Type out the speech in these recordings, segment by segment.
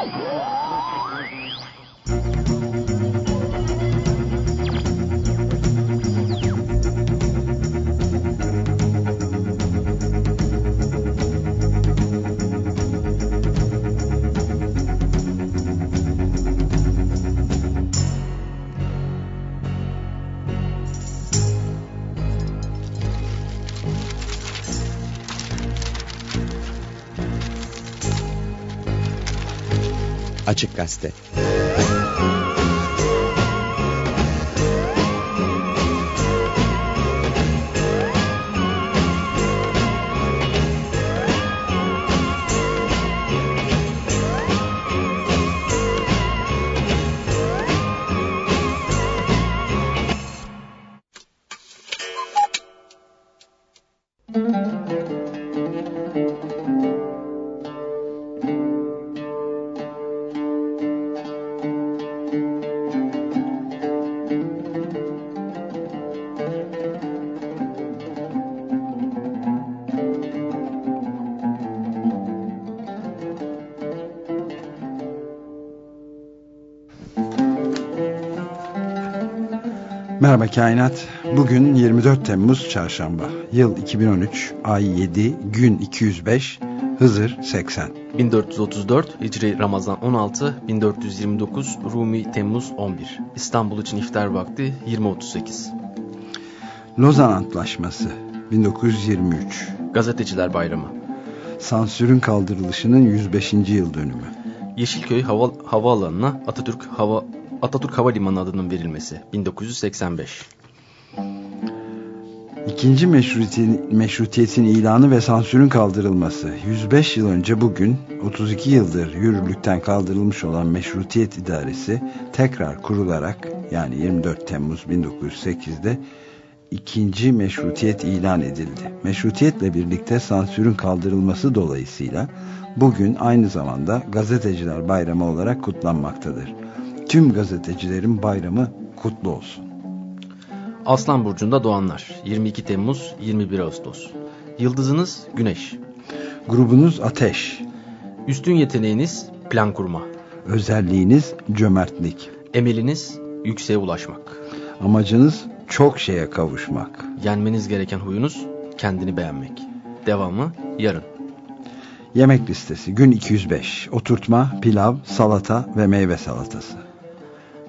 Música Açık Gazete Merhaba Kainat. Bugün 24 Temmuz Çarşamba. Yıl 2013, ay 7, gün 205, Hızır 80. 1434 Hicri Ramazan 16, 1429 Rumi Temmuz 11. İstanbul için iftar vakti 20.38. Lozan Antlaşması 1923. Gazeteciler Bayramı. Sansürün kaldırılışının 105. yıl dönümü. Yeşilköy Hava, Havaalanı'na Atatürk Hava Atatürk Havalimanı adının verilmesi 1985. İkinci meşrutiyetin, meşrutiyetin ilanı ve sansürün kaldırılması 105 yıl önce bugün 32 yıldır yürürlükten kaldırılmış olan Meşrutiyet İdaresi tekrar kurularak yani 24 Temmuz 1908'de ikinci meşrutiyet ilan edildi. Meşrutiyetle birlikte sansürün kaldırılması dolayısıyla bugün aynı zamanda gazeteciler bayramı olarak kutlanmaktadır. Tüm gazetecilerin bayramı kutlu olsun. Aslan Burcu'nda doğanlar 22 Temmuz 21 Ağustos. Yıldızınız Güneş. Grubunuz Ateş. Üstün yeteneğiniz plan kurma. Özelliğiniz cömertlik. Emeliniz yükseğe ulaşmak. Amacınız çok şeye kavuşmak. Yenmeniz gereken huyunuz kendini beğenmek. Devamı yarın. Yemek listesi gün 205. Oturtma, pilav, salata ve meyve salatası.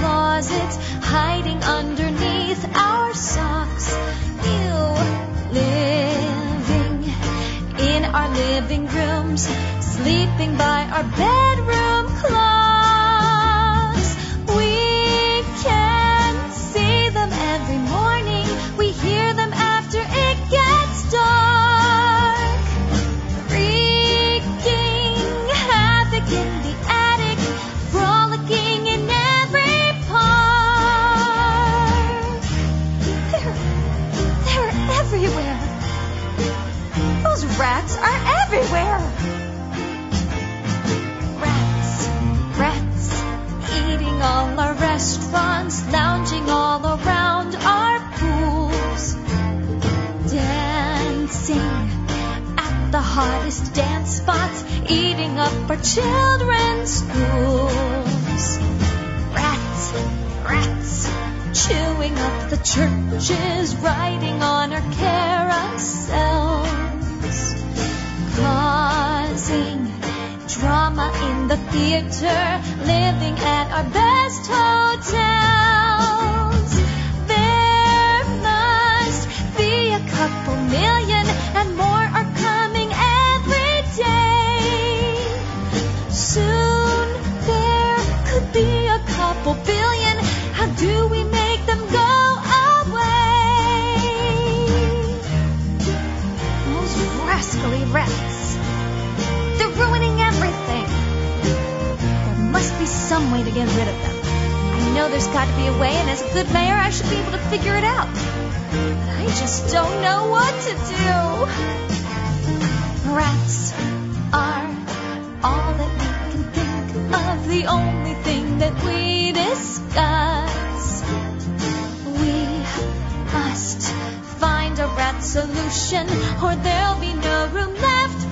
closets, hiding underneath our socks. Ew, living in our living rooms, sleeping by our bedroom up our children's schools. Rats, rats, chewing up the churches, riding on our carousels, causing drama in the theater, living at our best hotels. There must be a couple million, and more do we make them go away? Those rascally rats. They're ruining everything. There must be some way to get rid of them. I know there's got to be a way, and as a good mayor, I should be able to figure it out. But I just don't know what to do. Rats are all that we can think of, the only thing that we discuss. Rat solution, or there'll be no room left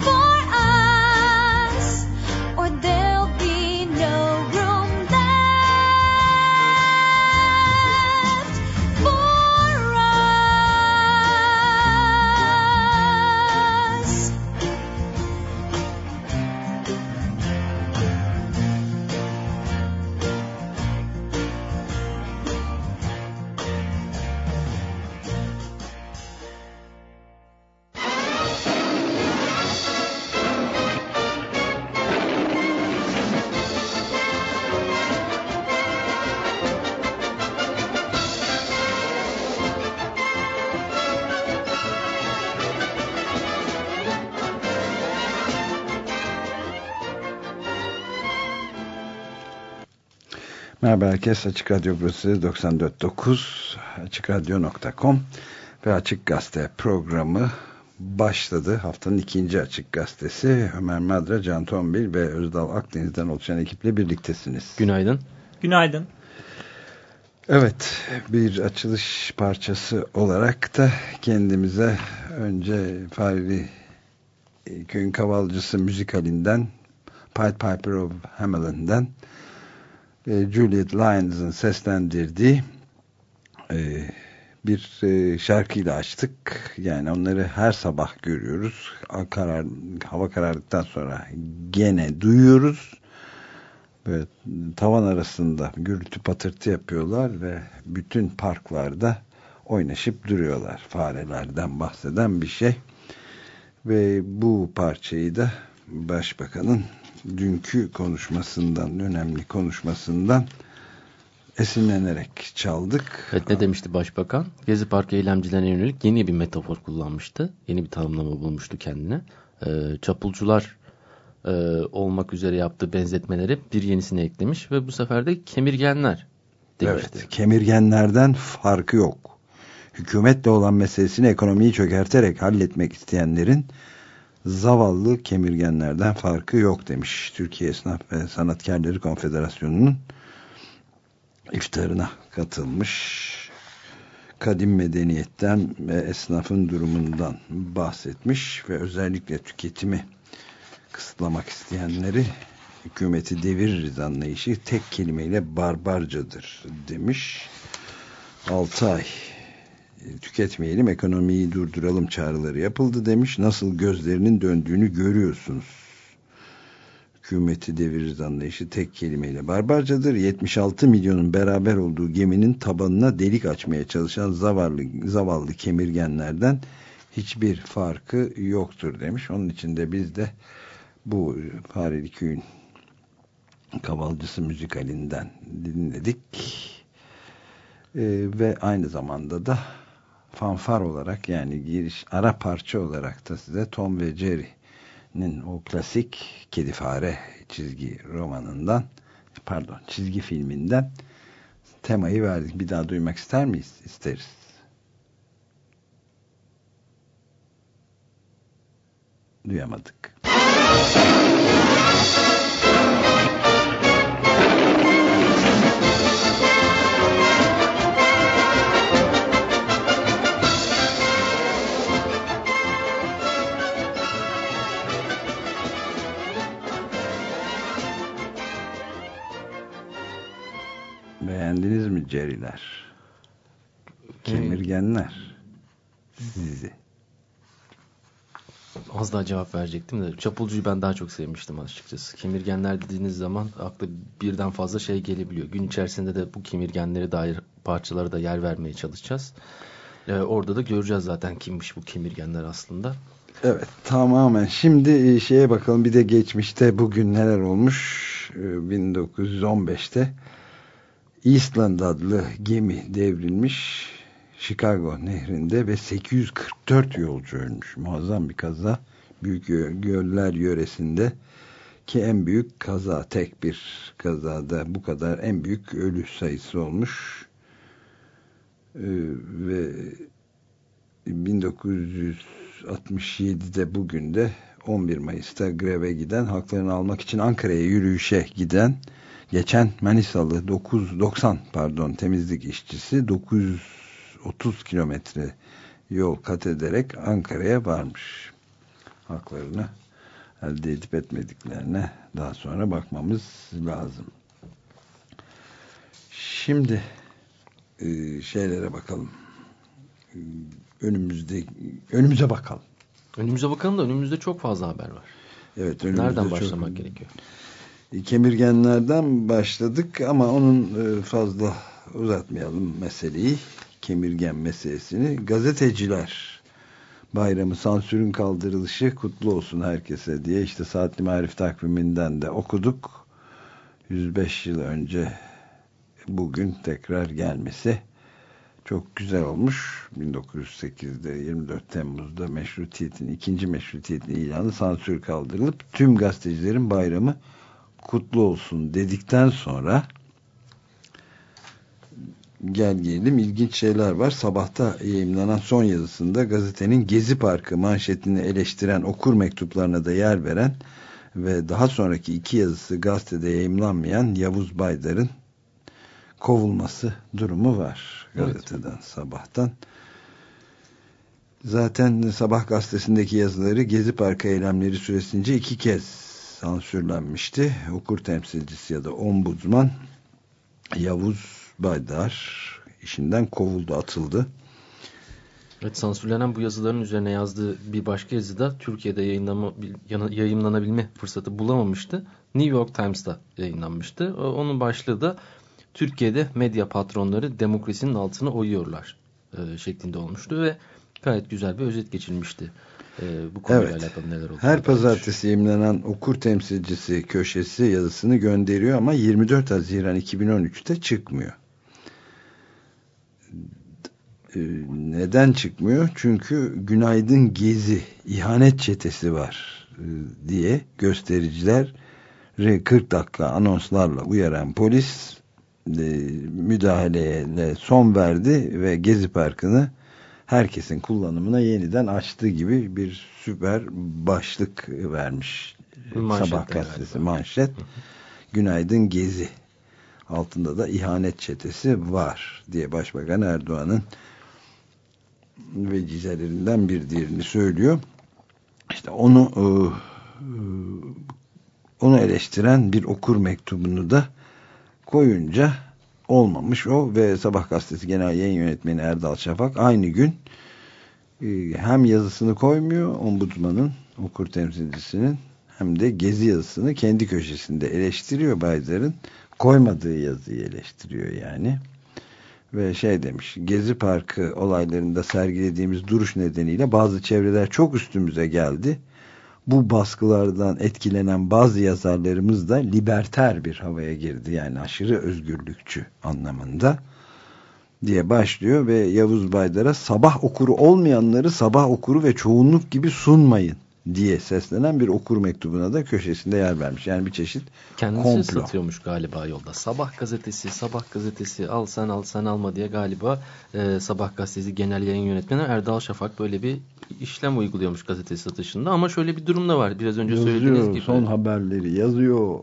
Merhaba herkes. Açık Radyo burası 94.9 AçıkRadyo.com ve Açık Gazete programı başladı. Haftanın ikinci Açık Gazetesi Ömer Madra, Can Tombil ve Özdal Akdeniz'den oluşan ekiple birliktesiniz. Günaydın. Günaydın. Evet, bir açılış parçası olarak da kendimize önce Fahri e, Köyün Kavalcısı müzikalinden Pied Piper of Hamelin'den e, Juliet Lyons'ın seslendirdiği e, bir e, şarkıyla açtık. Yani onları her sabah görüyoruz. Karar, hava karardıktan sonra gene duyuyoruz. Böyle tavan arasında gürültü patırtı yapıyorlar ve bütün parklarda oynaşıp duruyorlar. Farelerden bahseden bir şey. Ve bu parçayı da Başbakanın dünkü konuşmasından, önemli konuşmasından esinlenerek çaldık. Evet ne demişti başbakan? Gezi Parkı eylemcilerine yönelik yeni bir metafor kullanmıştı. Yeni bir tanımlama bulmuştu kendine. Ee, çapulcular e, olmak üzere yaptığı benzetmeleri bir yenisine eklemiş ve bu sefer de kemirgenler demişti. Evet, kemirgenlerden farkı yok. Hükümetle olan meselesini ekonomiyi çökerterek halletmek isteyenlerin zavallı kemirgenlerden farkı yok demiş. Türkiye Esnaf ve Sanatkarları Konfederasyonu'nun iftarına katılmış. Kadim medeniyetten ve esnafın durumundan bahsetmiş ve özellikle tüketimi kısıtlamak isteyenleri hükümeti deviririz anlayışı tek kelimeyle barbarcadır demiş. 6 ay tüketmeyelim ekonomiyi durduralım çağrıları yapıldı demiş. Nasıl gözlerinin döndüğünü görüyorsunuz. Hükümeti deviririz anlayışı tek kelimeyle barbarcadır. 76 milyonun beraber olduğu geminin tabanına delik açmaya çalışan zavallı, zavallı kemirgenlerden hiçbir farkı yoktur demiş. Onun için de biz de bu Fareli Köy'ün kavalcısı müzikalinden dinledik. Ee, ve aynı zamanda da fanfar olarak yani giriş ara parça olarak da size Tom ve Jerry'nin o klasik kedi fare çizgi romanından pardon çizgi filminden temayı verdik. Bir daha duymak ister miyiz? İsteriz. Duyamadık. Beğendiniz mi Jerry'ler? Kemirgenler. Sizi. Az daha cevap verecektim de çapulcuyu ben daha çok sevmiştim açıkçası. Kemirgenler dediğiniz zaman akla birden fazla şey gelebiliyor. Gün içerisinde de bu kemirgenlere dair parçalara da yer vermeye çalışacağız. Ee, orada da göreceğiz zaten kimmiş bu kemirgenler aslında. Evet tamamen. Şimdi şeye bakalım bir de geçmişte bugün neler olmuş. 1915'te Eastland adlı gemi devrilmiş Chicago nehrinde ve 844 yolcu ölmüş. Muazzam bir kaza. Büyük Göller yöresinde ki en büyük kaza tek bir kazada bu kadar en büyük ölü sayısı olmuş ee, ve 1967'de bugün de 11 Mayıs'ta greve giden haklarını almak için Ankara'ya yürüyüşe giden geçen Manisalı 990 pardon temizlik işçisi 930 kilometre yol kat ederek Ankara'ya varmış. Haklarını elde edip etmediklerine daha sonra bakmamız lazım. Şimdi e, şeylere bakalım. Önümüzde önümüze bakalım. Önümüze bakalım da önümüzde çok fazla haber var. Evet, Nereden başlamak çok... gerekiyor? Kemirgenlerden başladık ama onun e, fazla uzatmayalım meseleyi. Kemirgen meselesini. Gazeteciler bayramı sansürün kaldırılışı kutlu olsun herkese diye işte Saatli Marif takviminden de okuduk. 105 yıl önce bugün tekrar gelmesi çok güzel olmuş. 1908'de 24 Temmuz'da meşrutiyetin ikinci meşrutiyetin ilanı sansür kaldırılıp tüm gazetecilerin bayramı kutlu olsun dedikten sonra gel gelelim ilginç şeyler var. Sabahta yayınlanan son yazısında gazetenin Gezi Parkı manşetini eleştiren okur mektuplarına da yer veren ve daha sonraki iki yazısı gazetede yayınlanmayan Yavuz Baydar'ın kovulması durumu var gazeteden evet. sabahtan. Zaten Sabah gazetesindeki yazıları Gezi Parkı eylemleri süresince iki kez sansürlenmişti. Okur temsilcisi ya da ombudsman Yavuz Baydar işinden kovuldu, atıldı. Evet, sansürlenen bu yazıların üzerine yazdığı bir başka yazıda Türkiye'de yayınlama, yayınlanabilme fırsatı bulamamıştı. New York Times'ta yayınlanmıştı. Onun başlığı da Türkiye'de medya patronları demokrasinin altına oyuyorlar e, şeklinde olmuştu ve gayet güzel bir özet geçilmişti. E, bu konuyla evet. alakalı neler oldu? Her pazartesi yayınlanan okur temsilcisi köşesi yazısını gönderiyor ama 24 Haziran 2013'te çıkmıyor. E, neden çıkmıyor? Çünkü Günaydın Gezi ihanet çetesi var e, diye göstericiler 40 dakika anonslarla uyaran polis e, müdahaleye son verdi ve Gezi Parkı'nı herkesin kullanımına yeniden açtığı gibi bir süper başlık vermiş. Manşet Sabah gazetesi manşet. Günaydın Gezi. Altında da ihanet çetesi var diye Başbakan Erdoğan'ın vecizelerinden bir diğerini söylüyor. İşte onu e, e, onu eleştiren bir okur mektubunu da koyunca olmamış o ve Sabah Gazetesi Genel Yayın Yönetmeni Erdal Şafak aynı gün e, hem yazısını koymuyor ombudsmanın okur temsilcisinin hem de gezi yazısını kendi köşesinde eleştiriyor Baydar'ın koymadığı yazıyı eleştiriyor yani. Ve şey demiş Gezi Parkı olaylarında sergilediğimiz duruş nedeniyle bazı çevreler çok üstümüze geldi bu baskılardan etkilenen bazı yazarlarımız da liberter bir havaya girdi. Yani aşırı özgürlükçü anlamında diye başlıyor ve Yavuz Baydar'a sabah okuru olmayanları sabah okuru ve çoğunluk gibi sunmayın diye seslenen bir okur mektubuna da köşesinde yer vermiş. Yani bir çeşit Kendisi komplo. satıyormuş galiba yolda. Sabah gazetesi, sabah gazetesi al sen al sen alma diye galiba e, sabah gazetesi genel yayın yönetmeni Erdal Şafak böyle bir işlem uyguluyormuş gazete satışında. Ama şöyle bir durum da var. Biraz önce yazıyor, söylediğiniz gibi. Son haberleri yazıyor.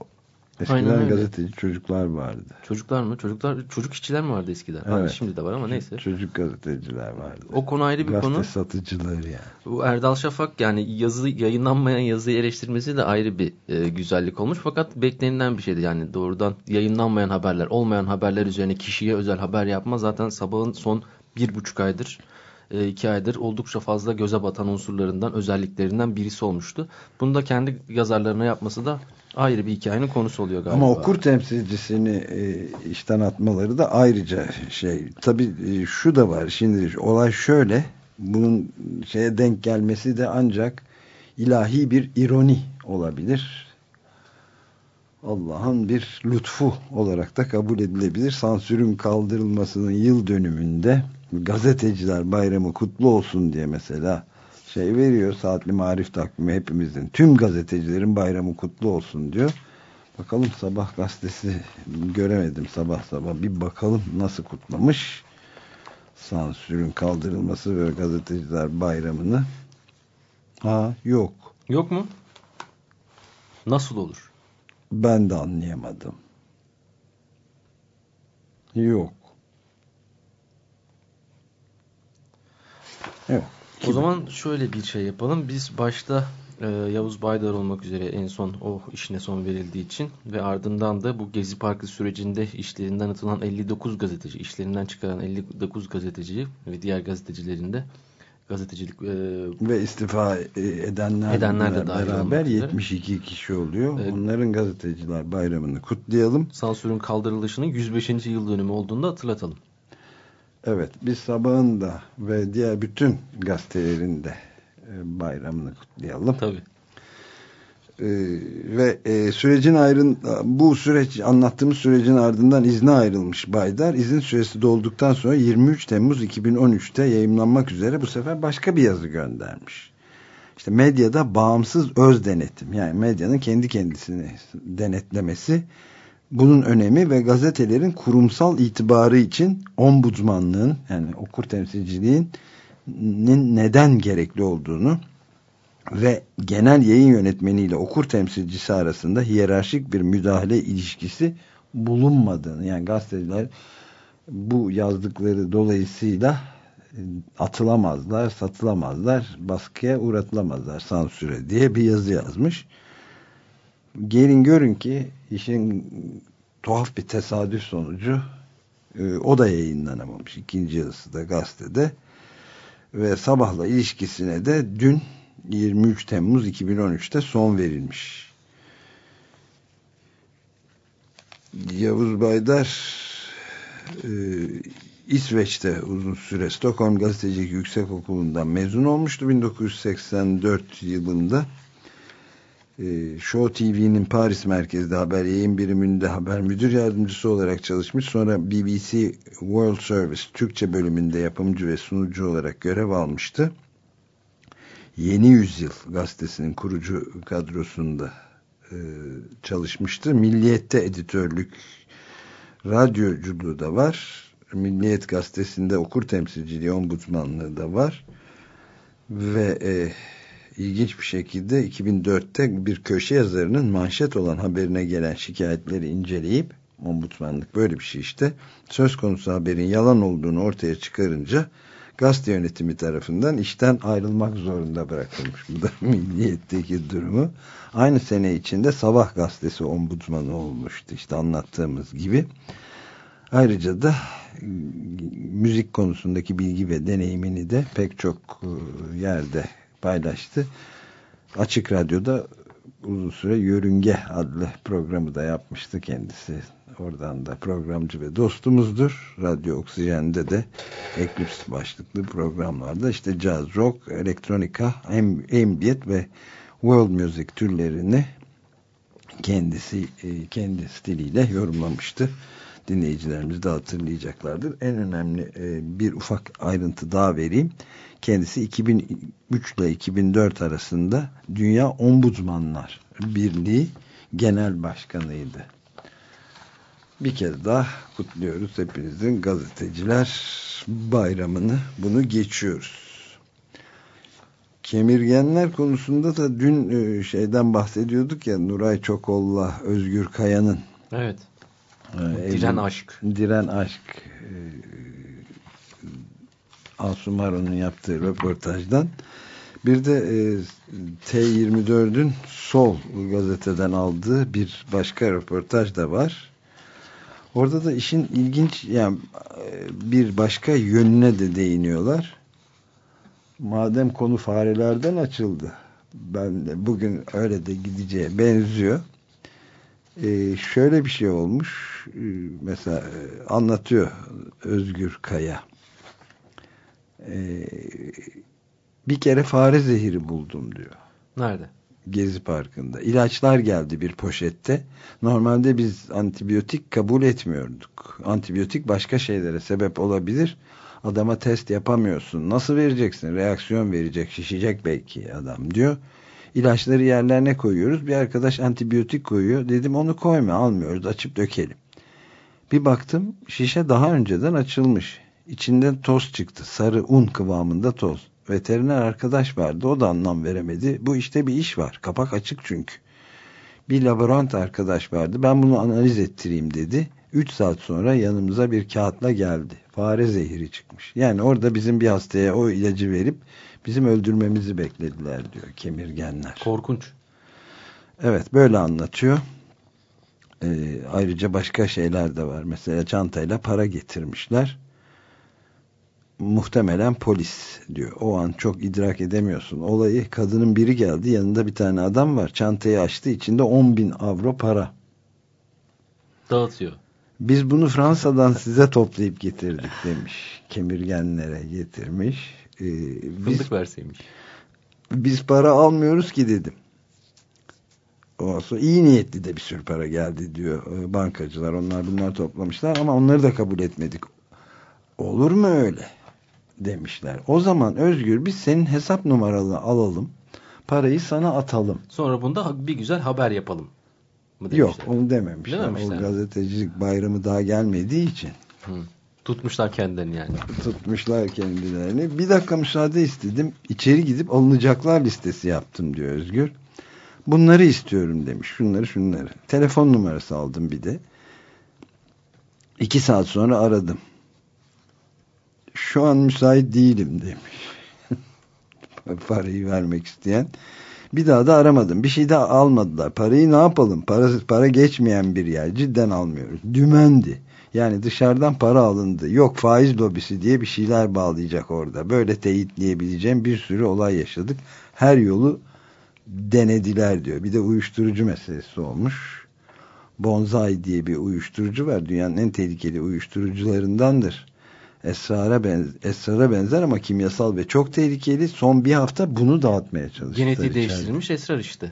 Eskiden gazeteci çocuklar vardı. Çocuklar mı? Çocuklar çocuk işçiler mi vardı eskiden? Evet. Hani şimdi de var ama neyse. Çocuk gazeteciler vardı. O konu ayrı bir Gazete konu. Gazete satıcıları yani. Bu Erdal Şafak yani yazı yayınlanmayan yazıyı eleştirmesi de ayrı bir e, güzellik olmuş. Fakat beklenilen bir şeydi. Yani doğrudan yayınlanmayan haberler, olmayan haberler üzerine kişiye özel haber yapma zaten sabahın son bir buçuk aydır e, iki aydır oldukça fazla göze batan unsurlarından, özelliklerinden birisi olmuştu. Bunu da kendi yazarlarına yapması da ayrı bir hikayenin konusu oluyor galiba. Ama okur temsilcisini e, işten atmaları da ayrıca şey. Tabii e, şu da var. Şimdi olay şöyle. Bunun şeye denk gelmesi de ancak ilahi bir ironi olabilir. Allah'ın bir lütfu olarak da kabul edilebilir. Sansürün kaldırılmasının yıl dönümünde gazeteciler bayramı kutlu olsun diye mesela şey veriyor saatli marif takvimi hepimizin tüm gazetecilerin bayramı kutlu olsun diyor. Bakalım sabah gazetesi göremedim sabah sabah bir bakalım nasıl kutlamış sansürün kaldırılması ve gazeteciler bayramını. Ha yok. Yok mu? Nasıl olur? Ben de anlayamadım. Yok. Evet. O zaman şöyle bir şey yapalım. Biz başta e, Yavuz Baydar olmak üzere en son o işine son verildiği için ve ardından da bu Gezi Parkı sürecinde işlerinden atılan 59 gazeteci, işlerinden çıkaran 59 gazeteci ve diğer gazetecilerin de gazetecilik e, ve istifa e, edenler, Edenler de beraber olmak üzere. 72 kişi oluyor. Evet. Onların gazeteciler bayramını kutlayalım. sansürün kaldırılışının 105. yıl dönümü olduğunu da hatırlatalım. Evet, biz sabahın da ve diğer bütün gazetelerin de e, bayramını kutlayalım. Tabii. Ee, ve e, sürecin ayrın bu süreç anlattığımız sürecin ardından izne ayrılmış Baydar. İzin süresi dolduktan sonra 23 Temmuz 2013'te yayımlanmak üzere bu sefer başka bir yazı göndermiş. İşte medyada bağımsız öz denetim yani medyanın kendi kendisini denetlemesi bunun önemi ve gazetelerin kurumsal itibarı için ombudsmanlığın yani okur temsilciliğinin neden gerekli olduğunu ve genel yayın yönetmeniyle okur temsilcisi arasında hiyerarşik bir müdahale ilişkisi bulunmadığını yani gazeteciler bu yazdıkları dolayısıyla e, atılamazlar, satılamazlar, baskıya uğratılamazlar sansüre diye bir yazı yazmış. Gelin görün ki işin tuhaf bir tesadüf sonucu e, o da yayınlanamamış. ikinci yazısı da gazetede ve sabahla ilişkisine de dün 23 Temmuz 2013'te son verilmiş. Yavuz Baydar e, İsveç'te uzun süre Stockholm Gazetecilik Yüksek Okulu'ndan mezun olmuştu 1984 yılında. E, Show TV'nin Paris merkezde haber yayın biriminde haber müdür yardımcısı olarak çalışmış. Sonra BBC World Service Türkçe bölümünde yapımcı ve sunucu olarak görev almıştı. Yeni Yüzyıl gazetesinin kurucu kadrosunda e, çalışmıştı. Milliyet'te editörlük, radyoculuğu da var. Milliyet gazetesinde okur temsilciliği, ombudsmanlığı da var. Ve e, ilginç bir şekilde 2004'te bir köşe yazarının manşet olan haberine gelen şikayetleri inceleyip ombudsmanlık böyle bir şey işte söz konusu haberin yalan olduğunu ortaya çıkarınca gazete yönetimi tarafından işten ayrılmak zorunda bırakılmış. Bu da milliyetteki durumu. Aynı sene içinde Sabah gazetesi ombudsmanı olmuştu. İşte anlattığımız gibi. Ayrıca da e, müzik konusundaki bilgi ve deneyimini de pek çok e, yerde paylaştı. Açık Radyo'da uzun süre Yörünge adlı programı da yapmıştı kendisi. Oradan da programcı ve dostumuzdur. Radyo Oksijen'de de Eclipse başlıklı programlarda işte jazz, rock, elektronika, ambient ve world music türlerini kendisi e, kendi stiliyle yorumlamıştı. Dinleyicilerimiz de hatırlayacaklardır. En önemli e, bir ufak ayrıntı daha vereyim. Kendisi 2003 ile 2004 arasında Dünya Ombudsmanlar Birliği Genel Başkanıydı. Bir kez daha kutluyoruz hepinizin gazeteciler bayramını. Bunu geçiyoruz. Kemirgenler konusunda da dün e, şeyden bahsediyorduk ya Nuray Çokol'la Özgür Kaya'nın Evet. E, Diren Aşk. Diren Aşk e, Asumaro'nun yaptığı röportajdan bir de e, T24'ün Sol gazeteden aldığı bir başka röportaj da var. Orada da işin ilginç yani e, bir başka yönüne de değiniyorlar. Madem konu farelerden açıldı. Ben de bugün öyle de gideceğe benziyor. Ee, şöyle bir şey olmuş. Ee, mesela e, anlatıyor Özgür Kaya. Ee, bir kere fare zehiri buldum diyor. Nerede? Gezi Parkı'nda. İlaçlar geldi bir poşette. Normalde biz antibiyotik kabul etmiyorduk. Antibiyotik başka şeylere sebep olabilir. Adama test yapamıyorsun. Nasıl vereceksin? Reaksiyon verecek, şişecek belki adam diyor. İlaçları yerlerine koyuyoruz. Bir arkadaş antibiyotik koyuyor. Dedim onu koyma almıyoruz açıp dökelim. Bir baktım şişe daha önceden açılmış. İçinden toz çıktı. Sarı un kıvamında toz. Veteriner arkadaş vardı. O da anlam veremedi. Bu işte bir iş var. Kapak açık çünkü. Bir laborant arkadaş vardı. Ben bunu analiz ettireyim dedi. 3 saat sonra yanımıza bir kağıtla geldi. Fare zehiri çıkmış. Yani orada bizim bir hastaya o ilacı verip bizim öldürmemizi beklediler diyor kemirgenler. Korkunç. Evet böyle anlatıyor. Ee, ayrıca başka şeyler de var. Mesela çantayla para getirmişler. Muhtemelen polis diyor. O an çok idrak edemiyorsun. Olayı kadının biri geldi yanında bir tane adam var. Çantayı açtı içinde 10 bin avro para. Dağıtıyor. Biz bunu Fransa'dan size toplayıp getirdik demiş. Kemirgenlere getirmiş. Ee, biz, Fındık verseymiş. biz para almıyoruz ki dedim. Ondan sonra iyi niyetli de bir sürü para geldi diyor e, bankacılar. Onlar bunlar toplamışlar ama onları da kabul etmedik. Olur mu öyle? Demişler. O zaman Özgür biz senin hesap numaranı alalım. Parayı sana atalım. Sonra bunda bir güzel haber yapalım. Mı demişler. Yok onu dememişler. Dememişler. O gazetecilik bayramı daha gelmediği için. Hı. Tutmuşlar kendilerini yani. tutmuşlar kendilerini. Bir dakika müsaade istedim. İçeri gidip alınacaklar listesi yaptım diyor Özgür. Bunları istiyorum demiş. Şunları şunları. Telefon numarası aldım bir de. İki saat sonra aradım. Şu an müsait değilim demiş. Parayı vermek isteyen. Bir daha da aramadım. Bir şey de almadılar. Parayı ne yapalım? Para, para geçmeyen bir yer. Cidden almıyoruz. Dümendi. Yani dışarıdan para alındı. Yok faiz lobisi diye bir şeyler bağlayacak orada. Böyle teyitleyebileceğim bir sürü olay yaşadık. Her yolu denediler diyor. Bir de uyuşturucu meselesi olmuş. Bonzai diye bir uyuşturucu var. Dünyanın en tehlikeli uyuşturucularındandır. Esrara, benz esrara benzer ama kimyasal ve çok tehlikeli. Son bir hafta bunu dağıtmaya çalıştılar. Genetiği içeride. değiştirilmiş esrar işte.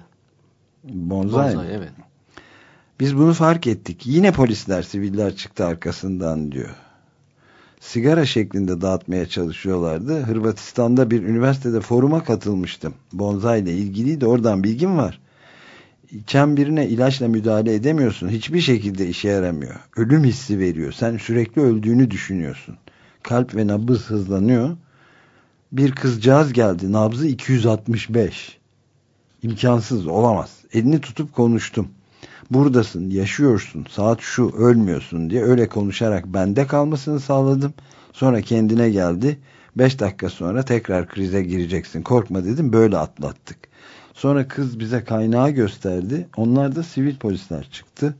Bonzai. Bonsai evet. Biz bunu fark ettik. Yine polisler, siviller çıktı arkasından diyor. Sigara şeklinde dağıtmaya çalışıyorlardı. Hırvatistan'da bir üniversitede foruma katılmıştım. Bonsai ile ilgiliydi. Oradan bilgim var. İçen birine ilaçla müdahale edemiyorsun. Hiçbir şekilde işe yaramıyor. Ölüm hissi veriyor. Sen sürekli öldüğünü düşünüyorsun. Kalp ve nabız hızlanıyor. Bir kızcağız geldi. Nabzı 265. İmkansız olamaz. Elini tutup konuştum buradasın, yaşıyorsun, saat şu, ölmüyorsun diye öyle konuşarak bende kalmasını sağladım. Sonra kendine geldi. Beş dakika sonra tekrar krize gireceksin. Korkma dedim. Böyle atlattık. Sonra kız bize kaynağı gösterdi. Onlar da sivil polisler çıktı.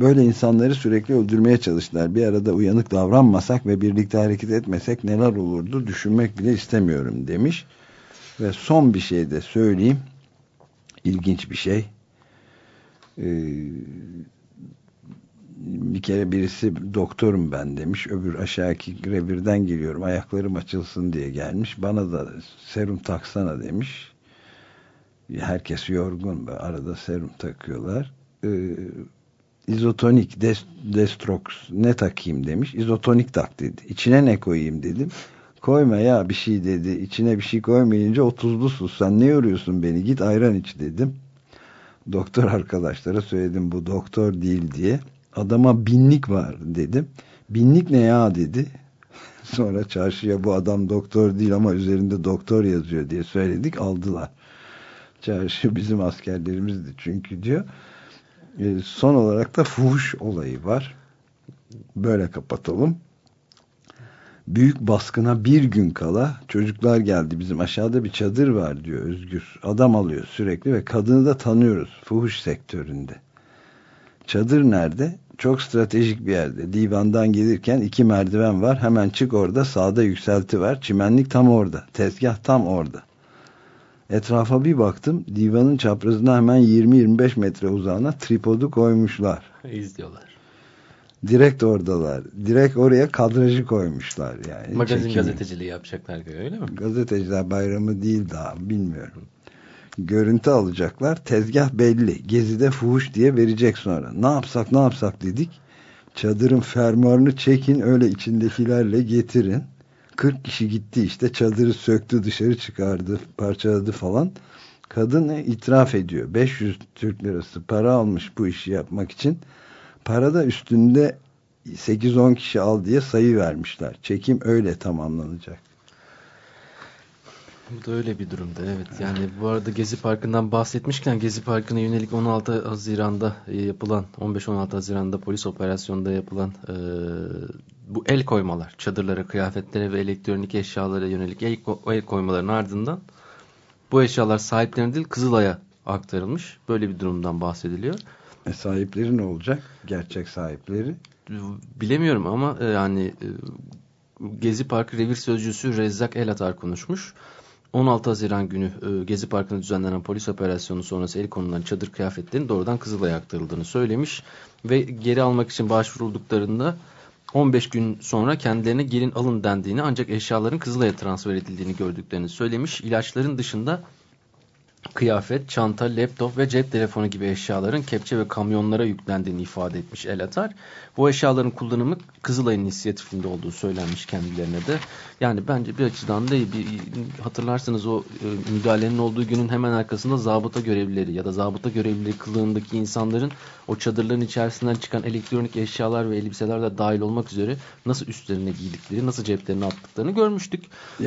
Böyle insanları sürekli öldürmeye çalıştılar. Bir arada uyanık davranmasak ve birlikte hareket etmesek neler olurdu düşünmek bile istemiyorum demiş. Ve son bir şey de söyleyeyim. İlginç bir şey. Ee, bir kere birisi doktorum ben demiş. Öbür aşağıki revirden geliyorum ayaklarım açılsın diye gelmiş. Bana da serum taksana demiş. Herkes yorgun arada serum takıyorlar. Ee, izotonik dest destrox ne takayım demiş. İzotonik tak dedi. İçine ne koyayım dedim. Koyma ya bir şey dedi. İçine bir şey koymayınca o tuzlu su sen ne yoruyorsun beni? Git ayran iç dedim doktor arkadaşlara söyledim bu doktor değil diye. Adama binlik var dedim. Binlik ne ya dedi. Sonra çarşıya bu adam doktor değil ama üzerinde doktor yazıyor diye söyledik aldılar. Çarşı bizim askerlerimizdi çünkü diyor. E, son olarak da fuhuş olayı var. Böyle kapatalım büyük baskına bir gün kala çocuklar geldi. Bizim aşağıda bir çadır var diyor Özgür. Adam alıyor sürekli ve kadını da tanıyoruz fuhuş sektöründe. Çadır nerede? Çok stratejik bir yerde. Divandan gelirken iki merdiven var. Hemen çık orada. Sağda yükselti var. Çimenlik tam orada. Tezgah tam orada. Etrafa bir baktım. Divanın çaprazına hemen 20-25 metre uzağına tripodu koymuşlar. İzliyorlar. Direkt oradalar. Direkt oraya kadrajı koymuşlar yani. Magazin Çekimi. gazeteciliği yapacaklar öyle mi? Gazeteciler bayramı değil daha bilmiyorum. Görüntü alacaklar. Tezgah belli. Gezide fuhuş diye verecek sonra. Ne yapsak ne yapsak dedik. Çadırın fermuarını çekin öyle içindekilerle getirin. 40 kişi gitti işte çadırı söktü dışarı çıkardı parçaladı falan. Kadın itiraf ediyor. 500 Türk lirası para almış bu işi yapmak için. Para da üstünde 8-10 kişi al diye sayı vermişler. Çekim öyle tamamlanacak. Bu da öyle bir durumda evet. Yani bu arada Gezi Parkı'ndan bahsetmişken Gezi Parkı'na yönelik 16 Haziran'da e, yapılan 15-16 Haziran'da polis operasyonunda yapılan e, bu el koymalar, çadırlara, kıyafetlere ve elektronik eşyalara yönelik el, el koymaların ardından bu eşyalar sahiplerine değil Kızılay'a aktarılmış. Böyle bir durumdan bahsediliyor. E sahipleri ne olacak? Gerçek sahipleri? Bilemiyorum ama e, yani e, Gezi Parkı Revir Sözcüsü Rezzak Elatar konuşmuş. 16 Haziran günü e, Gezi Parkı'nda düzenlenen polis operasyonu sonrası el konulan çadır kıyafetlerinin doğrudan Kızılay'a aktarıldığını söylemiş. Ve geri almak için başvurulduklarında 15 gün sonra kendilerine gelin alın dendiğini ancak eşyaların Kızılay'a transfer edildiğini gördüklerini söylemiş. İlaçların dışında kıyafet, çanta, laptop ve cep telefonu gibi eşyaların kepçe ve kamyonlara yüklendiğini ifade etmiş El Atar. Bu eşyaların kullanımı Kızılay'ın inisiyatifinde olduğu söylenmiş kendilerine de. Yani bence bir açıdan da bir, hatırlarsanız o e, müdahalenin olduğu günün hemen arkasında zabıta görevlileri ya da zabıta görevlileri kılığındaki insanların o çadırların içerisinden çıkan elektronik eşyalar ve elbiseler de dahil olmak üzere nasıl üstlerine giydikleri, nasıl ceplerine attıklarını görmüştük.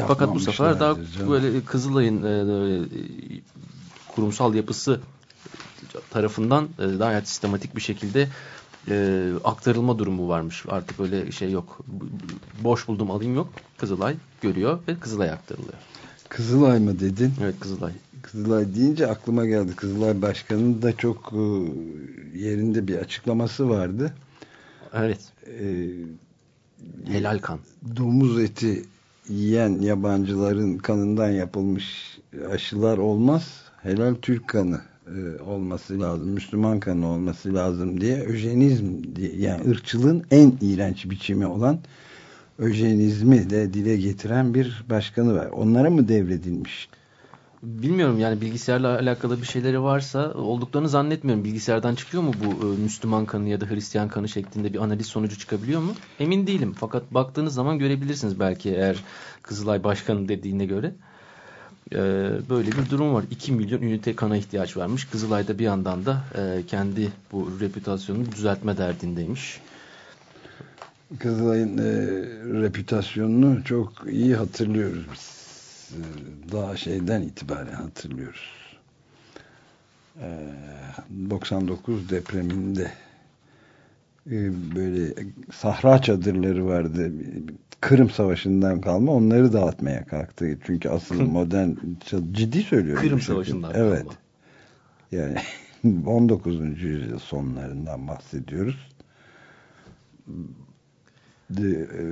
Fakat bu sefer daha canım. böyle Kızılay'ın e, e, kurumsal yapısı tarafından e, daha sistematik bir şekilde e, aktarılma durumu varmış. Artık öyle şey yok. Boş buldum alayım yok. Kızılay görüyor ve Kızılay aktarılıyor. Kızılay mı dedin? Evet Kızılay. Kızılay deyince aklıma geldi. Kızılay Başkanı'nın da çok e, yerinde bir açıklaması vardı. Evet. Ee, Helal kan. Domuz eti yiyen yabancıların kanından yapılmış aşılar olmaz helal Türk kanı e, olması lazım, Müslüman kanı olması lazım diye öjenizm diye yani ırkçılığın en iğrenç biçimi olan öjenizmi de dile getiren bir başkanı var. Onlara mı devredilmiş? Bilmiyorum yani bilgisayarla alakalı bir şeyleri varsa olduklarını zannetmiyorum. Bilgisayardan çıkıyor mu bu e, Müslüman kanı ya da Hristiyan kanı şeklinde bir analiz sonucu çıkabiliyor mu? Emin değilim. Fakat baktığınız zaman görebilirsiniz belki eğer Kızılay Başkanı dediğine göre. Ee, böyle bir durum var. 2 milyon ünite kana ihtiyaç varmış. Kızılay'da bir yandan da e, kendi bu reputasyonunu düzeltme derdindeymiş. Kızılay'ın e, reputasyonunu çok iyi hatırlıyoruz biz. E, daha şeyden itibaren hatırlıyoruz. E, 99 depreminde böyle sahra çadırları vardı. Kırım Savaşı'ndan kalma onları dağıtmaya kalktı. Çünkü asıl modern ciddi söylüyorum. Kırım Savaşı'ndan evet. kalma. Yani 19. yüzyıl sonlarından bahsediyoruz. De, e,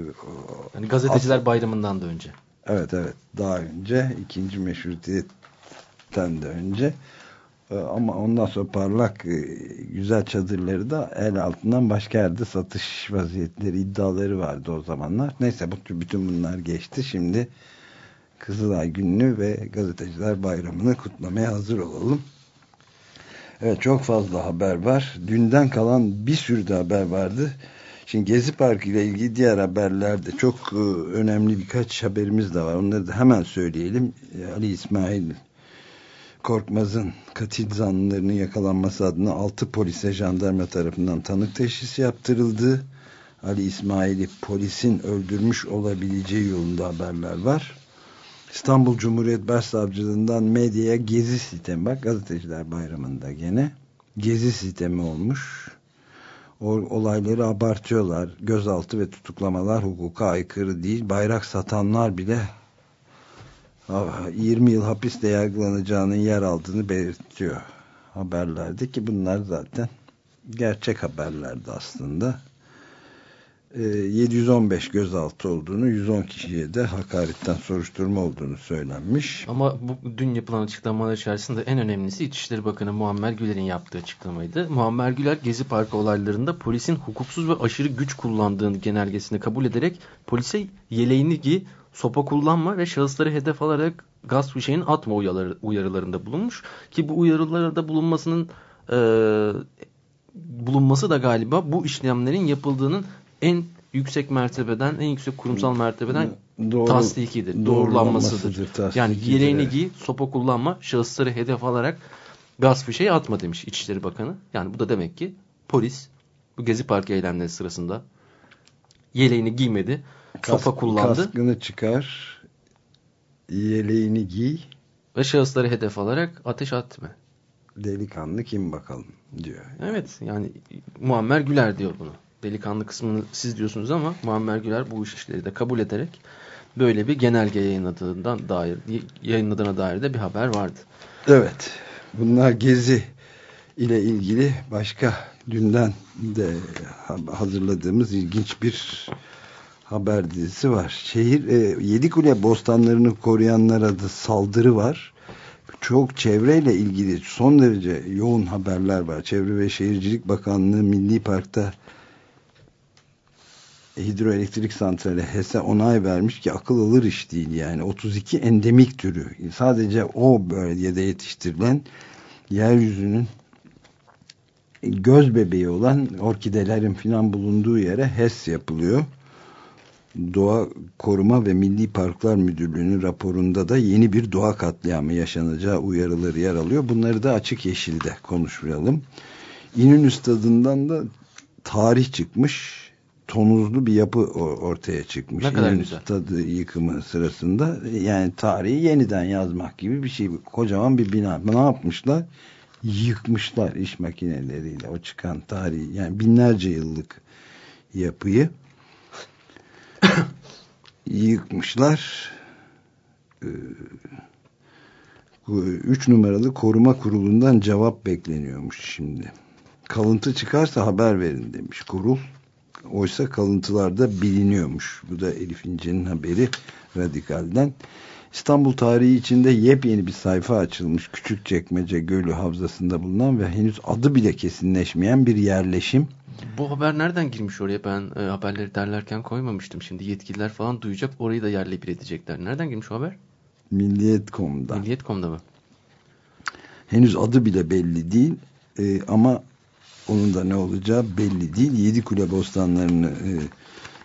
yani gazeteciler asıl, bayramından da önce. Evet evet daha önce ikinci meşrutiyetten de önce ama ondan sonra parlak e, güzel çadırları da el altından başka yerde satış vaziyetleri iddiaları vardı o zamanlar. Neyse bu bütün bunlar geçti. Şimdi Kızılay gününü ve gazeteciler bayramını kutlamaya hazır olalım. Evet çok fazla haber var. Dünden kalan bir sürü de haber vardı. Şimdi Gezi Parkı ile ilgili diğer haberlerde çok e, önemli birkaç haberimiz de var. Onları da hemen söyleyelim. Ali İsmail Korkmaz'ın katil zanlılarının yakalanması adına 6 polise jandarma tarafından tanık teşhisi yaptırıldı. Ali İsmail'i polisin öldürmüş olabileceği yolunda haberler var. İstanbul Cumhuriyet Başsavcılığından medyaya gezi sistemi bak gazeteciler bayramında gene gezi sistemi olmuş. O, olayları abartıyorlar. Gözaltı ve tutuklamalar hukuka aykırı değil. Bayrak satanlar bile 20 yıl hapiste yargılanacağının yer aldığını belirtiyor haberlerde ki bunlar zaten gerçek haberlerdi aslında. 715 ee, gözaltı olduğunu 110 kişiye de hakaretten soruşturma olduğunu söylenmiş. Ama bu dün yapılan açıklamalar içerisinde en önemlisi İçişleri Bakanı Muammer Güler'in yaptığı açıklamaydı. Muammer Güler Gezi Parkı olaylarında polisin hukuksuz ve aşırı güç kullandığını genelgesini kabul ederek polise yeleğini giy sopa kullanma ve şahısları hedef alarak gaz fişeğinin atma uyarı, uyarılarında bulunmuş. Ki bu uyarılarda bulunmasının e, bulunması da galiba bu işlemlerin yapıldığının en yüksek mertebeden, en yüksek kurumsal mertebeden Doğru, tasdikidir, doğrulanmasıdır. tasdikidir, yani yeleğini giy, sopa kullanma, şahısları hedef alarak gaz fişeği atma demiş İçişleri Bakanı. Yani bu da demek ki polis bu Gezi Parkı eylemleri sırasında yeleğini giymedi, sopa Kask- kullandı Kaskını çıkar, yeleğini giy, ve şahısları hedef alarak ateş atma. delikanlı kim bakalım diyor. Evet yani Muammer Güler diyor bunu. Delikanlı kısmını siz diyorsunuz ama Muammer Güler bu iş işleri de kabul ederek böyle bir genelge yayınladığından dair yayınladığına dair de bir haber vardı. Evet. Bunlar gezi ile ilgili başka dünden de ha- hazırladığımız ilginç bir haber dizisi var. Şehir e, Yedikule bostanlarını koruyanlara da saldırı var. Çok çevreyle ilgili son derece yoğun haberler var. Çevre ve Şehircilik Bakanlığı Milli Park'ta hidroelektrik santrali HES'e onay vermiş ki akıl alır iş değil yani 32 endemik türü sadece o bölgede yetiştirilen yeryüzünün göz bebeği olan orkidelerin filan bulunduğu yere HES yapılıyor. Doğa Koruma ve Milli Parklar Müdürlüğü'nün raporunda da yeni bir doğa katliamı yaşanacağı uyarıları yer alıyor. Bunları da açık yeşilde konuşmayalım. İnönü stadından da tarih çıkmış. Tonuzlu bir yapı ortaya çıkmış. Ne kadar İnönü güzel. stadı yıkımı sırasında. Yani tarihi yeniden yazmak gibi bir şey. Kocaman bir bina. Ne yapmışlar? Yıkmışlar iş makineleriyle o çıkan tarihi. Yani binlerce yıllık yapıyı yıkmışlar. Ee, üç numaralı koruma kurulundan cevap bekleniyormuş şimdi. Kalıntı çıkarsa haber verin demiş kurul. Oysa kalıntılarda biliniyormuş. Bu da Elif İnce'nin haberi Radikal'den. İstanbul tarihi içinde yepyeni bir sayfa açılmış. Küçükçekmece Gölü Havzası'nda bulunan ve henüz adı bile kesinleşmeyen bir yerleşim. Bu haber nereden girmiş oraya? Ben e, haberleri derlerken koymamıştım. Şimdi yetkililer falan duyacak. Orayı da yerle bir edecekler. Nereden girmiş o haber? Milliyet.com'da. Milliyet.com'da mı? Henüz adı bile belli değil. Ee, ama onun da ne olacağı belli değil. Yedi kule bostanlarını e,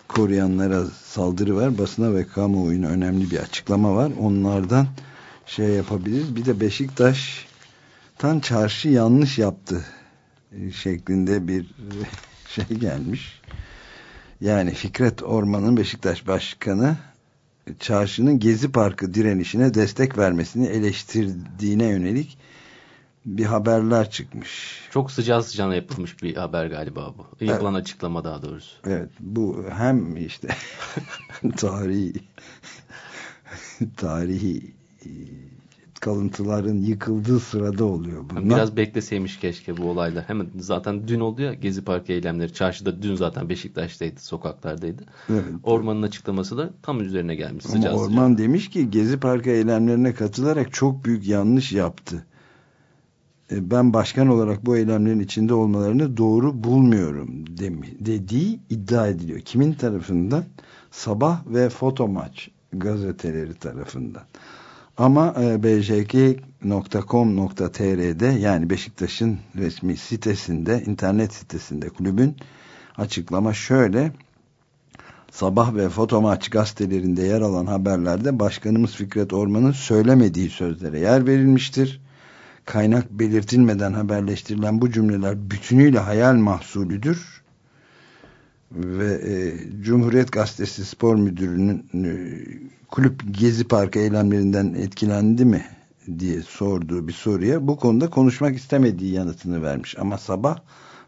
koruyanlara saldırı var. Basına ve kamuoyuna önemli bir açıklama var. Onlardan şey yapabiliriz. Bir de Beşiktaş'tan çarşı yanlış yaptı e, şeklinde bir şey gelmiş. Yani Fikret Orman'ın Beşiktaş Başkanı çarşının Gezi Parkı direnişine destek vermesini eleştirdiğine yönelik bir haberler çıkmış. Çok sıcağı sıcağına yapılmış bir haber galiba bu. Yapılan açıklama daha doğrusu. Evet bu hem işte tarihi tarihi e, kalıntıların yıkıldığı sırada oluyor bunlar. Biraz bekleseymiş keşke bu olaylar. Hemen zaten dün oldu ya Gezi Parkı eylemleri. Çarşıda dün zaten Beşiktaş'taydı, sokaklardaydı. Evet. Ormanın açıklaması da tam üzerine gelmiş. Ama Sıcağı Orman demiş ki Gezi Parkı eylemlerine katılarak çok büyük yanlış yaptı. E, Ben başkan olarak bu eylemlerin içinde olmalarını doğru bulmuyorum demi- dediği iddia ediliyor. Kimin tarafından? Sabah ve Foto Maç gazeteleri tarafından. Ama e, bjk.com.tr'de yani Beşiktaş'ın resmi sitesinde, internet sitesinde kulübün açıklama şöyle. Sabah ve Fotomaç gazetelerinde yer alan haberlerde Başkanımız Fikret Orman'ın söylemediği sözlere yer verilmiştir. Kaynak belirtilmeden haberleştirilen bu cümleler bütünüyle hayal mahsulüdür. Ve e, Cumhuriyet Gazetesi Spor Müdürü'nün e, kulüp Gezi Parkı eylemlerinden etkilendi mi diye sorduğu bir soruya bu konuda konuşmak istemediği yanıtını vermiş. Ama sabah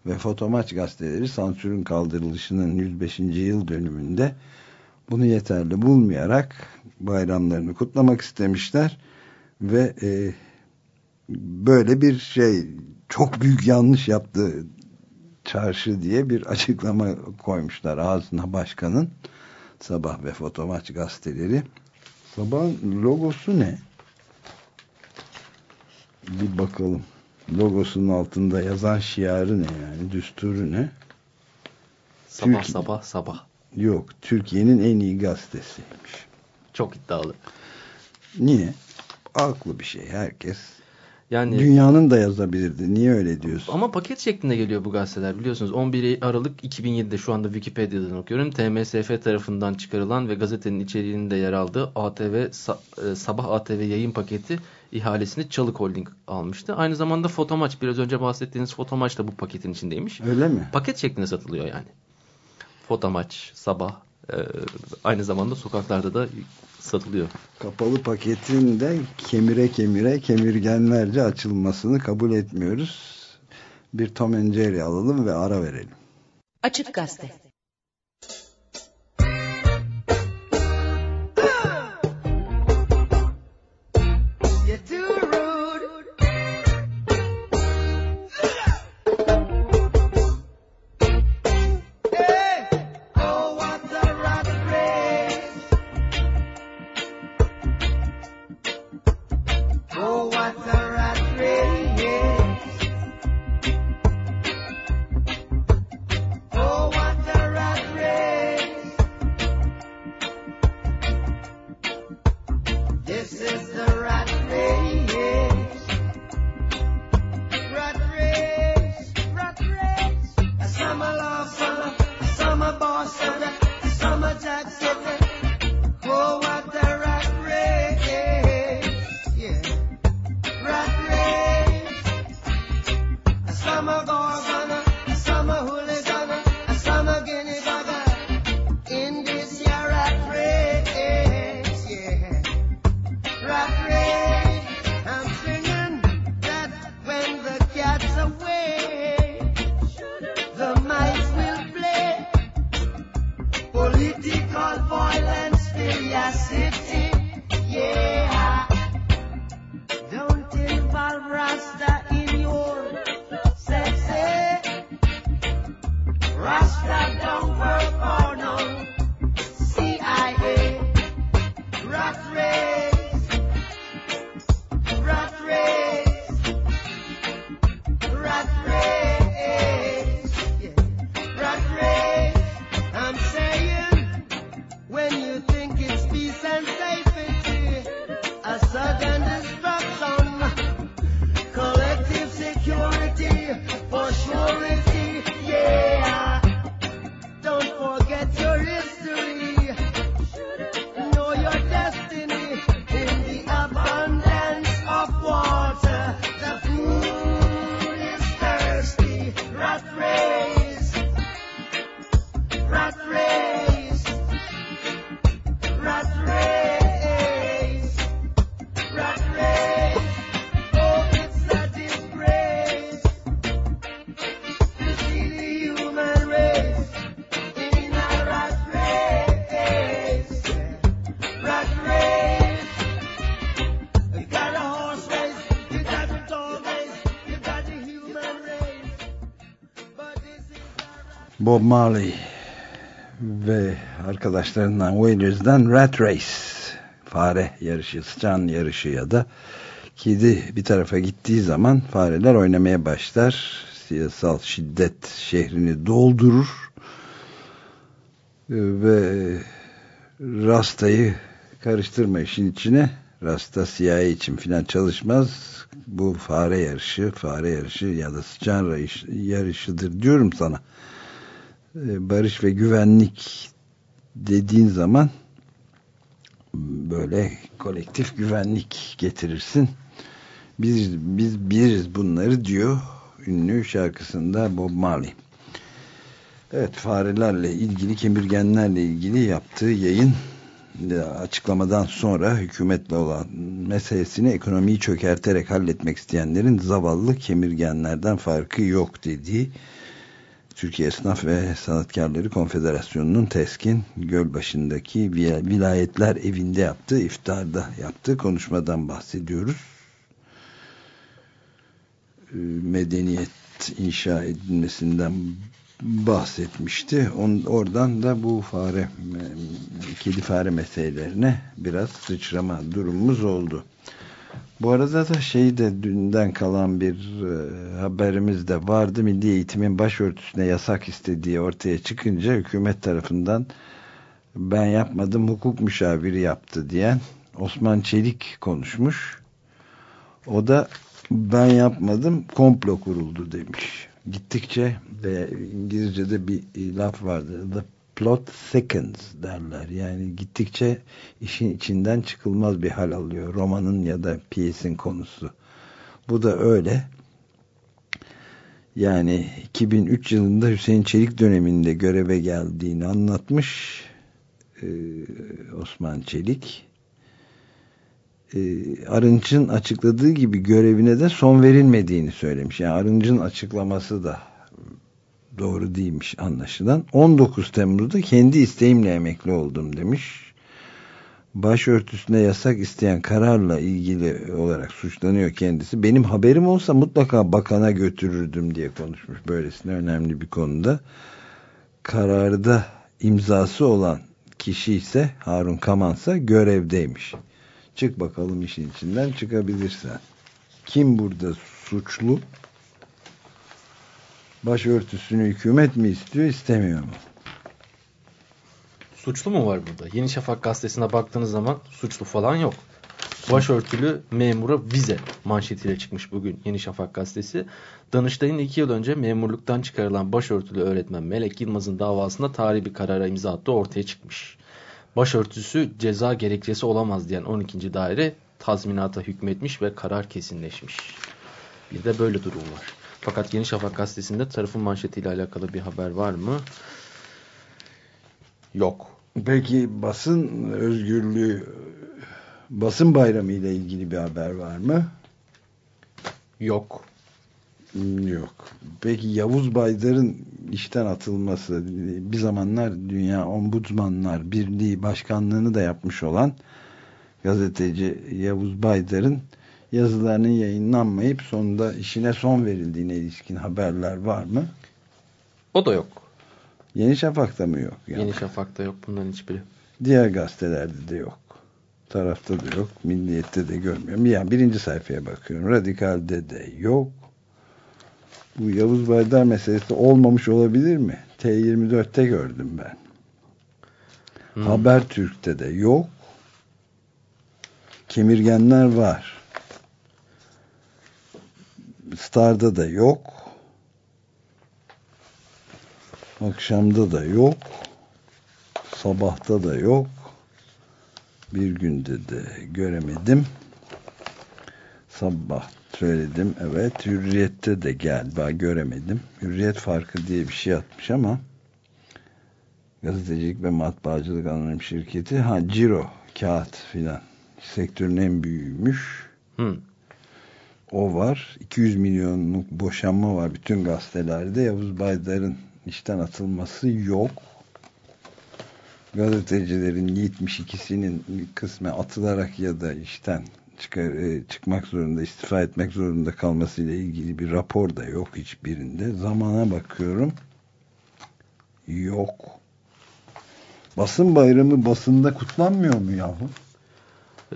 ve Fotomaç gazeteleri sansürün kaldırılışının 105. yıl dönümünde bunu yeterli bulmayarak bayramlarını kutlamak istemişler ve e, böyle bir şey çok büyük yanlış yaptı çarşı diye bir açıklama koymuşlar ağzına başkanın. Sabah ve fotomaç gazeteleri. Sabahın logosu ne? Bir bakalım. Logosunun altında yazan şiarı ne yani? Düsturu ne? Sabah Türkiye- sabah sabah. yok Türkiye'nin en iyi gazetesiymiş. Çok iddialı. niye? Aklı bir şey. Herkes Yani Dünyanın da yazabilirdi. Niye öyle diyorsun? ama paket şeklinde geliyor bu gazeteler biliyorsunuz. 11 Aralık 2007'de şu anda Wikipedia'dan okuyorum. TMSF tarafından çıkarılan ve gazetenin içeriğinde yer aldığı ATV e, Sabah ATV yayın paketi ihalesini Çalık Holding almıştı. Aynı zamanda Fotomaç biraz önce bahsettiğiniz Fotomaç da bu paketin içindeymiş. Öyle mi? Paket şeklinde satılıyor yani. Fotomaç, Sabah e, aynı zamanda sokaklarda da satılıyor. Kapalı paketin de kemire kemire kemirgenlerce açılmasını kabul etmiyoruz. Bir Tom Jerry alalım ve ara verelim. Açık Gazete. Bob Marley ve arkadaşlarından Wailers'dan Rat Race fare yarışı, sıçan yarışı ya da kedi bir tarafa gittiği zaman fareler oynamaya başlar. Siyasal şiddet şehrini doldurur ve Rasta'yı karıştırma işin içine. Rasta CIA için filan çalışmaz. Bu fare yarışı, fare yarışı ya da sıçan yarışı- yarışıdır diyorum sana. Ee, barış ve güvenlik dediğin zaman böyle kolektif güvenlik getirirsin. Biz biz biliriz bunları diyor ünlü şarkısında Bob Marley. Evet farelerle ilgili kemirgenlerle ilgili yaptığı yayın e, açıklamadan sonra hükümetle olan meselesini ekonomiyi çökerterek halletmek isteyenlerin zavallı kemirgenlerden farkı yok dediği Türkiye Esnaf ve Sanatkarları Konfederasyonu'nun TESK'in Gölbaşı'ndaki vil- vilayetler evinde yaptığı iftarda yaptığı konuşmadan bahsediyoruz. Ee, Medeniyet inşa edilmesinden bahsetmişti. Oradan da bu fare kedi fare meselelerine biraz sıçrama durumumuz oldu. Bu arada da şey de dünden kalan bir e, haberimiz de vardı. Milli Eğitim'in başörtüsüne yasak istediği ortaya çıkınca hükümet tarafından ben yapmadım hukuk müşaviri yaptı diyen Osman Çelik konuşmuş. O da Ben yapmadım komplo kuruldu demiş. Gittikçe ve İngilizce'de bir laf vardı. The plot thickens derler. Yani gittikçe işin içinden çıkılmaz bir hal alıyor. Romanın ya da piyesin konusu. Bu da öyle. Yani 2003 yılında Hüseyin Çelik döneminde göreve geldiğini anlatmış ee, Osman Çelik. Ee, Arınç'ın açıkladığı gibi görevine de son verilmediğini söylemiş. Yani Arınç'ın açıklaması da doğru değilmiş anlaşılan. 19 Temmuz'da kendi isteğimle emekli oldum demiş. Başörtüsüne yasak isteyen kararla ilgili olarak suçlanıyor kendisi. Benim haberim olsa mutlaka bakana götürürdüm diye konuşmuş. Böylesine önemli bir konuda. Kararda imzası olan kişi ise Harun Kamansa görevdeymiş. Çık bakalım işin içinden çıkabilirsen. Kim burada suçlu? Başörtüsünü hükümet mi istiyor istemiyor mu? Suçlu mu var burada? Yeni Şafak gazetesine baktığınız zaman suçlu falan yok. Başörtülü memura vize manşetiyle çıkmış bugün Yeni Şafak gazetesi. Danıştay'ın iki yıl önce memurluktan çıkarılan başörtülü öğretmen Melek Yılmaz'ın davasında tarihi bir karara imza attığı ortaya çıkmış. Başörtüsü ceza gerekçesi olamaz diyen 12. daire tazminata hükmetmiş ve karar kesinleşmiş. Bir de böyle durum var. Fakat Yeni Şafak gazetesinde tarafın manşetiyle alakalı bir haber var mı? Yok. Peki basın özgürlüğü basın bayramı ile ilgili bir haber var mı? Yok. Yok. Peki Yavuz Baydar'ın işten atılması bir zamanlar Dünya Ombudsmanlar Birliği Başkanlığını da yapmış olan gazeteci Yavuz Baydar'ın yazılarının yayınlanmayıp sonunda işine son verildiğine ilişkin haberler var mı? O da yok. Yeni Şafak'ta mı yok? Yani? Yeni Şafak'ta yok bunların hiçbiri. Diğer gazetelerde de yok. Tarafta da yok. Milliyet'te de görmüyorum. Yani birinci sayfaya bakıyorum. Radikal'de de yok. Bu Yavuz Baydar meselesi olmamış olabilir mi? T24'te gördüm ben. Hmm. Habertürk'te de yok. Kemirgenler var. Star'da da yok. Akşamda da yok. Sabahta da yok. Bir günde de göremedim. Sabah söyledim. Evet. Hürriyette de galiba göremedim. Hürriyet farkı diye bir şey atmış ama gazetecilik ve matbaacılık anonim şirketi ha Ciro kağıt filan sektörün en büyüğüymüş. Hı. O var. 200 milyonluk boşanma var bütün gazetelerde. Yavuz Baydar'ın işten atılması yok. Gazetecilerin 72'sinin bir kısmı atılarak ya da işten çıkar, e, çıkmak zorunda, istifa etmek zorunda kalmasıyla ilgili bir rapor da yok hiçbirinde. Zamana bakıyorum. Yok. Basın bayramı basında kutlanmıyor mu yahu?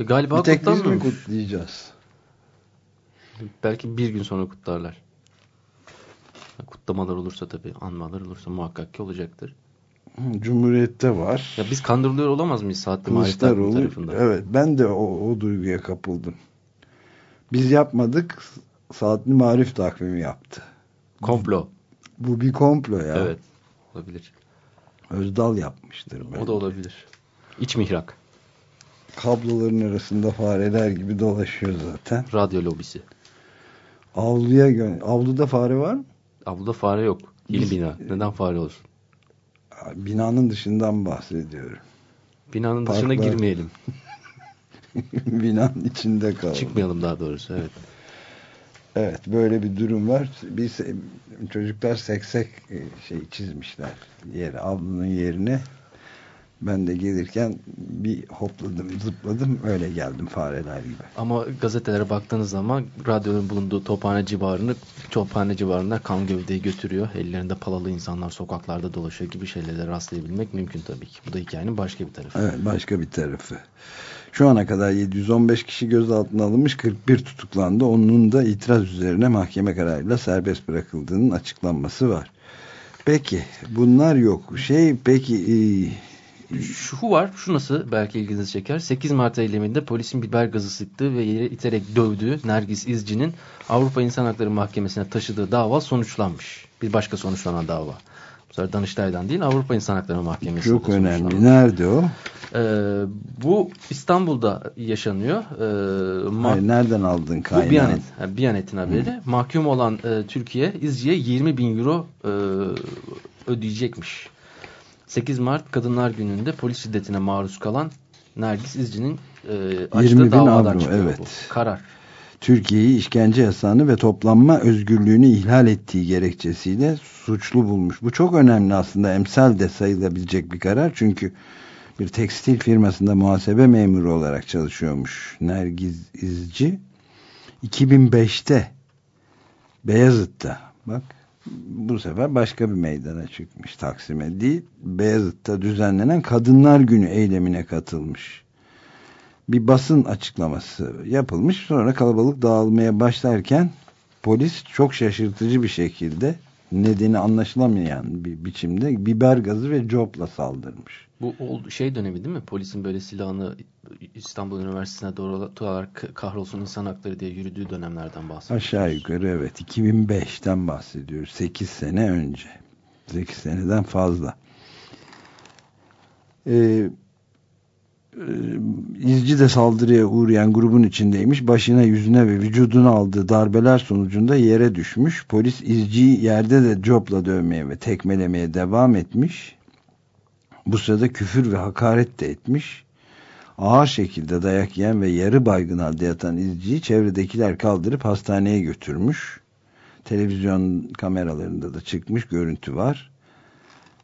E, galiba bir tek biz mi kutlayacağız? Belki bir gün sonra kutlarlar. Kutlamalar olursa tabii, anmalar olursa muhakkak ki olacaktır. Cumhuriyette var. Ya biz kandırılıyor olamaz mıyız Saatli Kılıçdaroğlu tarafından? evet ben de o, o duyguya kapıldım. Biz yapmadık saatli marif takvimi yaptı. Komplo. Bu bir komplo ya. Evet. Olabilir. Özdal yapmıştır böyle. O da olabilir. İç mihrak. Kabloların arasında fareler gibi dolaşıyor zaten. Radyo lobisi. Avluya gö Avluda fare var mı? Avluda fare yok. Yeni Biz- bina. Neden fare olsun? Binanın dışından bahsediyorum. Binanın Parklar. dışına girmeyelim. Binanın içinde kaldı. Çıkmayalım daha doğrusu. Evet. Evet böyle bir durum var. Biz çocuklar seksek e, şey çizmişler yere avlunun yerine. Ben de gelirken bir hopladım zıpladım öyle geldim fareler gibi. Ama gazetelere baktığınız zaman radyonun bulunduğu Tophane civarını Tophane civarında kan gövdeyi götürüyor. Ellerinde palalı insanlar sokaklarda dolaşıyor gibi şeylere rastlayabilmek mümkün tabii ki. Bu da hikayenin başka bir tarafı. Evet başka bir tarafı. Şu ana kadar 715 kişi gözaltına alınmış 41 tutuklandı. Onun da itiraz üzerine mahkeme kararıyla serbest bırakıldığının açıklanması var. Peki bunlar yok. Şey peki e, Şu var, şu nasıl belki ilginizi çeker. 8 Mart eyleminde polisin biber gazı sıktığı ve yere iterek dövdüğü Nergis İzci'nin Avrupa İnsan Hakları Mahkemesi'ne taşıdığı dava sonuçlanmış. Bir başka sonuçlanan dava. Bu sefer Danıştay'dan değil Avrupa İnsan Hakları Mahkemesi'nde Çok önemli. Nerede o? Ee, bu İstanbul'da yaşanıyor. Ee, Hayır, nereden aldın bu kaynağını? Biyanet, yani Biyanet'in haberi. Mahkum olan e, Türkiye İzci'ye 20 bin euro e, ödeyecekmiş. 8 Mart Kadınlar Günü'nde polis şiddetine maruz kalan Nergis İzci'nin e, 20 açtığı davadan avro, çıkıyor evet. bu. Karar. Türkiye'yi işkence yasağını ve toplanma özgürlüğünü ihlal ettiği gerekçesiyle suçlu bulmuş. Bu çok önemli aslında emsal de sayılabilecek bir karar. Çünkü bir tekstil firmasında muhasebe memuru olarak çalışıyormuş Nergiz İzci. 2005'te Beyazıt'ta bak bu sefer başka bir meydana çıkmış Taksim'e değil Beyazıt'ta düzenlenen Kadınlar Günü eylemine katılmış bir basın açıklaması yapılmış. Sonra kalabalık dağılmaya başlarken polis çok şaşırtıcı bir şekilde nedeni anlaşılamayan bir biçimde biber gazı ve copla saldırmış. Bu şey dönemi değil mi? Polisin böyle silahını İstanbul Üniversitesi'ne doğrultarak kahrolsun insan hakları diye yürüdüğü dönemlerden bahsediyoruz. Aşağı yukarı evet 2005'ten bahsediyoruz. 8 sene önce. 8 seneden fazla. Ee, izci de saldırıya uğrayan grubun içindeymiş. Başına, yüzüne ve vücuduna aldığı darbeler sonucunda yere düşmüş. Polis izciyi yerde de copla dövmeye ve tekmelemeye devam etmiş. Bu sırada küfür ve hakaret de etmiş. Ağır şekilde dayak yiyen ve yarı baygın halde yatan izciyi çevredekiler kaldırıp hastaneye götürmüş. Televizyon kameralarında da çıkmış görüntü var.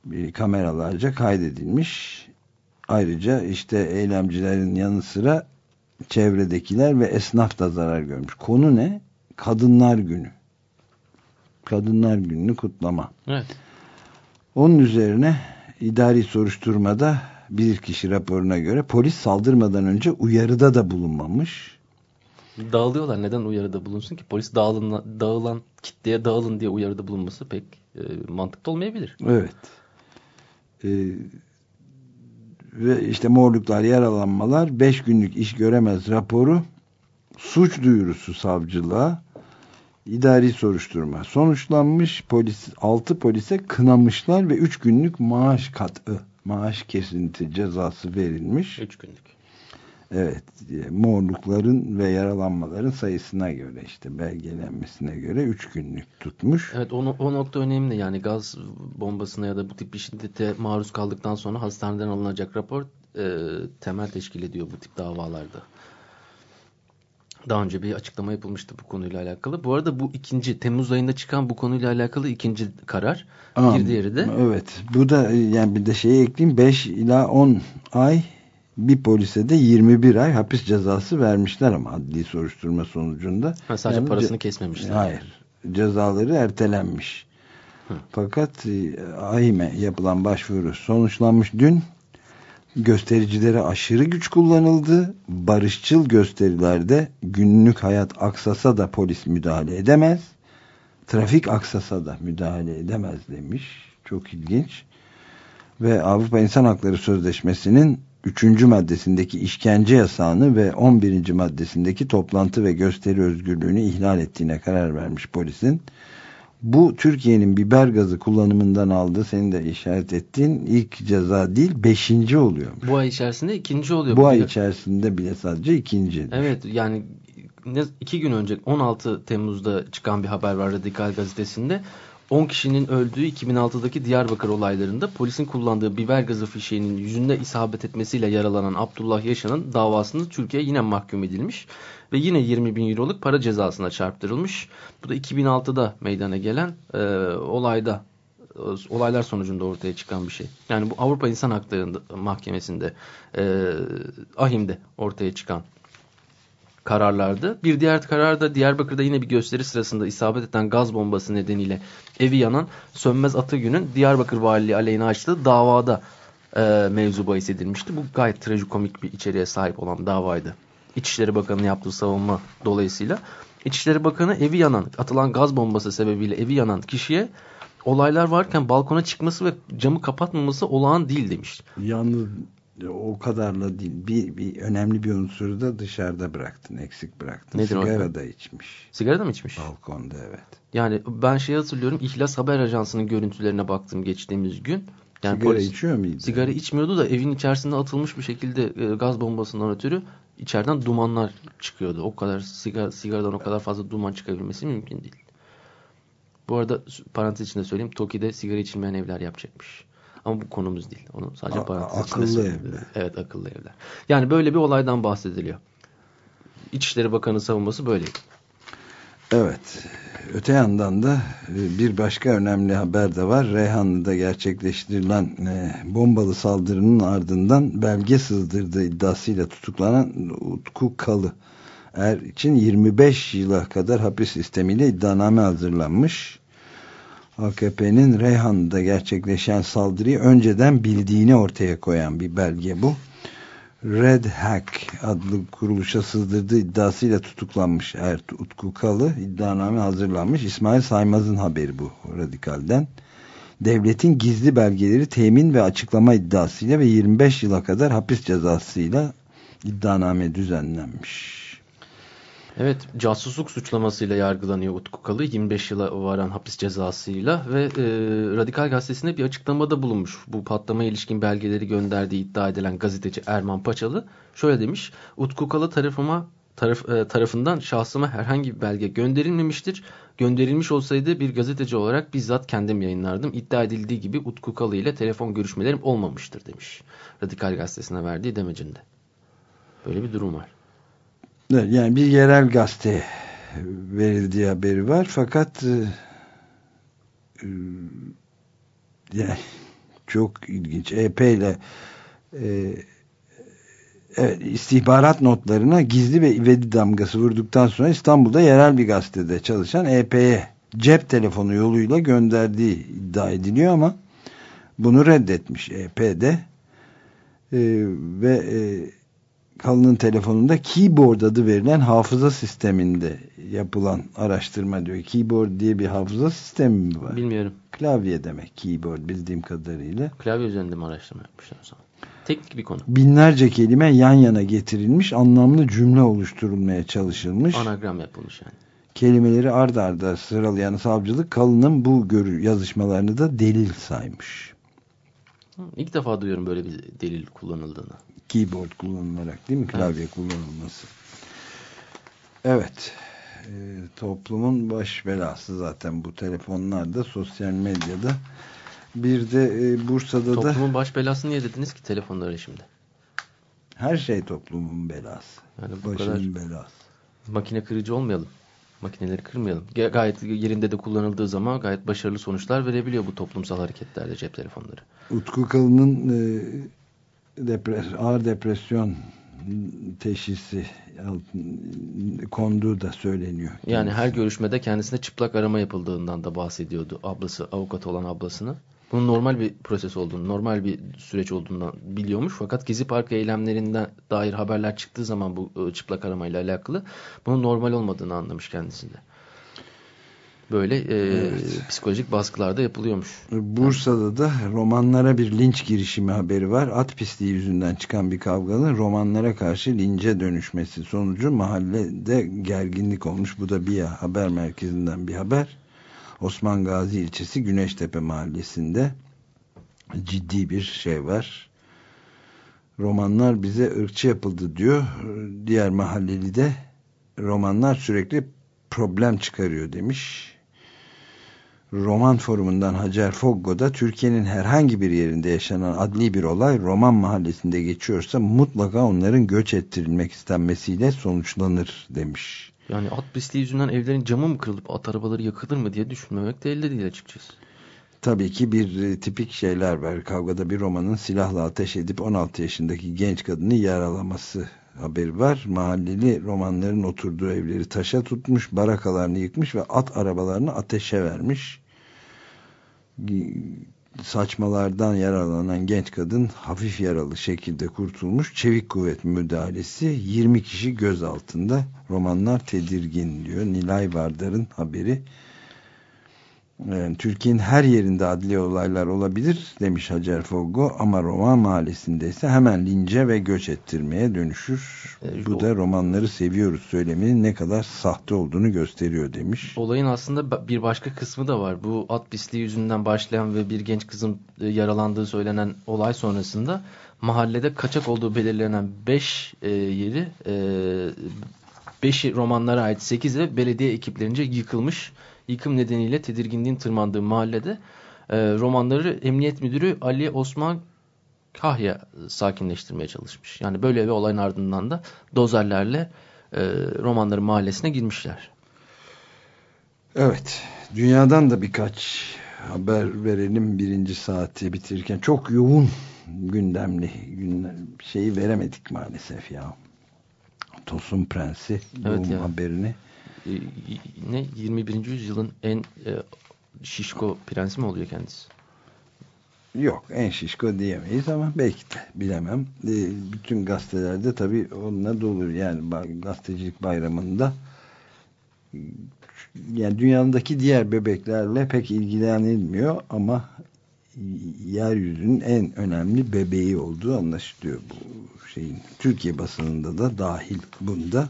Bir kameralarca kaydedilmiş. Ayrıca işte eylemcilerin yanı sıra çevredekiler ve esnaf da zarar görmüş. Konu ne? Kadınlar Günü. Kadınlar Günü'nü kutlama. Evet. Onun üzerine idari soruşturmada bilirkişi raporuna göre polis saldırmadan önce uyarıda da bulunmamış. Dağılıyorlar. Neden uyarıda bulunsun ki? Polis dağılın, dağılan kitleye dağılın diye uyarıda bulunması pek e, mantıklı olmayabilir. Evet. Ee, ve işte morluklar, yaralanmalar, 5 günlük iş göremez raporu, suç duyurusu savcılığa, idari soruşturma sonuçlanmış. Polis 6 polise kınamışlar ve 3 günlük maaş katı, maaş kesinti cezası verilmiş. 3 günlük. Evet, e, morlukların ve yaralanmaların sayısına göre işte belgelenmesine göre 3 günlük tutmuş. Evet o, o nokta önemli yani gaz bombasına ya da bu tip bir şiddete maruz kaldıktan sonra hastaneden alınacak rapor e, temel teşkil ediyor bu tip davalarda. Daha önce bir açıklama yapılmıştı bu konuyla alakalı. Bu arada bu ikinci Temmuz ayında çıkan bu konuyla alakalı ikinci karar. Aa, bir diğeri de Evet. Bu da e, yani bir de şey ekleyeyim 5 ila 10 ay bir polise de 21 ay hapis cezası vermişler ama adli soruşturma sonucunda. ha, sadece Yani parasını kesmemişler. Hayır. Cezaları ertelenmiş. Hı. Fakat e, AİM'e yapılan başvuru sonuçlanmış dün göstericilere aşırı güç kullanıldı. Barışçıl gösterilerde günlük hayat aksasa da polis müdahale edemez. Trafik aksasa da müdahale edemez demiş. Çok ilginç. Ve Avrupa İnsan Hakları Sözleşmesi'nin 3. maddesindeki işkence yasağını ve 11. maddesindeki toplantı ve gösteri özgürlüğünü ihlal ettiğine karar vermiş polisin. Bu Türkiye'nin biber gazı kullanımından aldığı senin de işaret ettiğin ilk ceza değil beşinci oluyor. Bu ay içerisinde ikinci oluyor. Bu ay bir- içerisinde bile sadece ikinci. Evet yani ne, iki gün önce 16 Temmuz'da çıkan bir haber var Radikal Gazetesi'nde. 10 kişinin öldüğü 2006'daki Diyarbakır olaylarında polisin kullandığı biber gazı fişeğinin yüzünde isabet etmesiyle yaralanan Abdullah Yaşan'ın davasında Türkiye yine mahkum edilmiş. Ve yine 20 bin euroluk para cezasına çarptırılmış. Bu da 2006'da meydana gelen e, olayda e, olaylar sonucunda ortaya çıkan bir şey. Yani bu Avrupa İnsan Hakları Mahkemesi'nde e, AHİM'de ortaya çıkan kararlardı. Bir diğer karar da Diyarbakır'da yine bir gösteri sırasında isabet eden gaz bombası nedeniyle evi yanan Sönmez Atagün'ün Diyarbakır Valiliği aleyhine açtığı davada e, mevzu bahis edilmişti. Bu gayet trajikomik bir içeriğe sahip olan davaydı. İçişleri Bakanı'nın yaptığı savunma dolayısıyla. İçişleri Bakanı evi yanan, atılan gaz bombası sebebiyle evi yanan kişiye olaylar varken balkona çıkması ve camı kapatmaması olağan değil demiş. Yalnız o kadarla değil. Bir, bir önemli bir unsuru da dışarıda bıraktın. Eksik bıraktın. Nedir? Sigara da içmiş. Sigara da mı içmiş? Balkonda evet. Yani ben şey hatırlıyorum İhlas Haber Ajansı'nın görüntülerine baktım geçtiğimiz gün. Yani Sigara polis içiyor muydu? sigara içmiyordu da evin içerisinde atılmış bir şekilde e, gaz bombasından ötürü içeriden dumanlar çıkıyordu. O kadar sigara, sigaradan o kadar fazla duman çıkabilmesi mümkün değil. Bu arada parantez içinde söyleyeyim Toki'de sigara içilmeyen evler yapacakmış. Ama bu konumuz değil. Onu sadece parantez akıllı evler. Evet akıllı evler. Yani böyle bir olaydan bahsediliyor. İçişleri Bakanı savunması böyleydi. Evet. Öte yandan da e, bir başka önemli haber de var. Reyhanlı'da gerçekleştirilen e, bombalı saldırının ardından belge sızdırdığı iddiasıyla tutuklanan Utku Kalı er için 25 yıla kadar hapis sistemiyle iddianame hazırlanmış. AKP'nin Reyhanlı'da gerçekleşen saldırıyı önceden bildiğini ortaya koyan bir belge bu. Red Hack adlı kuruluşa sızdırdığı iddiasıyla tutuklanmış Ert Utku Kalı iddianame hazırlanmış. İsmail Saymaz'ın haberi bu radikalden. Devletin gizli belgeleri temin ve açıklama iddiasıyla ve 25 yıla kadar hapis cezasıyla iddianame düzenlenmiş. Evet casusluk suçlamasıyla yargılanıyor Utku Kalı 25 yıla varan hapis cezasıyla ve e, Radikal Gazetesi'nde bir açıklamada bulunmuş. Bu patlamaya ilişkin belgeleri gönderdiği iddia edilen gazeteci Erman Paçalı şöyle demiş. Utku Kalı tarafıma taraf, e, tarafından şahsıma herhangi bir belge gönderilmemiştir. Gönderilmiş olsaydı bir gazeteci olarak bizzat kendim yayınlardım. İddia edildiği gibi Utku Kalı ile telefon görüşmelerim olmamıştır demiş. Radikal Gazetesi'ne verdiği demecinde. Böyle bir durum var. Evet, yani bir yerel gazete verildiği haberi var. Fakat e, e, yani çok ilginç. EP ile e, evet, istihbarat notlarına gizli ve ivedi damgası vurduktan sonra İstanbul'da yerel bir gazetede çalışan EP'ye cep telefonu yoluyla gönderdiği iddia ediliyor ama bunu reddetmiş EP'de e, ve e, Kalın'ın telefonunda keyboard adı verilen hafıza sisteminde yapılan araştırma diyor. Keyboard diye bir hafıza sistemi mi var? Bilmiyorum. Klavye demek keyboard bildiğim kadarıyla. Klavye üzerinde mi araştırma yapmışlar o zaman? Teknik bir konu. Binlerce kelime yan yana getirilmiş, anlamlı cümle oluşturulmaya çalışılmış. Anagram yapılmış yani. Kelimeleri ard arda sıralayan savcılık Kalın'ın bu görü yazışmalarını da delil saymış. İlk defa duyuyorum böyle bir delil kullanıldığını. keyboard kullanılarak değil mi? Klavye kullanılması. Evet. E, toplumun baş belası zaten bu telefonlarda, sosyal medyada. Bir de e, Bursa'da da Toplumun baş belası niye dediniz ki telefonlara şimdi? her şey toplumun belası. Yani bu Başının kadar belası. makine kırıcı olmayalım. Makineleri kırmayalım. Gayet yerinde de kullanıldığı zaman gayet başarılı sonuçlar verebiliyor bu toplumsal hareketlerde cep telefonları. Utku Kalın'ın e, depres ağır depresyon teşhisi konduğu da söyleniyor. Yani her görüşmede kendisine çıplak arama yapıldığından da bahsediyordu ablası, avukat olan ablasını. Bunun normal bir proses olduğunu, normal bir süreç olduğundan biliyormuş. Fakat Gezi Parkı eylemlerinden dair haberler çıktığı zaman bu e, çıplak aramayla alakalı bunun normal olmadığını anlamış kendisinde. Böyle e, psikolojik baskılar da yapılıyormuş. Bursa'da da romanlara bir linç girişimi haberi var. At pisliği yüzünden çıkan bir kavganın romanlara karşı lince dönüşmesi sonucu mahallede gerginlik olmuş. Bu da bir haber merkezinden bir haber. Osman Gazi ilçesi Güneştepe mahallesinde ciddi bir şey var. Romanlar bize ırkçı yapıldı diyor. Diğer mahalleli de romanlar sürekli problem çıkarıyor demiş. Roman forumundan Hacer Foggo da Türkiye'nin herhangi bir yerinde yaşanan adli bir olay roman mahallesinde geçiyorsa mutlaka onların göç ettirilmek istenmesiyle sonuçlanır demiş. Yani at pisliği yüzünden evlerin camı mı kırılıp at arabaları yakılır mı diye düşünmemek de elde değil açıkçası. Tabii ki bir e, tipik şeyler var. Kavgada bir romanın silahla ateş edip 16 yaşındaki genç kadını yaralaması haberi var. Mahalleli romanların oturduğu evleri taşa tutmuş, barakalarını yıkmış ve at arabalarını ateşe vermiş. Saçmalardan yaralanan genç kadın hafif yaralı şekilde kurtulmuş. Çevik kuvvet müdahalesi 20 kişi gözaltında. Romanlar tedirgin diyor. Nilay Vardar'ın haberi. Yani Türkiye'nin her yerinde adli olaylar olabilir demiş Hacer Fogo ama roman mahallesinde ise hemen lince ve göç ettirmeye dönüşür. E, Bu o- da romanları seviyoruz söyleminin ne kadar sahte olduğunu gösteriyor demiş. Olayın aslında bir başka kısmı da var. Bu at pisliği yüzünden başlayan ve bir genç kızın e, yaralandığı söylenen olay sonrasında mahallede kaçak olduğu belirlenen 5 yeri 5'i romanlara ait 8 de belediye ekiplerince yıkılmış. Yıkım nedeniyle tedirginliğin tırmandığı mahallede e, romanları Emniyet Müdürü Ali Osman Kahya sakinleştirmeye çalışmış. Yani böyle bir olayın ardından da dozerlerle e, romanların mahallesine girmişler. Evet, dünyadan da birkaç haber verelim birinci saati bitirirken. Çok yoğun gündemli gündem, şeyi veremedik maalesef ya. Tosun Prensi Evet doğum ya. haberini. E, ne 21. yüzyılın en e, şişko prensi mi oluyor kendisi? Yok en şişko diyemeyiz ama belki de bilemem. E, bütün gazetelerde tabii onunla dolu. Yani gazetecilik bayramında yani dünyadaki diğer bebeklerle pek ilgilenilmiyor ama yeryüzünün en önemli bebeği olduğu anlaşılıyor bu şeyin. Türkiye basınında da dahil bunda.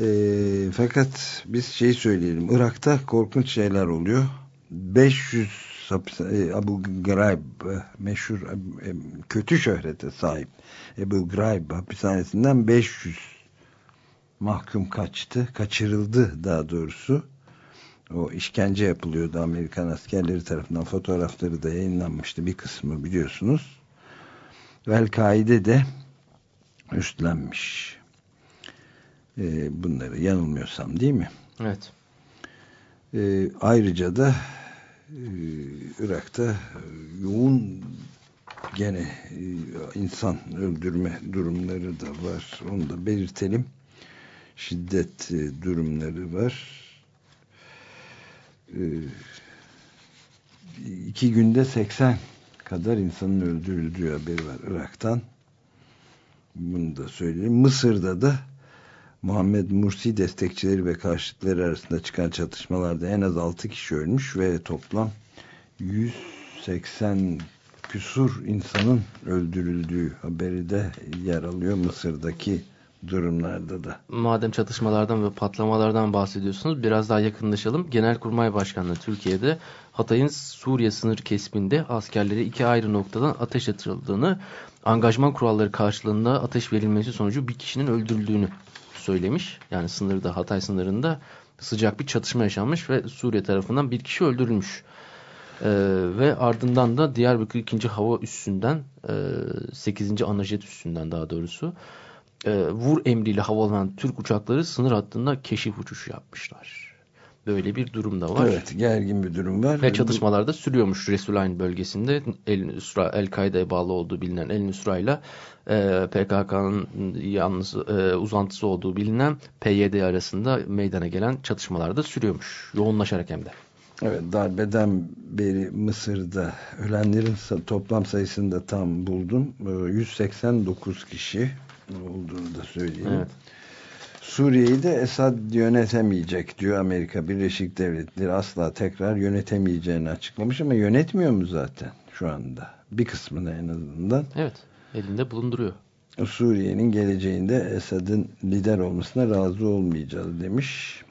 E, fakat biz şey söyleyelim. Irak'ta korkunç şeyler oluyor. 500 hapis- e, Abu Ghraib e, meşhur e, kötü şöhrete sahip Abu Ghraib hapishanesinden 500 mahkum kaçtı. Kaçırıldı daha doğrusu. O işkence yapılıyordu Amerikan askerleri tarafından. Fotoğrafları da yayınlanmıştı. Bir kısmı biliyorsunuz. El-Kaide de üstlenmiş. E, bunları yanılmıyorsam değil mi? Evet. E, ayrıca da e, Irak'ta yoğun gene e, insan öldürme durumları da var. Onu da belirtelim. Şiddet e, durumları var. E, iki günde 80 kadar insanın öldürüldüğü haberi var Irak'tan. Bunu da söyleyeyim. Mısır'da da Muhammed Mursi destekçileri ve karşıtları arasında çıkan çatışmalarda en az 6 kişi ölmüş ve toplam 180 küsur insanın öldürüldüğü haberi de yer alıyor Mısır'daki durumlarda da. Madem çatışmalardan ve patlamalardan bahsediyorsunuz biraz daha yakınlaşalım. Genelkurmay Başkanlığı Türkiye'de Hatay'ın Suriye sınır kesiminde askerleri iki ayrı noktadan ateş atıldığını, angajman kuralları karşılığında ateş verilmesi sonucu bir kişinin öldürüldüğünü söylemiş. Yani sınırda Hatay sınırında sıcak bir çatışma yaşanmış ve Suriye tarafından bir kişi öldürülmüş. Ee, ve ardından da Diyarbakır 2. Hava Üssü'nden e, 8. Anajet Üssü'nden daha doğrusu e, vur emriyle havalanan Türk uçakları sınır hattında keşif uçuşu yapmışlar. Böyle bir durum da var. Evet gergin bir durum var. Ve çatışmalar da sürüyormuş Resulayn bölgesinde. El Nusra, El-Kaide'ye bağlı olduğu bilinen El Nusra ile e, PKK'nın yalnız e, uzantısı olduğu bilinen PYD arasında meydana gelen çatışmalar da sürüyormuş. Yoğunlaşarak hem de. Evet darbeden beri Mısır'da ölenlerin toplam sayısını da tam buldum. Ee, 189 kişi olduğunu da söyleyeyim. Evet. Suriye'yi de Esad yönetemeyecek diyor Amerika Birleşik Devletleri asla tekrar yönetemeyeceğini açıklamış ama yönetmiyor mu zaten şu anda? Bir kısmını en azından. Evet. Elinde bulunduruyor. Suriye'nin geleceğinde Esad'ın lider olmasına razı olmayacağız demiş.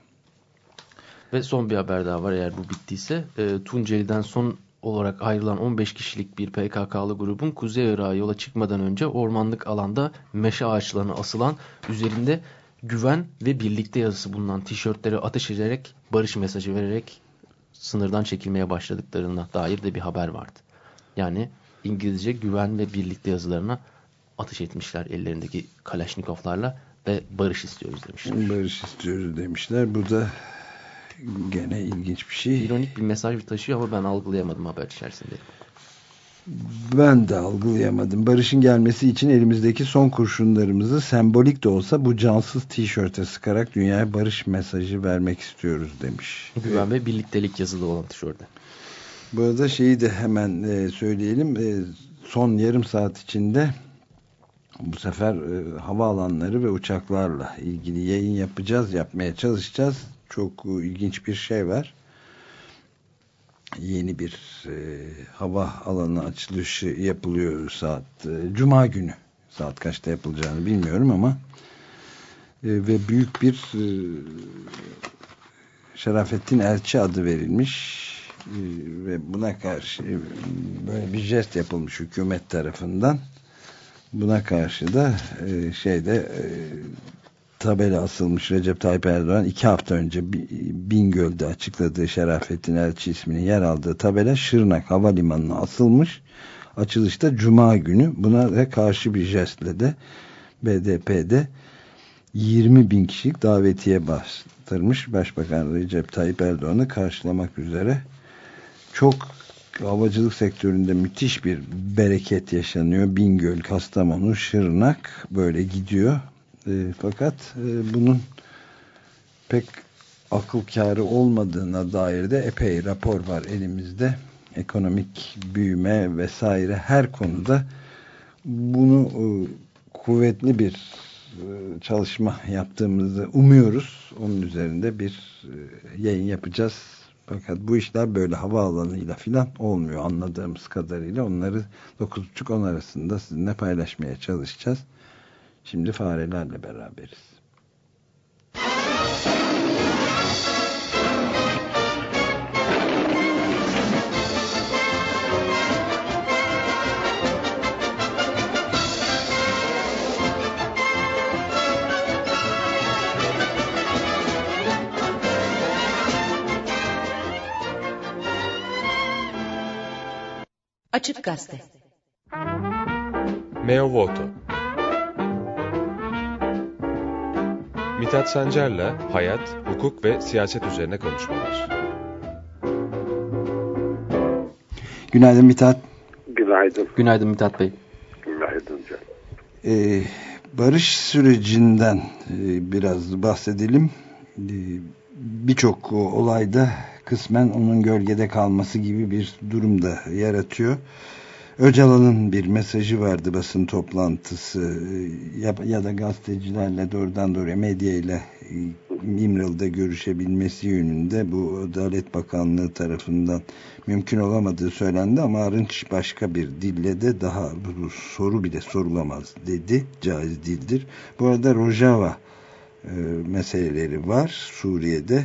Ve son bir haber daha var eğer bu bittiyse. E, Tunceli'den son olarak ayrılan 15 kişilik bir PKK'lı grubun Kuzey Irak'a yola çıkmadan önce ormanlık alanda meşe ağaçlarına asılan üzerinde güven ve birlikte yazısı bulunan tişörtleri ateş ederek barış mesajı vererek sınırdan çekilmeye başladıklarına dair de bir haber vardı. Yani İngilizce güven ve birlikte yazılarına ateş etmişler ellerindeki Kalaşnikovlarla ve barış istiyoruz demişler. Barış istiyoruz demişler. Bu da gene ilginç bir şey. İronik bir mesaj taşıyor ama ben algılayamadım haber içerisinde. Ben de algılayamadım. Barış'ın gelmesi için elimizdeki son kurşunlarımızı sembolik de olsa bu cansız tişörte sıkarak dünyaya barış mesajı vermek istiyoruz demiş. Güven ve birliktelik yazılı olan tişörtte. Bu arada şeyi de hemen e, söyleyelim. E, son yarım saat içinde bu sefer e, havaalanları ve uçaklarla ilgili yayın yapacağız, yapmaya çalışacağız. Çok e, ilginç bir şey var. Yeni bir e, hava alanı açılışı yapılıyor saat e, Cuma günü. Saat kaçta yapılacağını bilmiyorum ama e, ve büyük bir e, Şerafettin Elçi adı verilmiş e, ve buna karşı e, böyle bir jest yapılmış hükümet tarafından. Buna karşı da e, şeyde e, tabela asılmış Recep Tayyip Erdoğan iki hafta önce Bi- Bingöl'de açıkladığı Şerafettin Elçi isminin yer aldığı tabela Şırnak Havalimanı'na asılmış. Açılışta Cuma günü buna ve karşı bir jestle de BDP'de 20 bin kişilik davetiye bastırmış. Başbakan Recep Tayyip Erdoğan'ı karşılamak üzere çok havacılık sektöründe müthiş bir bereket yaşanıyor. Bingöl, Kastamonu, Şırnak böyle gidiyor. E, fakat e, bunun pek akıl kârı olmadığına dair de epey rapor var elimizde. Ekonomik büyüme vesaire her konuda bunu e, kuvvetli bir e, çalışma yaptığımızı umuyoruz. Onun üzerinde bir e, yayın yapacağız. Fakat bu işler böyle havaalanıyla filan olmuyor anladığımız kadarıyla. Onları 9.30-10 arasında sizinle paylaşmaya çalışacağız. Şimdi farelerle beraberiz. Açık Gazete. Meo Voto Mithat Sancar'la hayat, hukuk ve siyaset üzerine konuşmalar. Günaydın Mithat. Günaydın. Günaydın Mithat Bey. Günaydın canım. Ee, barış sürecinden e, biraz bahsedelim. Ee, Birçok olayda kısmen onun gölgede kalması gibi bir durum da yaratıyor. Öcalan'ın bir mesajı vardı basın toplantısı ya, ya da gazetecilerle doğrudan doğruya medyayla e, İmralı'da görüşebilmesi yönünde bu Adalet Bakanlığı tarafından mümkün olamadığı söylendi ama Arınç başka bir dille de daha bu soru bile sorulamaz dedi. Caiz dildir. Bu arada Rojava e, meseleleri var Suriye'de.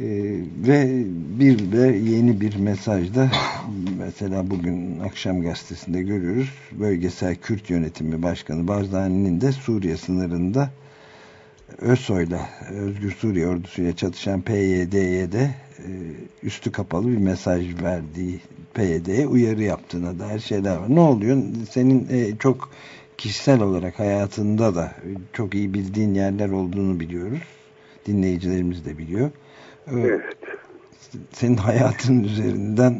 Ee, ve bir de yeni bir mesajda mesela bugün akşam gazetesinde görüyoruz bölgesel Kürt yönetimi başkanı Barzani'nin de Suriye sınırında ÖSO'yla Özgür Suriye ordusuyla çatışan PYD'ye de e, üstü kapalı bir mesaj verdiği PYD'ye uyarı yaptığına dair şeyler var. Ne oluyor? Senin e, çok kişisel olarak hayatında da çok iyi bildiğin yerler olduğunu biliyoruz. Dinleyicilerimiz de biliyor. Evet. Senin hayatın üzerinden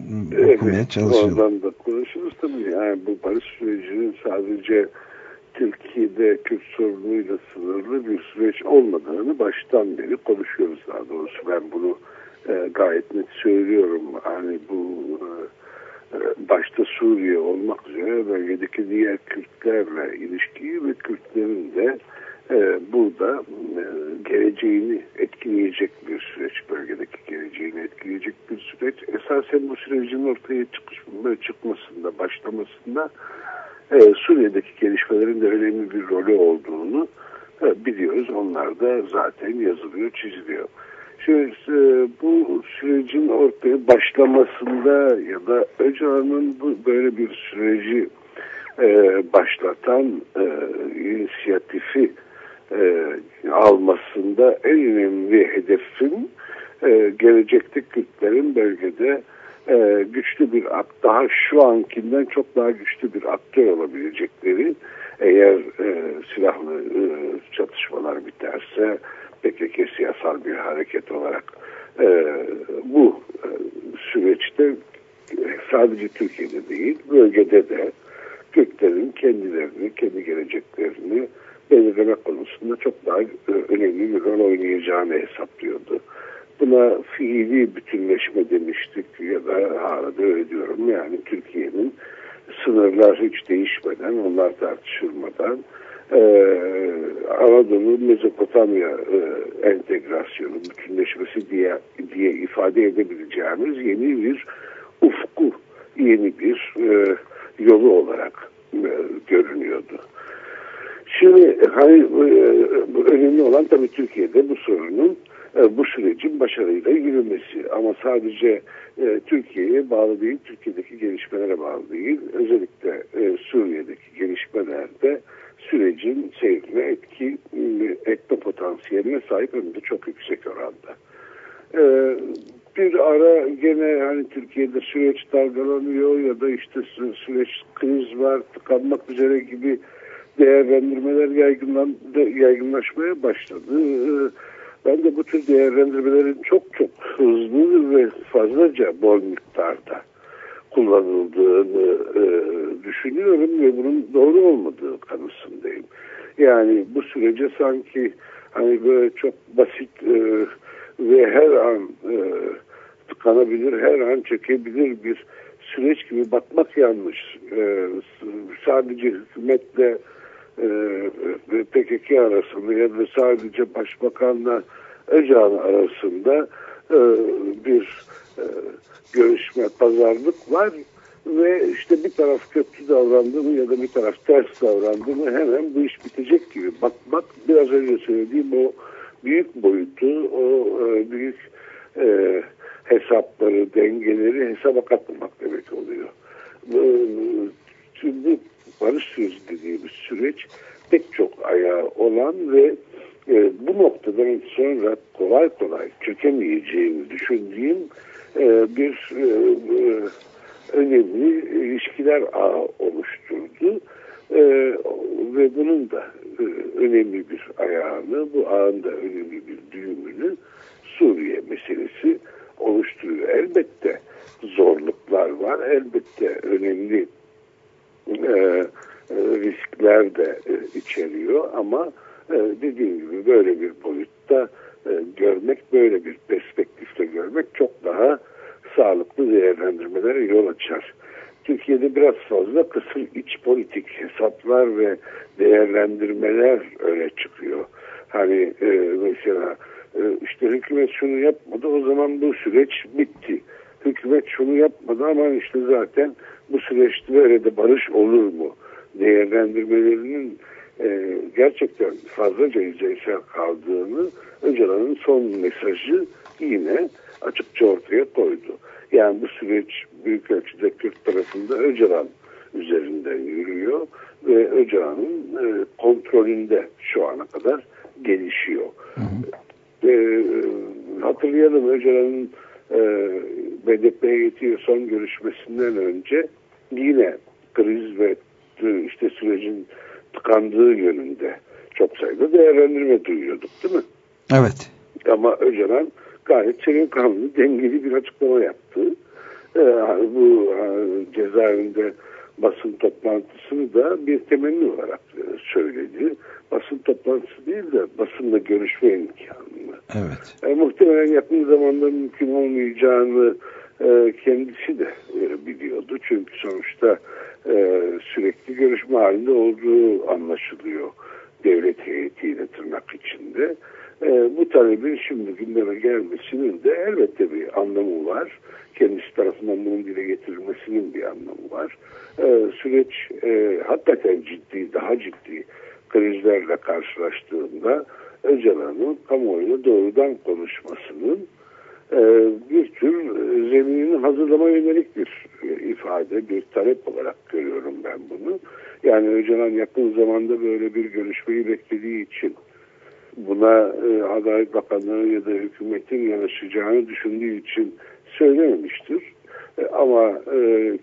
okumaya Evet, çalışalım. oradan da konuşuruz tabii. Yani bu barış sürecinin sadece Türkiye'de Kürt sorunuyla sınırlı bir süreç olmadığını baştan beri konuşuyoruz daha doğrusu. Ben bunu e, gayet net söylüyorum. Hani bu e, e, başta Suriye olmak üzere bölgedeki diğer Kürtlerle ilişkiyi ve Kürtlerin de burada e, geleceğini etkileyecek bir süreç, bölgedeki geleceğini etkileyecek bir süreç. Esasen bu sürecin ortaya çıkış, çıkmasında, başlamasında e, Suriye'deki gelişmelerin de önemli bir rolü olduğunu e, biliyoruz. Onlar da zaten yazılıyor, çiziliyor. Şimdi bu sürecin ortaya başlamasında ya da Öcalan'ın böyle bir süreci başlatan inisiyatifi e, almasında en önemli hedefin e, gelecekte Kürtlerin bölgede e, güçlü bir daha şu ankinden çok daha güçlü bir aktör olabilecekleri. Eğer e, silahlı e, çatışmalar biterse PKK siyasal bir hareket olarak e, bu e, süreçte sadece Türkiye'de değil bölgede de Kürtlerin kendilerini, kendi geleceklerini belirleme konusunda çok daha e, önemli bir rol oynayacağını hesaplıyordu. Buna fiili bütünleşme demiştik ya da hala da öyle diyorum. Yani Türkiye'nin sınırlar hiç değişmeden, onlar tartışılmadan e, Anadolu Mezopotamya e, entegrasyonu, bütünleşmesi diye, diye ifade edebileceğimiz yeni bir ufku, yeni bir e, yolu olarak e, görünüyordu. Şimdi hani e, önemli olan tabii Türkiye'de bu sorunun e, bu sürecin başarıyla yürümesi ama sadece e, Türkiye'ye bağlı değil, Türkiye'deki gelişmelere bağlı değil. Özellikle Suriye'deki gelişmelerde sürecin seyrine etki etme potansiyeline sahip hem çok yüksek oranda. E, bir ara gene hani Türkiye'de süreç dalgalanıyor ya da işte sü- süreç kriz var, tıkanmak üzere gibi değerlendirmeler yaygınlan, yaygınlaşmaya başladı. Ben de bu tür değerlendirmelerin çok çok hızlı ve fazlaca bol miktarda kullanıldığını e, düşünüyorum ve bunun doğru olmadığı kanısındayım. Yani bu sürece sanki hani böyle çok basit e, ve her an e, tıkanabilir, her an çekebilir bir süreç gibi bakmak yanlış. E, sadece hükümetle ve PKK arasında ya da sadece başbakanla Öcalan arasında e, bir e, görüşme, pazarlık var ve işte bir taraf kötü davrandı mı ya da bir taraf ters davrandı mı hemen bu iş bitecek gibi bakmak biraz önce söylediğim o büyük boyutu, o e, büyük e, hesapları, dengeleri hesaba katmamak demek oluyor. Bu, Şimdi barış süreci dediğimiz süreç pek çok ayağı olan ve e, bu noktadan sonra kolay kolay çökemeyeceğini düşündüğüm e, bir e, e, önemli ilişkiler ağı oluşturdu. E, ve bunun da e, önemli bir ayağını, bu ağın da önemli bir düğümünü Suriye meselesi oluşturuyor. Elbette zorluklar var, elbette önemli e, e, riskler de e, içeriyor ama e, dediğim gibi böyle bir boyutta e, görmek, böyle bir perspektifle görmek çok daha sağlıklı değerlendirmelere yol açar. Türkiye'de biraz fazla kısır iç politik hesaplar ve değerlendirmeler öne çıkıyor. Hani e, mesela işte hükümet şunu yapmadı o zaman bu süreç bitti. Hükümet şunu yapmadı ama işte zaten bu süreçte böyle de barış olur mu? Değerlendirmelerinin e, gerçekten fazlaca yüzeysel kaldığını Öcalan'ın son mesajı yine açıkça ortaya koydu. Yani bu süreç büyük ölçüde Kürt tarafında Öcalan üzerinden yürüyor ve Öcalan'ın e, kontrolünde şu ana kadar gelişiyor. E, hatırlayalım Öcalan'ın e, BDP heyeti son görüşmesinden önce yine kriz ve işte sürecin tıkandığı yönünde çok sayıda değerlendirme duyuyorduk değil mi? Evet. Ama Öcalan gayet serin kanlı, dengeli bir açıklama yaptı. Ee, bu e, cezaevinde basın toplantısını da bir temenni olarak e, söyledi. Basın toplantısı değil de basınla görüşme imkanını. Evet. E, muhtemelen yakın zamanda mümkün olmayacağını e, kendisi de e, biliyordu. Çünkü sonuçta e, sürekli görüşme halinde olduğu anlaşılıyor devlet heyetiyle tırnak içinde. E, bu talebin şimdi gündeme gelmesinin de elbette bir anlamı var. Kendisi tarafından bunun dile getirilmesinin bir anlamı var. E, süreç e, hakikaten ciddi, daha ciddi krizlerle karşılaştığında Öcalan'ın kamuoyuna doğrudan konuşmasının bir tür e, zeminini hazırlama yönelik bir e, ifade, bir talep olarak görüyorum ben bunu. Yani Öcalan yakın zamanda böyle bir görüşmeyi beklediği için buna e, Adalet Bakanlığı ya da hükümetin yanaşacağını düşündüğü için söylememiştir. Ama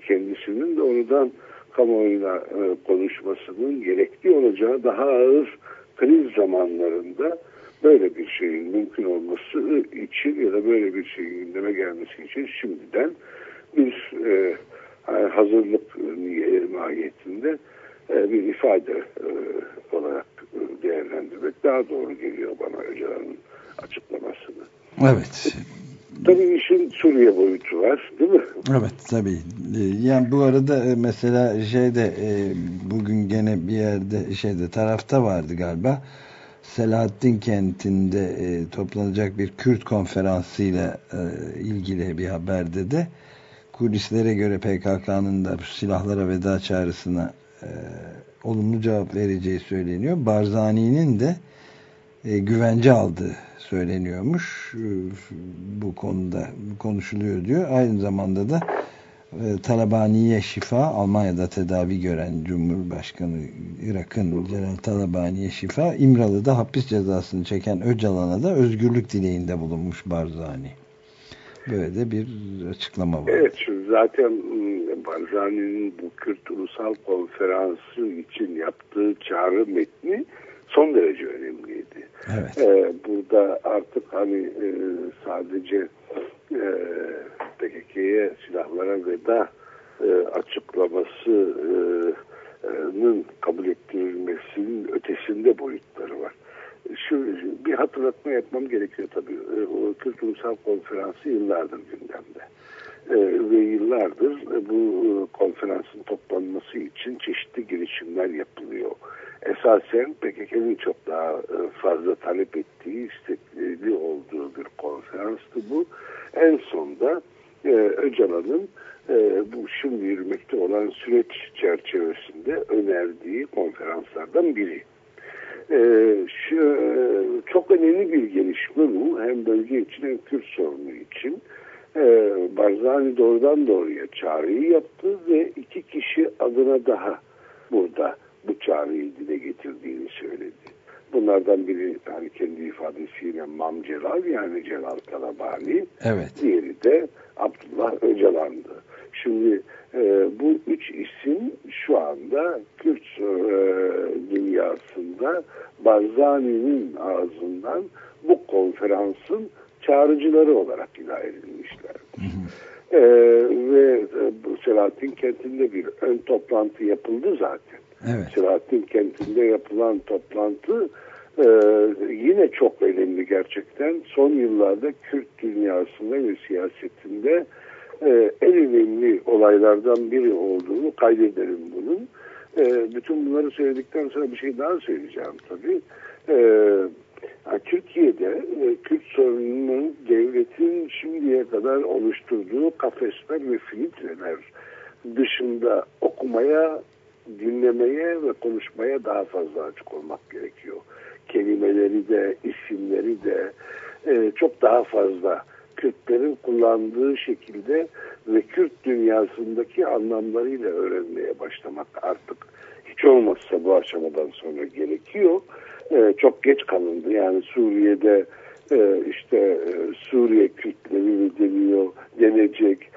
kendisinin doğrudan kamuoyuna e, konuşmasının gerekli olacağı daha ağır kriz zamanlarında böyle bir şeyin mümkün olması için ya da böyle bir şeyin gündeme gelmesi için şimdiden bir e, hazırlık mahiyetinde e, bir ifade e, olarak e, değerlendirmek daha doğru geliyor bana Öcalan'ın açıklamasını. Evet. Tabii işin Suriye boyutu var değil mi? Evet tabii. Ee, Yani bu arada e, mesela şeyde e, bugün gene bir yerde şeyde tarafta vardı galiba. Selahattin kentinde e, toplanacak bir Kürt konferansıyla e, ilgili bir haberde de kulislere göre PKK'nın da silahlara veda çağrısına e, olumlu cevap vereceği söyleniyor. Barzani'nin de e, güvence aldığı söyleniyormuş. E, bu konuda konuşuluyor diyor. Aynı zamanda da Talabani'ye şifa Almanya'da tedavi gören Cumhurbaşkanı Irak'ın Celal Talabani'ye şifa İmralı'da hapis cezasını çeken Öcalan'a da özgürlük dileğinde bulunmuş Barzani. Böyle de bir açıklama var. Evet şimdi zaten ım, Barzani'nin bu Kürt Ulusal Konferansı için yaptığı çağrı metni son derece önemliydi. Evet. Ee, burada artık hani e, sadece e, PKK'ye silahlara veda e, açıklamasının kabul ettirilmesinin ötesinde boyutları var. Şu bir hatırlatma yapmam gerekiyor tabii. E, O Kürt Ulusal Konferansı yıllardır gündemde. E, ve yıllardır e, bu e, konferansın toplanması için çeşitli girişimler yapılıyor. Esasen PKK'nın çok daha e, fazla talep ettiği, istekli olduğu bir konferanstı bu. En sonda e, Öcalan'ın bu şimdi yürümekte olan süreç çerçevesinde önerdiği konferanslardan biri. Ee, şu, çok önemli bir gelişme bu. Hem bölge için hem Kürt sorunu için. Ee, Barzani doğrudan doğruya çağrıyı yaptı ve iki kişi adına daha burada bu çağrıyı dile getirdiğini söyledi. Bunlardan biri hani kendi ifadesiyle Mam Celal yani Celal Talabani. Evet. Diğeri de Abdullah Öcalan'dı. Şimdi e, bu üç isim şu anda Kürt e, dünyasında Barzani'nin ağzından bu konferansın çağrıcıları olarak ilan edilmişler. E, ve e, bu Selahattin kentinde bir ön toplantı yapıldı zaten. Evet. Selahattin kentinde yapılan toplantı e, yine çok önemli gerçekten. Son yıllarda Kürt dünyasında ve siyasetinde e, en önemli olaylardan biri olduğunu kaydedelim bunun. E, bütün bunları söyledikten sonra bir şey daha söyleyeceğim tabii. E, Türkiye'de e, Kürt sorununun devletin şimdiye kadar oluşturduğu kafesler ve filtreler dışında okumaya, dinlemeye ve konuşmaya daha fazla açık olmak gerekiyor. Kelimeleri de, isimleri de e, çok daha fazla Kürtlerin kullandığı şekilde ve Kürt dünyasındaki anlamlarıyla öğrenmeye başlamak artık hiç olmazsa bu aşamadan sonra gerekiyor. E, çok geç kalındı. Yani Suriye'de e, işte e, Suriye Kürtleri deniyor, denecek.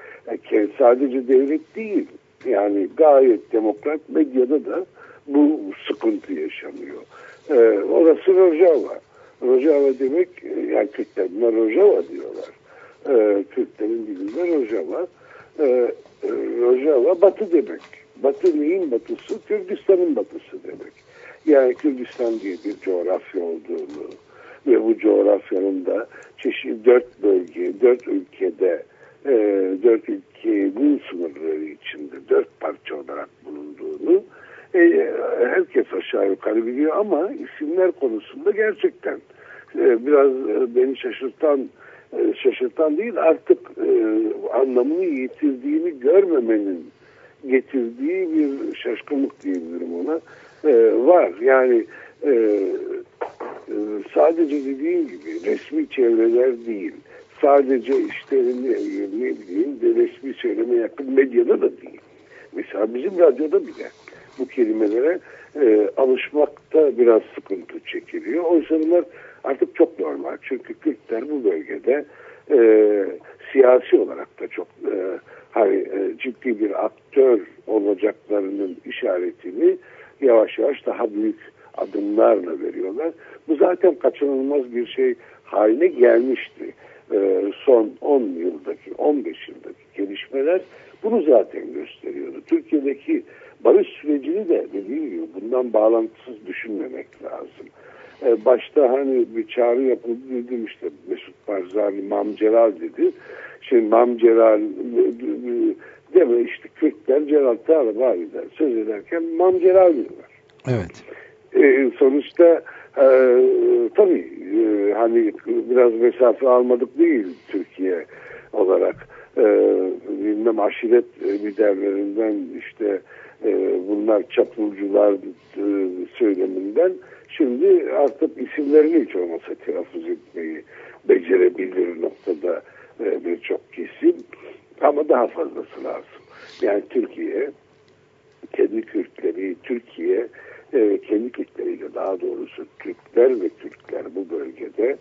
E, sadece devlet değil. Yani gayet demokrat medyada da bu sıkıntı yaşanıyor. E, orası Rojava. Rojava demek e, yani Kürtler buna Rojava diyorlar. E, Kürtlerin dilinde Rojava. E, e, Rojava batı demek. Batı neyin batısı? Kürdistan'ın batısı demek. Yani Kürdistan diye bir coğrafya olduğunu ve bu coğrafyanın da çeşitli dört bölge, dört ülkede, e, dört ülkenin sınırları içinde dört parça olarak bulunduğunu e, herkes aşağı yukarı biliyor ama isimler konusunda gerçekten e, biraz e, beni şaşırtan e, şaşırtan değil artık e, anlamını yitirdiğini görmemenin getirdiği bir şaşkınlık diyebilirim ona e, var. Yani e, e, sadece dediğim gibi resmi çevreler değil. Sadece işte ne, ne bileyim de resmi söyleme yakın medyada da değil. Mesela bizim radyoda bile bu kelimelere e, alışmakta biraz sıkıntı çekiliyor. Oysa bunlar artık çok normal. Çünkü Kürtler bu bölgede e, siyasi olarak da çok e, hani e, ciddi bir aktör olacaklarının işaretini yavaş yavaş daha büyük adımlarla veriyorlar. Bu zaten kaçınılmaz bir şey haline gelmişti. E, son 10 yıldaki, 15 yıldaki gelişmeler bunu zaten gösteriyordu. Türkiye'deki barış sürecini de dediğim gibi bundan bağlantısız düşünmemek lazım. Ee, başta hani bir çağrı yapıldı dedim işte Mesut Barzani Mam Celal dedi. Şimdi Mam Celal deme işte Kürtler Celal Talabani'den söz ederken Mam Celal diyorlar. Evet. Ee, sonuçta Ee, tabii e, hani biraz mesafe almadık değil Türkiye olarak. Ee, bilmem aşiret liderlerinden işte e, bunlar çapulcular e, söyleminden şimdi artık isimlerini hiç olmasa telaffuz etmeyi becerebilir noktada e, birçok kesim ama daha fazlası lazım. Yani Türkiye kendi Kürtleri, Türkiye e, kendi Kürtleriyle daha doğrusu Türkler ve Türkler bu bölgede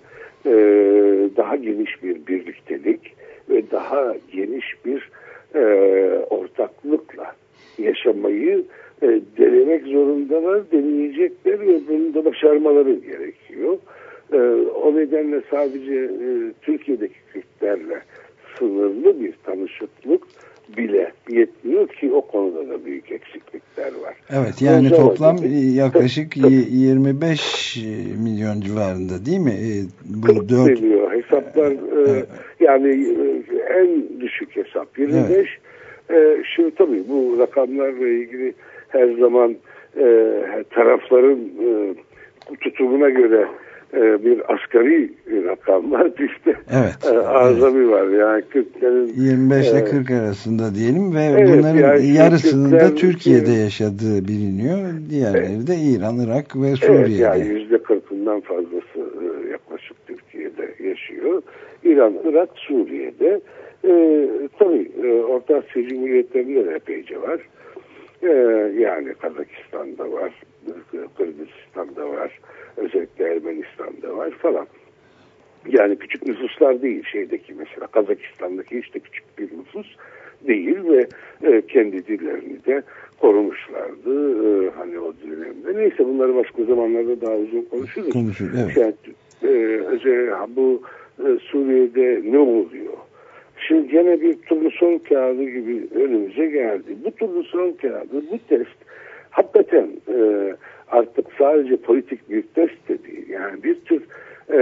e, daha geniş bir birliktelik ve daha geniş bir e, ortaklıkla yaşamayı e, denemek zorundalar, deneyecekler ve bunu da başarmaları gerekiyor. E, o nedenle sadece e, Türkiye'deki Kürtlerle sınırlı bir tanışıklık bile yetmiyor ki o konuda da büyük eksiklikler var. Evet yani Özel toplam olarak- yaklaşık Tabii, tabii. y- 25 milyon civarında değil mi? E, Bu 40 4 deniyor hesaplar e, Evet. yani e, en düşük hesap 25 e, şimdi tabii bu rakamlarla ilgili her zaman e, tarafların e, tutumuna göre e, bir asgari rakam var işte Evet. e, azami var yani Kürtlerin 25 ile e, 40 arasında diyelim ve Evet, bunların yani yarısının da Türkiye'de yaşadığı biliniyor. Diğerleri de İran, Irak ve Suriye'de. Evet yani yüzde kırkından fazlası e, yaklaşık Türkiye'de yaşıyor. İran, Irak, Suriye'de. E, tabii e, Orta Asya Cumhuriyetlerinde de epeyce var. E, yani Kazakistan'da var, Kırgızistan'da var, özellikle Ermenistan'da var falan. Yani küçük nüfuslar değil şeydeki mesela Kazakistan'daki işte küçük bir nüfus değil ve e, kendi dillerini de korumuşlardı e, hani o dönemde. Neyse bunları başka zamanlarda daha uzun konuşuruz. Konuşur, evet. Yani, e, özel, bu e, Suriye'de ne oluyor? Şimdi gene bir turnusol kağıdı gibi önümüze geldi. Bu turnusol kağıdı, bu test hakikaten e, artık sadece politik bir test de değil. Yani bir tür e,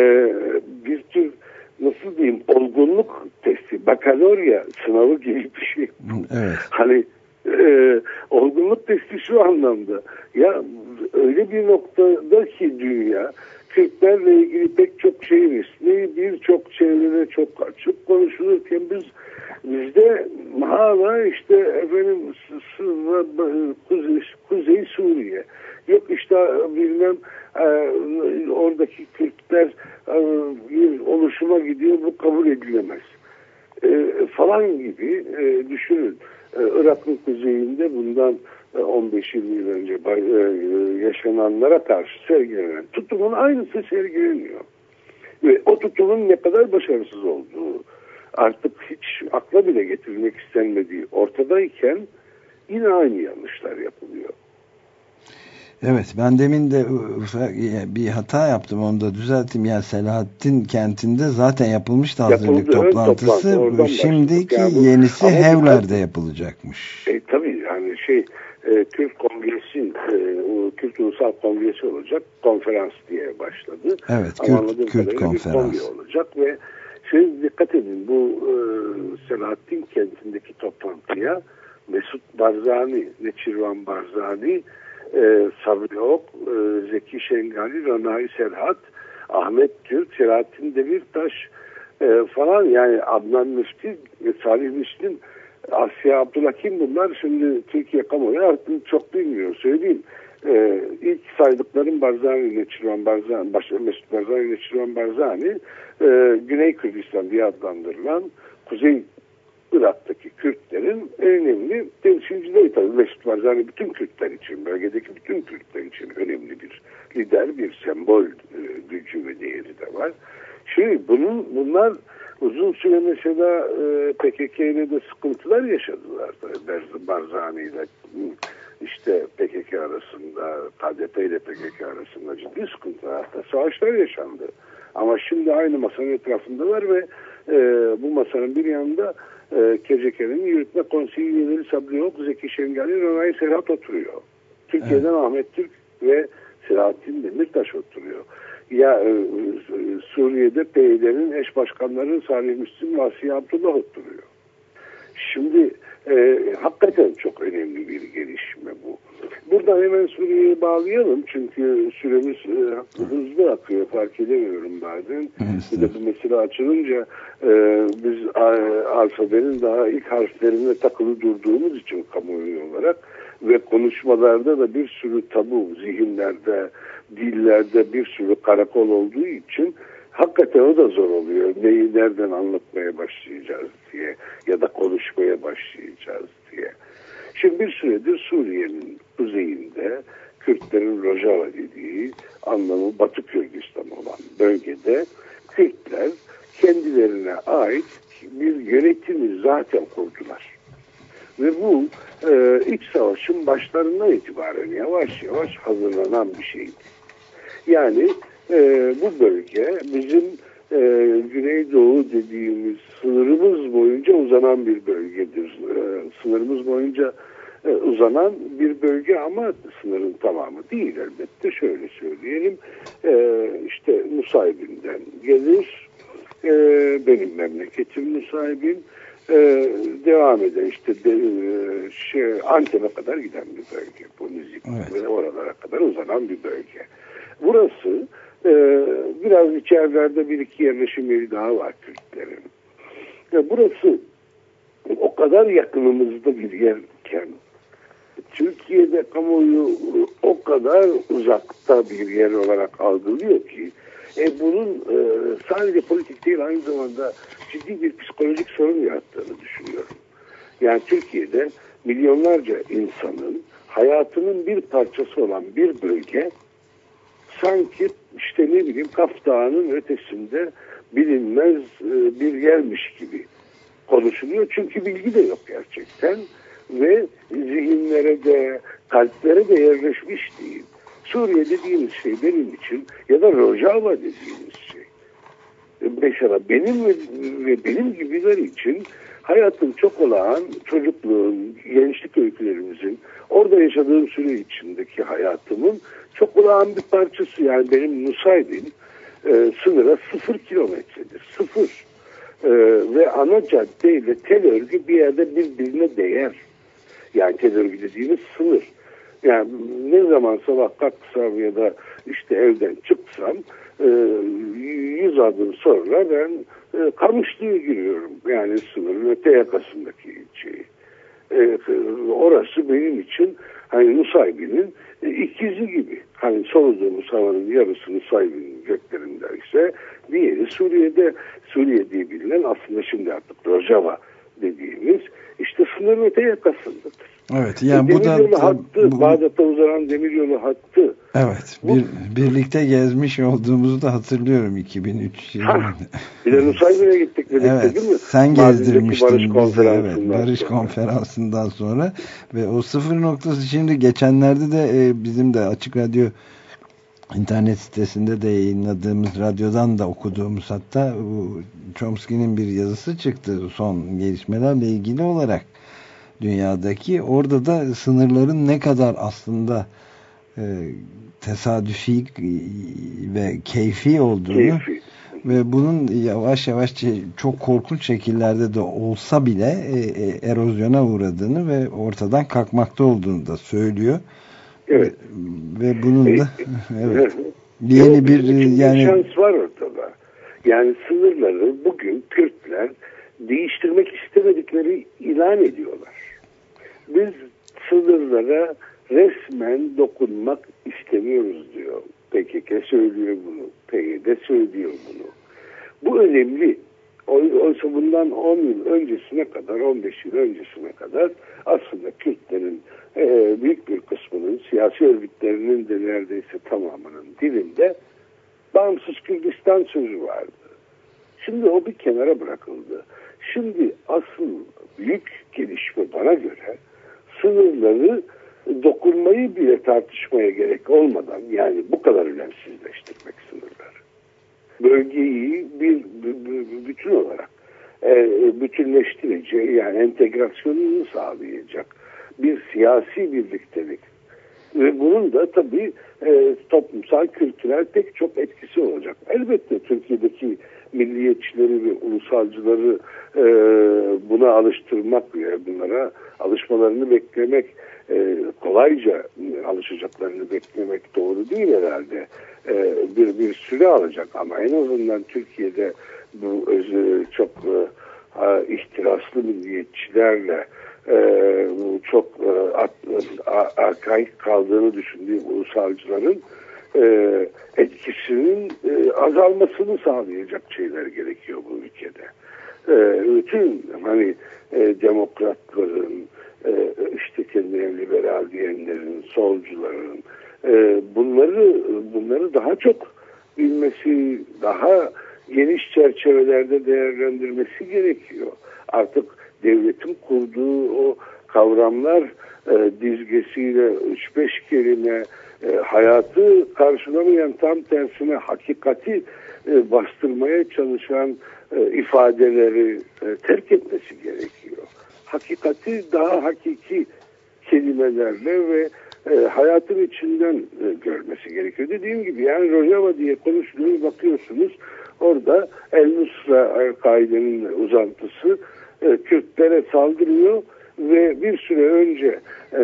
bir tür nasıl diyeyim olgunluk testi, bakalorya sınavı gibi bir şey. Evet. Hani e, olgunluk testi şu anlamda ya öyle bir noktada ki dünya Kürtlerle ilgili pek çok şey resmi birçok şeylere çok açık konuşulurken biz bizde hala işte efendim Kuzey, Suriye yok işte bilmem e, oradaki Kürtler e, bir oluşuma gidiyor bu kabul edilemez e, falan gibi düşünün. Irak'ın kuzeyinde bundan 15-20 yıl önce e, yaşananlara karşı sergilenen tutumun aynısı sergileniyor. Ve o tutumun ne kadar başarısız olduğu artık hiç akla bile getirilmek istenmediği ortadayken yine aynı yanlışlar yapılıyor. Evet ben demin de bir hata yaptım onu da düzelttim. Yani Selahattin kentinde zaten yapılmıştı hazırlık Yapıldı, toplantısı. toplantı, Şimdiki. Yani bu- yenisi Hevler'de yapılacakmış. E, tabii yani şey e, Kürt Kongresi, e, Kürt Ulusal Kongresi olacak. Konferans diye başladı. Evet, Ama Kürt- anladığım Kürt bir konferans. kongre olacak ve şey dikkat edin bu e, Selahattin kentindeki toplantıya Mesut Barzani, Neçirvan Barzani, e, Sabri Ok, e, Zeki Şengali, Ranai Serhat, Ahmet Türk, Selahattin Demirtaş e, falan yani Adnan Müftü, e, Salih Müslim, Asya Abdülhakim bunlar şimdi Türkiye kamuoyu çok bilmiyor söyleyeyim. Ee, ilk saydıklarım Barzani, Neçirvan Barzani, baş, Mesut Barzani, Neçirvan Barzani, e, Güney Kürdistan diye adlandırılan Kuzey Irak'taki Kürtlerin en önemli temsilcileri tabii Mesut Barzani bütün Kürtler için, bölgedeki bütün Kürtler için önemli bir lider, bir sembol e, gücü ve değeri de var. Şimdi bunun bunlar uzun süre mesela e, PKK ile de sıkıntılar yaşadılar. Berz- Barzani ile işte PKK arasında, KDP ile PKK arasında ciddi sıkıntılar, hatta savaşlar yaşandı. Ama şimdi aynı masanın etrafındalar ve e, bu masanın bir yanında e, KCK'nin yürütme konseyi üyeleri Sabri Ok, Zeki Şengali, Ronay Serhat oturuyor. Türkiye'den Ahmet Türk ve Selahattin Demirtaş oturuyor. Ya e, e, Suriye'de PYD'nin eş başkanları Salih Müslim ve Asiye Abdullah oturuyor. Şimdi E, hakikaten çok önemli bir gelişme bu. Buradan hemen Suriye'ye bağlayalım çünkü süremiz e, hızlı akıyor fark edemiyorum bazen. Bir de bu mesele açılınca e, biz a- alfabenin daha ilk harflerine takılı durduğumuz için kamuoyu olarak ve konuşmalarda da bir sürü tabu zihinlerde, dillerde bir sürü karakol olduğu için hakikaten o da zor oluyor. Neyi nereden anlatmaya başlayacağız diye ya da konuşmaya başlayacağız diye. Şimdi bir süredir Suriye'nin kuzeyinde Kürtlerin Rojava dediği anlamı Batı Kürdistan olan bölgede Kürtler kendilerine ait bir yönetimi zaten kurdular. Ve bu e, iç savaşın başlarından itibaren yavaş yavaş hazırlanan bir şeydi. Yani e, bu bölge bizim e, Güneydoğu dediğimiz sınırımız boyunca uzanan bir bölgedir. E, sınırımız boyunca e, uzanan bir bölge ama sınırın tamamı değil elbette. Şöyle söyleyelim e, işte Nusaybin'den gelir e, benim memleketim Nusaybin devam eden işte de, e, şey, Antep'e kadar giden bir bölge. Bu müzik Evet. ve oralara kadar uzanan bir bölge. Burası e, biraz içerilerde bir iki yerleşim yeri daha var Kürtlerin. Ve burası o kadar yakınımızda bir yerken Türkiye'de kamuoyu o kadar uzakta bir yer olarak algılıyor ki e, bunun e, sadece politik değil aynı zamanda ciddi bir psikolojik sorun yarattığını düşünüyorum. Yani Türkiye'de milyonlarca insanın hayatının bir parçası olan bir bölge sanki işte ne bileyim Kaf Dağı'nın ötesinde bilinmez e, bir yermiş gibi konuşuluyor. Çünkü bilgi de yok gerçekten ve zihinlere de kalplere de yerleşmiş değil. Suriye dediğimiz şey benim için ya da Rojava dediğimiz şey. Mesela benim ve, ve benim gibiler için hayatın çok olağan çocukluğun, gençlik öykülerimizin, orada yaşadığım süre içindeki hayatımın çok olağan bir parçası. Yani benim Nusaybin e, sınıra sıfır kilometredir. Sıfır. E, ve ana cadde ile tel örgü bir yerde birbirine değer. Yani tel örgü dediğimiz sınır. Yani ne zaman sabah kalksam ya da işte evden çıksam e, yüz adım sonra ben e, Kamışlı'ya giriyorum. Yani sınırın öte yakasındaki ilçeyi. E, orası benim için hani Nusaybin'in e, ikizi gibi. Hani soluduğumuz havanın yarısı Nusaybin'in göklerindeyse diğeri Suriye'de Suriye diye bilinen aslında şimdi artık Rojava dediğimiz işte sınırın öte yakasındadır. Evet yani bu da hattı, bu- Bağdat'a uzanan demiryolu hattı. evet bir, birlikte gezmiş olduğumuzu da hatırlıyorum 2003 yılında. Bir de Nusaybin'e gittik birlikte Evet, değil mi? sen gezdirmiştin Barış bizi. Evet, Barış sonra. Konferansı'ndan sonra ve o sıfır noktası şimdi geçenlerde de e, bizim de Açık Radyo internet sitesinde de yayınladığımız radyodan da okuduğumuz hatta bu Chomsky'nin bir yazısı çıktı son gelişmelerle ilgili olarak dünyadaki orada da sınırların ne kadar aslında e, tesadüfi ve keyfi olduğunu Keyfi. ve bunun yavaş yavaş çok korkunç şekillerde de olsa bile e, e, erozyona uğradığını ve ortadan kalkmakta olduğunu da söylüyor. Evet. Ve bunun da evet. Yok, Yeni bir yani şans var ortada. Yani sınırları bugün Kürtler değiştirmek istemedikleri ilan ediyorlar. Biz sınırlara resmen dokunmak istemiyoruz diyor. PKK söylüyor bunu. PYD söylüyor bunu. Bu önemli. Oy- Oysa bundan 10 yıl öncesine kadar, 15 yıl öncesine kadar aslında Kürtlerin e, büyük bir kısmının siyasi örgütlerinin de neredeyse tamamının dilinde bağımsız Kürdistan sözü vardı. Şimdi o bir kenara bırakıldı. Şimdi asıl büyük gelişme bana göre sınırları dokunmayı bile tartışmaya gerek olmadan yani bu kadar önemsizleştirmek sınırları. Bölgeyi bir, bütün olarak e, bütünleştireceği yani entegrasyonunu sağlayacak bir siyasi birliktelik ve bunun da tabii e, toplumsal, kültürel pek çok etkisi olacak. Elbette Türkiye'deki milliyetçileri ve ulusalcıları e, buna alıştırmak ve bunlara alışmalarını beklemek e, kolayca alışacaklarını beklemek doğru değil herhalde. E, bir, bir süre alacak ama en azından Türkiye'de bu özü çok e, ihtiraslı milliyetçilerle e, bu çok e, arkaik kaldığını düşündüğüm ulusalcıların e, etkisinin e, azalmasını sağlayacak şeyler gerekiyor bu ülkede. E, bütün hani e, demokratların, e, işte kendilerine liberal diyenlerin, solcuların e, bunları bunları daha çok bilmesi, daha geniş çerçevelerde değerlendirmesi gerekiyor. Artık devletin kurduğu o kavramlar e, dizgesiyle 3-5 kelime e, hayatı karşılamayan tam tersine hakikati e, bastırmaya çalışan e, ifadeleri e, terk etmesi gerekiyor. Hakikati daha hakiki kelimelerle ve e, hayatın içinden e, görmesi gerekiyor. Dediğim gibi yani Rojava diye konuşuluyor bakıyorsunuz orada El Nusra kaidenin uzantısı e, Kürtlere saldırıyor ve bir süre önce e,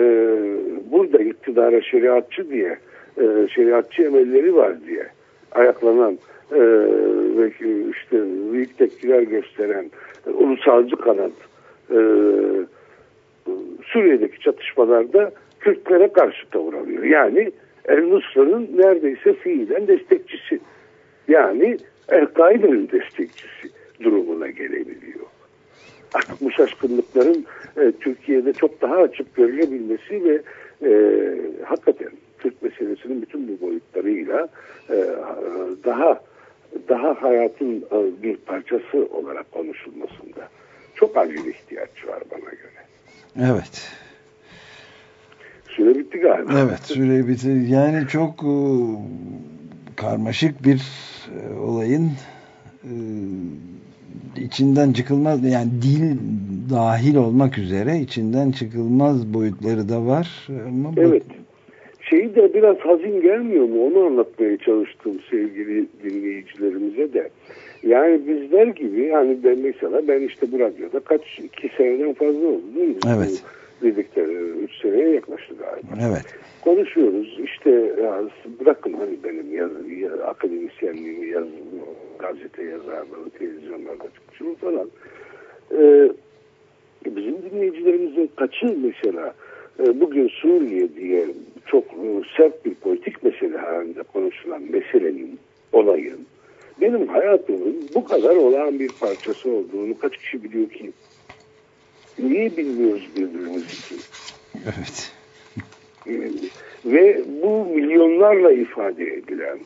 burada iktidara şeriatçı diye e, şeriatçı emelleri var diye ayaklanan e, ve işte büyük tepkiler gösteren e, ulusalcı kanat e, Suriye'deki çatışmalarda Kürtlere karşı tavır alıyor. Yani El Nusra'nın neredeyse fiilen destekçisi. Yani El-Kaide'nin destekçisi durumuna gelebiliyor. Artık bu şaşkınlıkların e, Türkiye'de çok daha açık görülebilmesi ve e, hakikaten Türk meselesinin bütün bu boyutlarıyla e, daha daha hayatın e, bir parçası olarak konuşulmasında çok acil ihtiyaç var bana göre. Evet. Süre bitti galiba. Evet süre bitti. Yani çok e, karmaşık bir e, olayın e, içinden çıkılmaz yani dil dahil olmak üzere içinden çıkılmaz boyutları da var. Ama Evet. Şeyi de biraz hazin gelmiyor mu? Onu anlatmaya çalıştım sevgili dinleyicilerimize de. Yani bizler gibi yani ben mesela ben işte bu radyoda kaç iki seneden fazla oldu değil mi? Evet. Bu Birlikte e, üç seneye yaklaştı galiba. Evet. konuşuyoruz. İşte ya, bırakın hani benim yaz, ya, akademisyenliğimi yaz, gazete yazarlığı, televizyonlarda çıkışımı falan. Ee, bizim dinleyicilerimizin kaçı mesela e, bugün Suriye diye çok e, sert bir politik mesele halinde konuşulan meselenin, olayın benim hayatımın bu kadar olağan bir parçası olduğunu kaç kişi biliyor ki? Niye bilmiyoruz birbirimizi ki? Evet. Ee, ve bu milyonlarla ifade edilen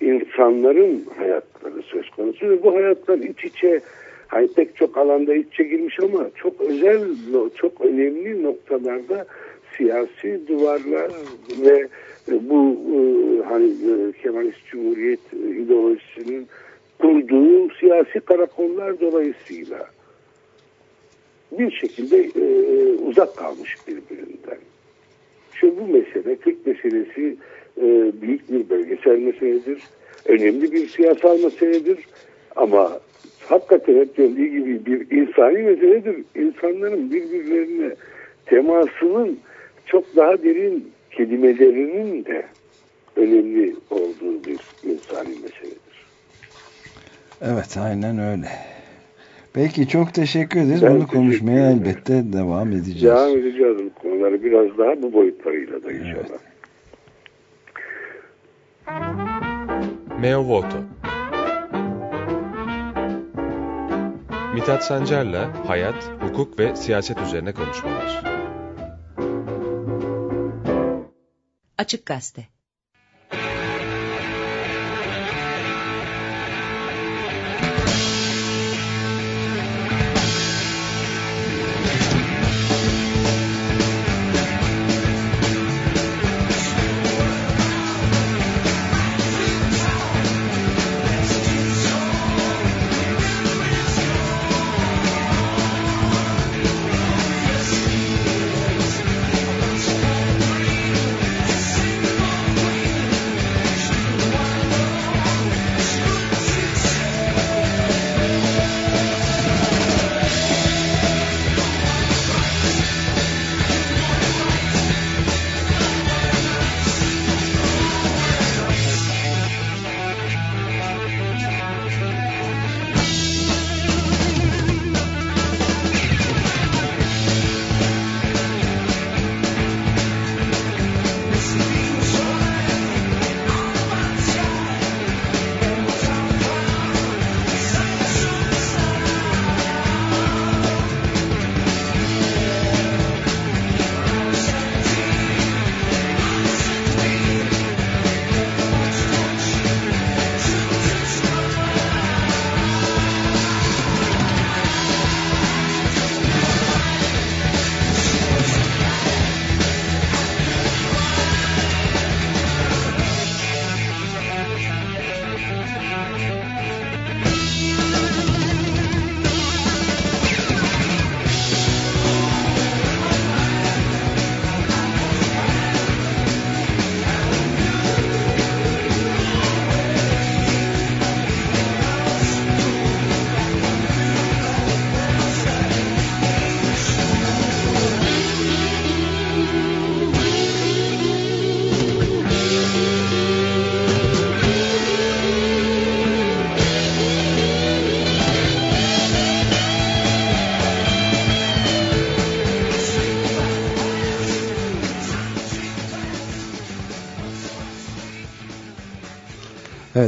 insanların hayatları söz konusu ve bu hayatlar iç içe hani pek çok alanda iç içe girmiş ama çok özel çok önemli noktalarda siyasi duvarlar ve bu e, hani e, Kemalist Cumhuriyet e, ideolojisinin kurduğu siyasi karakollar dolayısıyla bir şekilde e, uzak kalmış birbirinden. Şu bu mesele, Kürt meselesi e, büyük bir bölgesel meseledir. Önemli bir siyasal meseledir. Ama hakikaten hep dediği gibi bir insani meseledir. İnsanların birbirlerine temasının çok daha derin kelimelerinin de önemli olduğu bir insani meseledir. Evet aynen öyle. Peki çok teşekkür ederiz. Ben Bunu konuşmaya ederim. elbette devam edeceğiz. Devam edeceğiz bu konuları biraz daha bu boyutlarıyla da inşallah. Meo Voto Mithat Sancar'la hayat, hukuk ve siyaset üzerine konuşmalar. Açık Gazete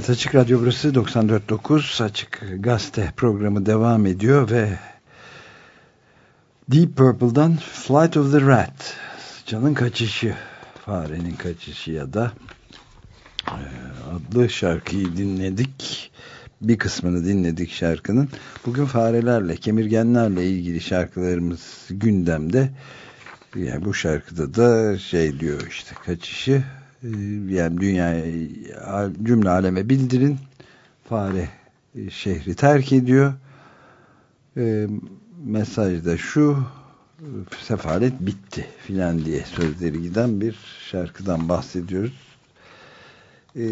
Evet Açık Radyo burası 94.9 Açık Gazete programı devam ediyor ve Deep Purple'dan Flight of the Rat Canın Kaçışı Farenin Kaçışı ya da e, adlı şarkıyı dinledik. Bir kısmını dinledik şarkının. Bugün farelerle, kemirgenlerle ilgili şarkılarımız gündemde. Yani bu şarkıda da şey diyor işte kaçışı yani dünyaya cümle aleme bildirin. Fare e, şehri terk ediyor. E, mesaj da şu sefalet bitti filan diye sözleri giden bir şarkıdan bahsediyoruz. E,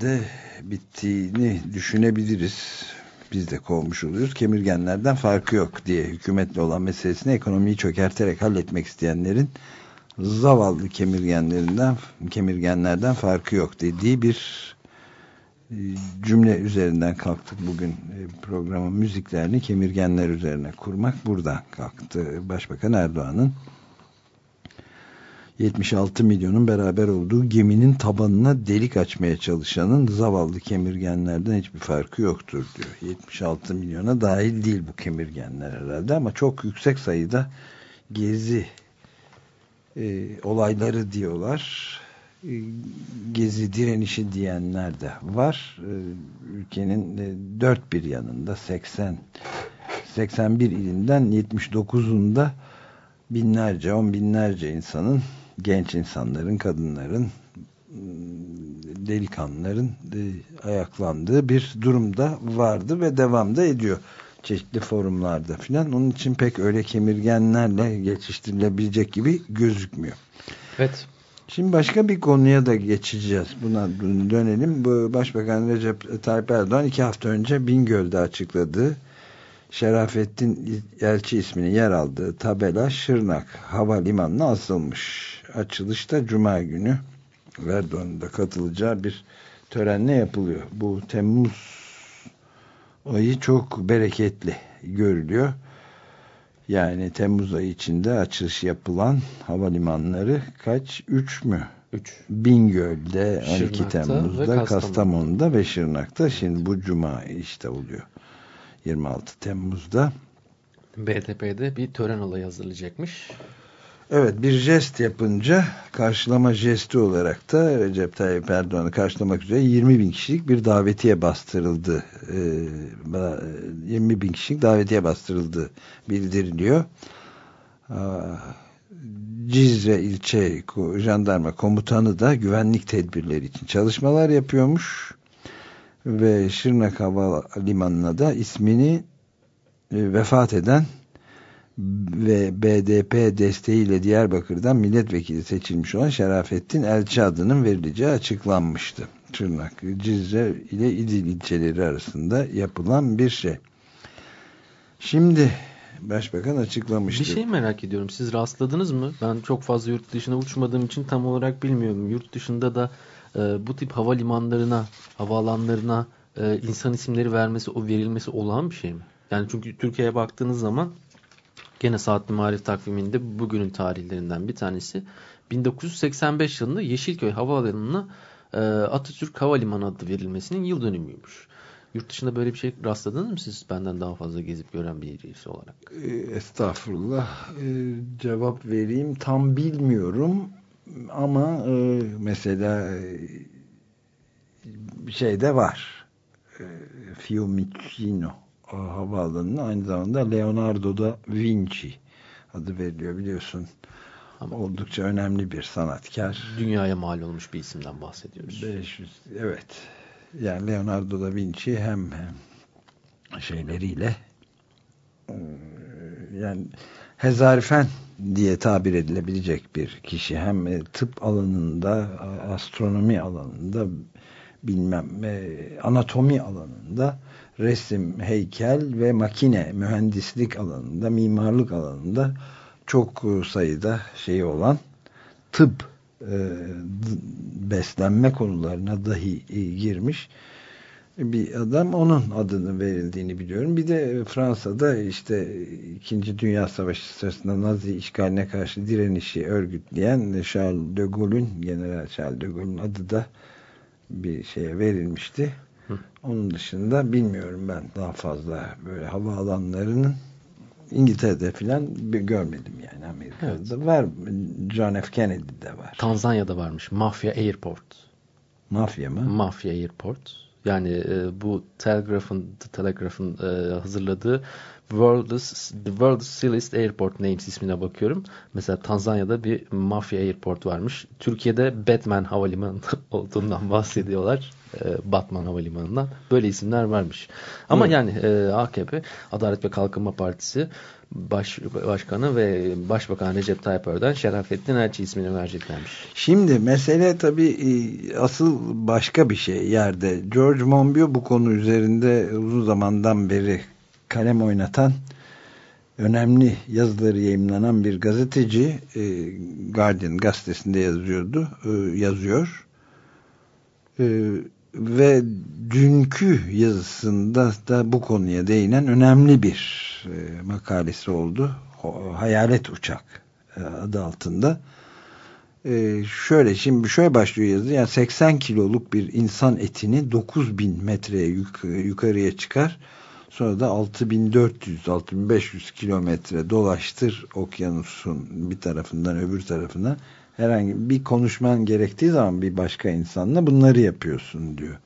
de bittiğini düşünebiliriz. Biz de kovmuş oluyoruz. Kemirgenlerden farkı yok diye hükümetle olan meselesini ekonomiyi çökerterek halletmek isteyenlerin zavallı kemirgenlerinden kemirgenlerden farkı yok dediği bir e, cümle üzerinden kalktık bugün e, programın müziklerini kemirgenler üzerine kurmak buradan kalktı. Başbakan Erdoğan'ın 76 milyonun beraber olduğu geminin tabanına delik açmaya çalışanın zavallı kemirgenlerden hiçbir farkı yoktur diyor. 76 milyona dahil değil bu kemirgenler herhalde ama çok yüksek sayıda gezi e, olayları diyorlar. E, gezi direnişi diyenler de var. E, ülkenin e, dört bir yanında 80 81 ilinden 79'unda binlerce, on binlerce insanın genç insanların, kadınların delikanlıların e, ayaklandığı bir durumda vardı ve devam da ediyor çeşitli forumlarda filan. Onun için pek öyle kemirgenlerle geçiştirilebilecek gibi gözükmüyor. Evet. Şimdi başka bir konuya da geçeceğiz. Buna dönelim. Bu Başbakan Recep Tayyip Erdoğan iki hafta önce Bingöl'de açıkladığı Şerafettin Elçi isminin yer aldığı tabela Şırnak Havalimanı'na asılmış. Açılışta Cuma günü Erdoğan'ın da katılacağı bir törenle yapılıyor. Bu Temmuz ayı çok bereketli görülüyor. Yani Temmuz ayı içinde açılış yapılan havalimanları kaç? Üç mü? Üç. Bingöl'de 12 Şırnak'ta Temmuz'da ve Kastamonu. Kastamonu'da ve Şırnak'ta şimdi bu cuma işte oluyor. 26 Temmuz'da. BTP'de bir tören olayı hazırlayacakmış. Evet bir jest yapınca karşılama jesti olarak da Recep Tayyip Erdoğan'ı karşılamak üzere 20 bin kişilik bir davetiye bastırıldı. Ee, 20 bin kişilik davetiye bastırıldı bildiriliyor. Aa, Cizre ilçe jandarma komutanı da güvenlik tedbirleri için çalışmalar yapıyormuş. Ve Şırnak Havalimanı'na da ismini e, vefat eden ve BDP desteğiyle Diyarbakır'dan milletvekili seçilmiş olan Şerafettin Elçi adının verileceği açıklanmıştı. Tırnak, Cizre ile İdil ilçeleri arasında yapılan bir şey. Şimdi Başbakan açıklamıştı. Bir şey merak ediyorum. Siz rastladınız mı? Ben çok fazla yurt dışına uçmadığım için tam olarak bilmiyorum. Yurt dışında da e, bu tip havalimanlarına, havaalanlarına e, insan isimleri vermesi, o verilmesi olağan bir şey mi? Yani çünkü Türkiye'ye baktığınız zaman gene Saatli Marif takviminde bugünün tarihlerinden bir tanesi 1985 yılında Yeşilköy Havaalanı'na e, Atatürk Havalimanı adı verilmesinin yıl dönümüymüş. Yurt dışında böyle bir şey rastladınız mı siz benden daha fazla gezip gören birisi olarak? E, Estağfurullah. E, cevap vereyim. Tam bilmiyorum ama e, mesela e, şeyde var. E, Fiumicino havaalanına aynı zamanda Leonardo da Vinci adı veriliyor biliyorsun. Ama oldukça önemli bir sanatkar. Dünyaya mal olmuş bir isimden bahsediyoruz. 500 evet. Yani Leonardo da Vinci hem, hem şeyleriyle e, yani hezarifen diye tabir edilebilecek bir kişi hem e, tıp alanında astronomi alanında bilmem e, anatomi alanında resim, heykel ve makine mühendislik alanında mimarlık alanında çok sayıda şey olan tıp beslenme konularına dahi girmiş bir adam onun adını verildiğini biliyorum. Bir de Fransa'da işte 2. Dünya Savaşı sırasında Nazi işgaline karşı direnişi örgütleyen Charles de Gaulle'ün General Charles de Gaulle'ün adı da bir şeye verilmişti. Hı. Onun dışında bilmiyorum ben daha fazla böyle havaalanlarının İngiltere'de filan bir görmedim yani Amerika'da var. John F. Kennedy'de var. Tanzanya'da varmış. Mafia Airport. Mafya mı? Mafia Airport. Yani e, bu Telegraph'ın Telegraph'ın e, hazırladığı World's, The World's Silliest Airport Names ismine bakıyorum. Mesela Tanzanya'da bir Mafia Airport varmış. Türkiye'de Batman Havalimanı olduğundan bahsediyorlar. E, Batman Havalimanı'ndan. Böyle isimler varmış. Ama Evet. yani e, AKP, Adalet ve Kalkınma Partisi Baş, Başkanı ve Başbakan Recep Tayyip Erdoğan Şerafettin Elçi ismini vereceklermiş. Şimdi mesele tabii e, asıl başka bir şey yerde. George Monbiot bu konu üzerinde uzun zamandan beri kalem oynatan önemli yazıları yayınlanan bir gazeteci e, Guardian gazetesinde yazıyordu e, yazıyor E, ve dünkü yazısında da bu konuya değinen önemli bir e, makalesi oldu. Hayalet Uçak e, adı altında. E, şöyle şimdi şöyle başlıyor yazı. Yani 80 kiloluk bir insan etini 9000 metreye yuk- yukarıya çıkar. Sonra da 6400-6500 kilometre dolaştır okyanusun bir tarafından öbür tarafına herhangi bir konuşman gerektiği zaman bir başka insanla bunları yapıyorsun diyor.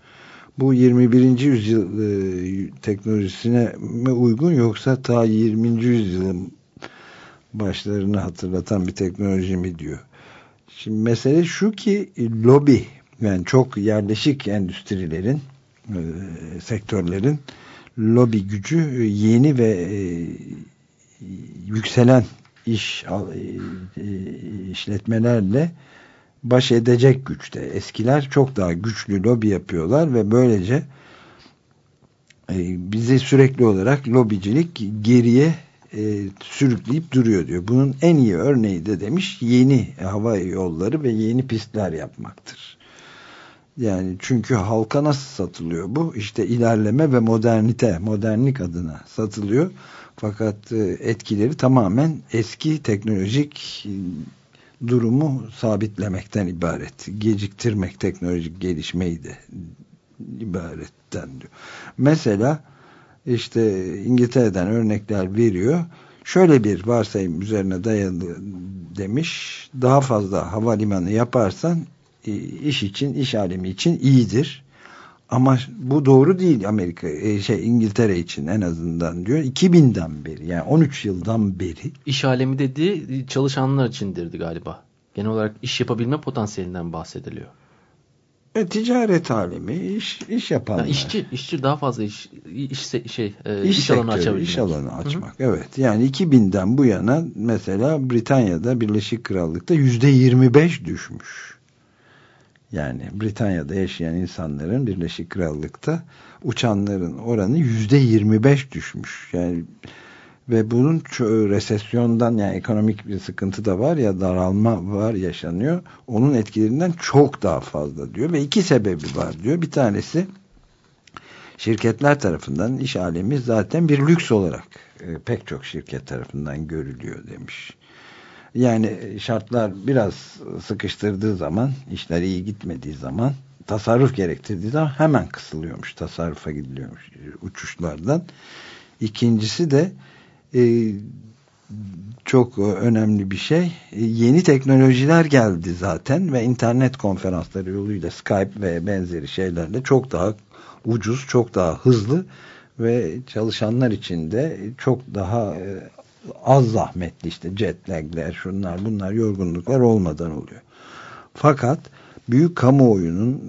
Bu 21. yüzyıl e, teknolojisine mi uygun yoksa ta 20. yüzyılın başlarını hatırlatan bir teknoloji mi diyor. Şimdi mesele şu ki e, lobi yani çok yerleşik endüstrilerin e, sektörlerin lobi gücü e, yeni ve e, yükselen iş e, e, işletmelerle baş edecek güçte. Eskiler çok daha güçlü lobi yapıyorlar ve böylece e, bizi sürekli olarak lobicilik geriye sürükleyip duruyor diyor. Bunun en iyi örneği de demiş yeni hava yolları ve yeni pistler yapmaktır. Yani çünkü halka nasıl satılıyor bu? İşte ilerleme ve modernite, modernlik adına satılıyor. Fakat e, etkileri tamamen eski teknolojik durumu sabitlemekten ibaret. Geciktirmek teknolojik gelişmeyi de ibaretten diyor. Mesela işte İngiltere'den örnekler veriyor. Şöyle bir varsayım üzerine dayalı demiş. Daha fazla havalimanı yaparsan e, iş için, iş alemi için iyidir. Ama bu doğru değil Amerika, e, şey İngiltere için en azından diyor. 2000'den beri yani 13 yıldan beri İş alemi dediği çalışanlar içindirdi galiba. Genel olarak iş yapabilme potansiyelinden bahsediliyor. e, ticaret alemi, iş, iş yapanlar. Yani işçi, işçi daha fazla iş, iş şey, e, İş, iş, alanı açabilmek. iş alanı açmak. Evet. Yani 2000'den bu yana mesela Britanya'da Birleşik Krallık'ta yüzde 25 düşmüş. Yani Britanya'da yaşayan insanların Birleşik Krallık'ta uçanların oranı yüzde 25 düşmüş. Yani ve bunun resesyondan yani ekonomik bir sıkıntı da var ya daralma var yaşanıyor. Onun etkilerinden çok daha fazla diyor ve iki sebebi var diyor. Bir tanesi şirketler tarafından iş alemi zaten bir lüks olarak e, pek çok şirket tarafından görülüyor demiş. Yani şartlar biraz sıkıştırdığı zaman, işler iyi gitmediği zaman, tasarruf gerektirdiği zaman hemen kısılıyormuş, tasarrufa gidiliyormuş uçuşlardan. İkincisi de e, çok önemli bir şey. E, Yeni teknolojiler geldi zaten ve internet konferansları yoluyla Skype ve benzeri şeylerle çok daha ucuz, çok daha hızlı ve çalışanlar için de çok daha e, az zahmetli işte jet şunlar bunlar yorgunluklar olmadan oluyor. Fakat büyük kamuoyunun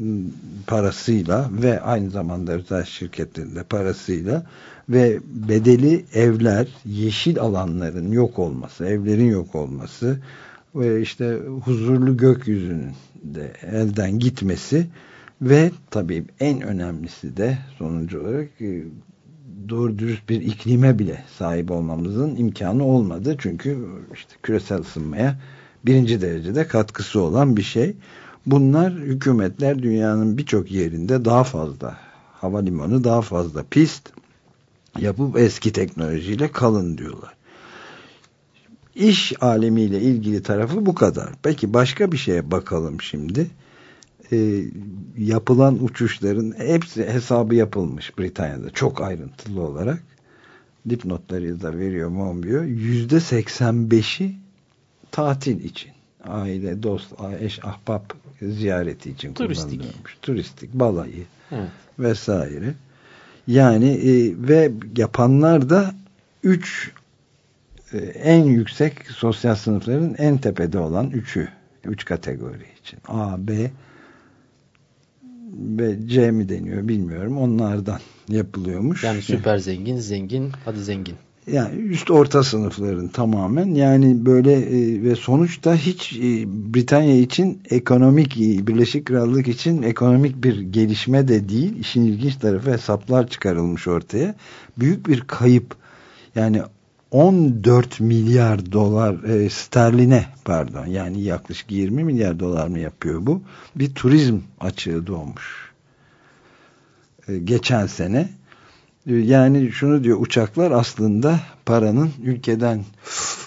parasıyla ve aynı zamanda özel şirketlerin de parasıyla ve bedeli evler, yeşil alanların yok olması, evlerin yok olması ve işte huzurlu gökyüzünün de elden gitmesi ve tabii en önemlisi de sonuncu olarak e, doğru dürüst bir iklime bile sahip olmamızın imkanı olmadı. Çünkü işte küresel ısınmaya birinci derecede katkısı olan bir şey. Bunlar hükümetler dünyanın birçok yerinde daha fazla havalimanı, daha fazla pist yapıp eski teknolojiyle kalın diyorlar. İş alemiyle ilgili tarafı bu kadar. Peki başka bir şeye bakalım şimdi. E, yapılan uçuşların hepsi hesabı yapılmış Britanya'da çok ayrıntılı olarak. Dipnotları da veriyor Monbiot. Yüzde 85'i tatil için. Aile, dost, eş, ahbap ziyareti için Turistik. kullanılıyormuş. Turistik, balayı Evet. vesaire. Yani e, ve yapanlar da 3 en yüksek sosyal sınıfların en tepede olan 3'ü. 3 kategori için. A, B ve C mi deniyor bilmiyorum. Onlardan yapılıyormuş. Yani süper zengin, zengin, hadi zengin. Yani üst orta sınıfların tamamen yani böyle e, ve sonuçta hiç e, Britanya için ekonomik e, Birleşik Krallık için ekonomik bir gelişme de değil. İşin ilginç tarafı hesaplar çıkarılmış ortaya. Büyük bir kayıp yani 14 milyar dolar e, sterline pardon yani yaklaşık 20 milyar dolar mı yapıyor bu? Bir turizm açığı doğmuş. E, geçen sene yani şunu diyor uçaklar aslında paranın ülkeden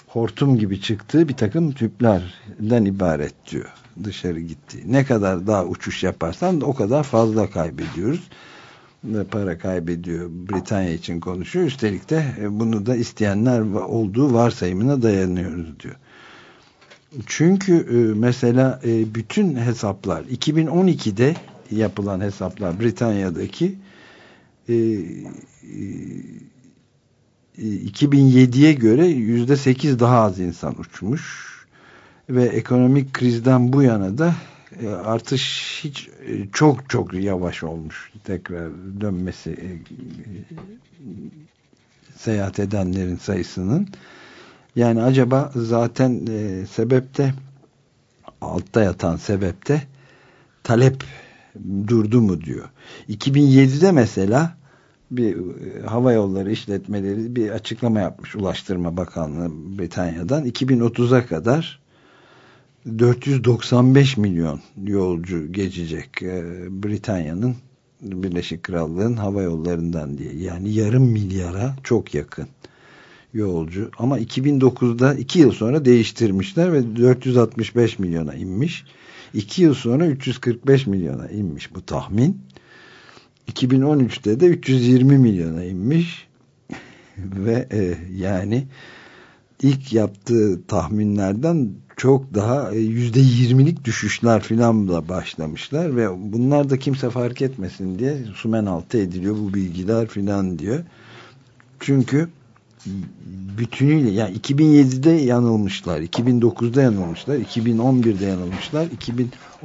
hortum gibi çıktığı bir takım tüplerden ibaret diyor dışarı gitti. Ne kadar daha uçuş yaparsan o kadar fazla kaybediyoruz. Para kaybediyor Britanya için konuşuyor. Üstelik de e, bunu da isteyenler olduğu varsayımına dayanıyoruz diyor. Çünkü e, mesela e, bütün hesaplar 2012'de yapılan hesaplar Britanya'daki 2007'ye göre yüzde sekiz daha az insan uçmuş ve ekonomik krizden bu yana da artış hiç e, çok çok yavaş olmuş. Tekrar dönmesi e, seyahat edenlerin sayısının. Yani acaba zaten sebep de altta yatan sebep de talep durdu mu diyor. 2007'de mesela bir hava yolları işletmeleri bir açıklama yapmış Ulaştırma Bakanlığı Britanya'dan. 2030'a kadar 495 milyon yolcu geçecek e, Britanya'nın Birleşik Krallığın hava yollarından diye. Yani yarım milyara çok yakın yolcu. Ama 2009'da 2 yıl sonra değiştirmişler ve 465 milyona inmiş. 2 yıl sonra 345 milyona inmiş bu tahmin. 2013'te de 320 milyona inmiş. ve e, yani ilk yaptığı tahminlerden çok daha yüzde yirmilik düşüşler filan da başlamışlar ve bunlar da kimse fark etmesin diye sumen altı ediliyor bu bilgiler filan diyor. Çünkü bütünüyle yani 2007'de yanılmışlar, 2009'da yanılmışlar, 2011'de yanılmışlar,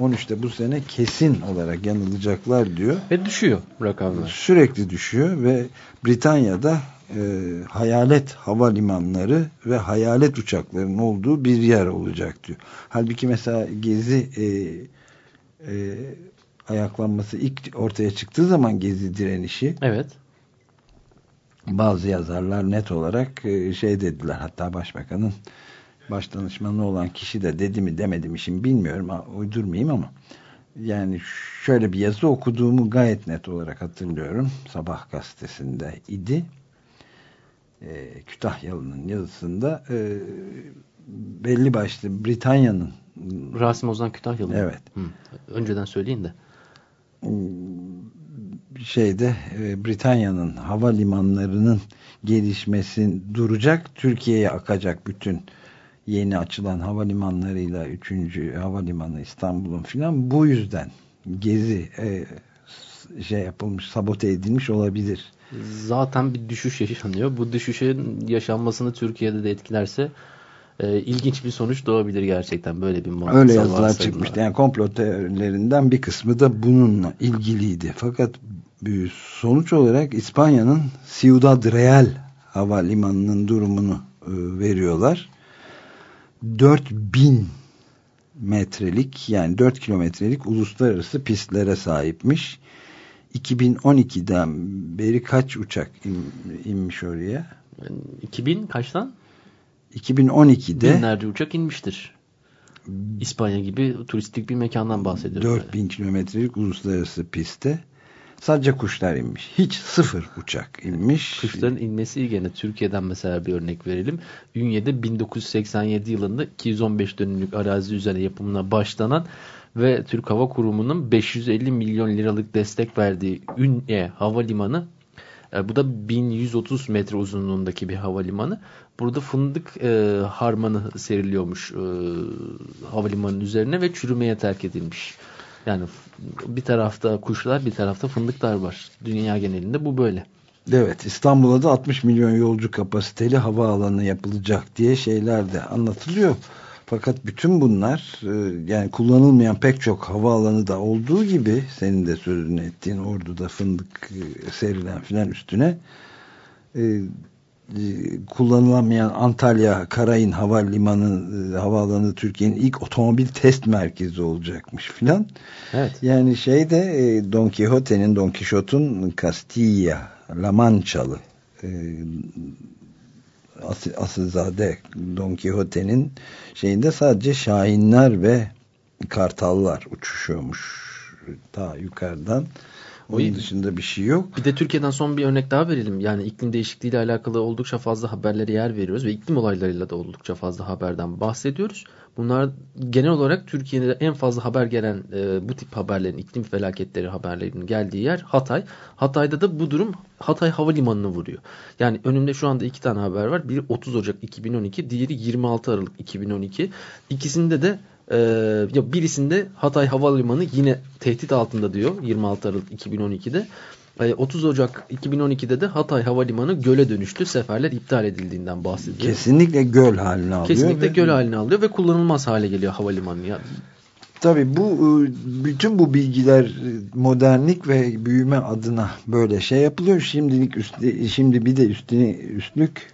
2013'te bu sene kesin olarak yanılacaklar diyor. Ve düşüyor rakamlar. Sürekli düşüyor ve Britanya'da e, hayalet havalimanları ve hayalet uçakların olduğu bir yer olacak diyor. Halbuki mesela Gezi e, e, ayaklanması ilk ortaya çıktığı zaman Gezi direnişi evet. bazı yazarlar net olarak e, şey dediler hatta başbakanın baş danışmanı olan kişi de dedi mi demedi mi şimdi bilmiyorum uydurmayayım ama yani şöyle bir yazı okuduğumu gayet net olarak hatırlıyorum sabah gazetesinde idi e, Kütahyalı'nın yazısında e, belli başlı Britanya'nın Rasim Ozan Kütahyalı. Evet. Hı. Önceden söyleyin de. Şeyde e, Britanya'nın havalimanlarının gelişmesi duracak. Türkiye'ye akacak bütün yeni açılan havalimanlarıyla 3. havalimanı İstanbul'un filan bu yüzden gezi e, şey yapılmış sabote edilmiş olabilir zaten bir düşüş yaşanıyor. Bu düşüşün yaşanmasını Türkiye'de de etkilerse e, ilginç bir sonuç doğabilir gerçekten böyle bir mantıksal Öyle yazılar çıkmıştı. Yani komplo teorilerinden bir kısmı da bununla ilgiliydi. Fakat sonuç olarak İspanya'nın Ciudad Real havalimanının durumunu e, veriyorlar. 4000 metrelik yani 4 kilometrelik uluslararası pistlere sahipmiş. 2012'den beri kaç uçak in, inmiş oraya? 2000 kaçtan? 2012'de binlerce uçak inmiştir. İspanya gibi turistik bir mekandan bahsediyoruz. 4000 yani. kilometrelik uluslararası pistte sadece kuşlar inmiş. Hiç sıfır uçak inmiş. Kuşların inmesi gene Türkiye'den mesela bir örnek verelim. Ünye'de 1987 yılında 215 dönümlük arazi üzerine yapımına başlanan ve Türk Hava Kurumu'nun 550 milyon liralık destek verdiği Ünye Havalimanı e, bu da 1130 metre uzunluğundaki bir havalimanı. Burada fındık e, harmanı seriliyormuş e, havalimanının üzerine ve çürümeye terk edilmiş. Yani bir tarafta kuşlar bir tarafta fındıklar var. Dünya genelinde bu böyle. Evet İstanbul'a da 60 milyon yolcu kapasiteli havaalanı yapılacak diye şeyler de anlatılıyor. Fakat bütün bunlar e, yani kullanılmayan pek çok havaalanı da olduğu gibi senin de sözünü ettiğin orduda fındık e, serilen filan üstüne e, kullanılamayan Antalya Karayın Havalimanı havaalanı Türkiye'nin ilk otomobil test merkezi olacakmış filan. Evet. Yani şeyde e, Don Quixote'nin Don Quixote'un Castilla La Manchalı As Asılzade Don Quixote'nin şeyinde sadece şahinler ve kartallar uçuşuyormuş ta yukarıdan. Onun O- dışında bir şey yok. Bir de Türkiye'den son bir örnek daha verelim. Yani iklim değişikliği ile alakalı oldukça fazla haberlere yer veriyoruz ve iklim olaylarıyla da oldukça fazla haberden bahsediyoruz. Bunlar genel olarak Türkiye'de en fazla haber gelen e, bu tip haberlerin, iklim felaketleri haberlerinin geldiği yer Hatay. Hatay'da da bu durum Hatay Havalimanı'nı vuruyor. Yani önümde şu anda iki tane haber var. Biri 30 Ocak 2012, diğeri 26 Aralık 2012. İkisinde de ee, ya birisinde Hatay Havalimanı yine tehdit altında diyor 26 Aralık 2012'de. Ee, 30 Ocak 2012'de de Hatay Havalimanı göle dönüştü. Seferler iptal edildiğinden bahsediyor. Kesinlikle göl haline alıyor. Kesinlikle ve- göl haline alıyor ve kullanılmaz hale geliyor havalimanı. Ya, Tabii bu e, bütün bu bilgiler e, modernlik ve büyüme adına böyle şey yapılıyor. Şimdilik üstte, şimdi bir de üstüne üstlük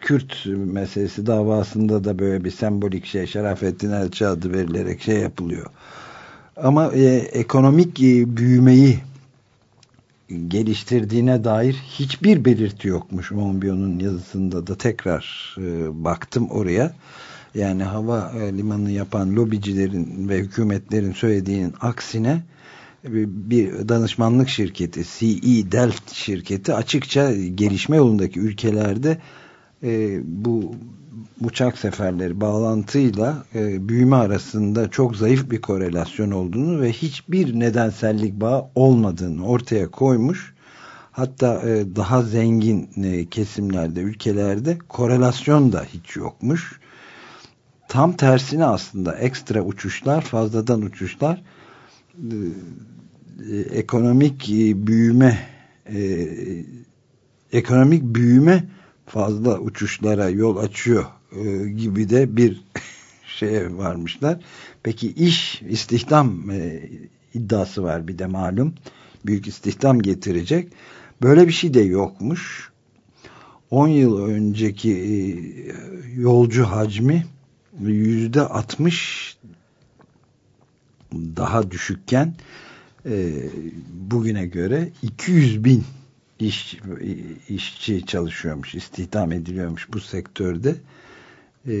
Kürt meselesi davasında da böyle bir sembolik şey Şerafettin Elçi adı verilerek şey yapılıyor. Ama e, ekonomik e, büyümeyi geliştirdiğine dair hiçbir belirti yokmuş Monbiot'un yazısında da tekrar e, baktım oraya. Yani hava e, limanı yapan lobicilerin ve hükümetlerin söylediğinin aksine e, bir danışmanlık şirketi CE Delft şirketi açıkça gelişme yolundaki ülkelerde e, bu uçak seferleri bağlantıyla e, büyüme arasında çok zayıf bir korelasyon olduğunu ve hiçbir nedensellik bağı olmadığını ortaya koymuş. Hatta e, daha zengin e, kesimlerde, ülkelerde korelasyon da hiç yokmuş. Tam tersine aslında ekstra uçuşlar, fazladan uçuşlar e, ekonomik e, büyüme e, ekonomik büyüme fazla uçuşlara yol açıyor e, gibi de bir şeye varmışlar. Peki iş, istihdam e, iddiası var bir de malum. Büyük istihdam getirecek. Böyle bir şey de yokmuş. 10 yıl önceki e, yolcu hacmi yüzde 60 daha düşükken e, bugüne göre 200 bin iş, işçi çalışıyormuş, istihdam ediliyormuş bu sektörde. E,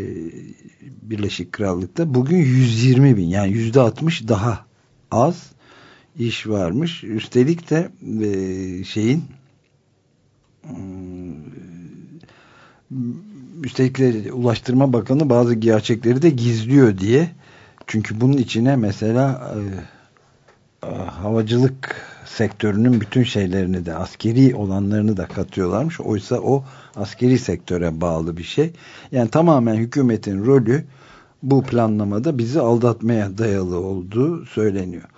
Birleşik Krallık'ta bugün 120 bin yani yüzde 60 daha az iş varmış. Üstelik de e, şeyin üstelik de Ulaştırma Bakanı bazı gerçekleri de gizliyor diye. Çünkü bunun içine mesela e, havacılık sektörünün bütün şeylerini de askeri olanlarını da katıyorlarmış. Oysa o askeri sektöre bağlı bir şey. Yani tamamen hükümetin rolü bu planlamada bizi aldatmaya dayalı olduğu söyleniyor.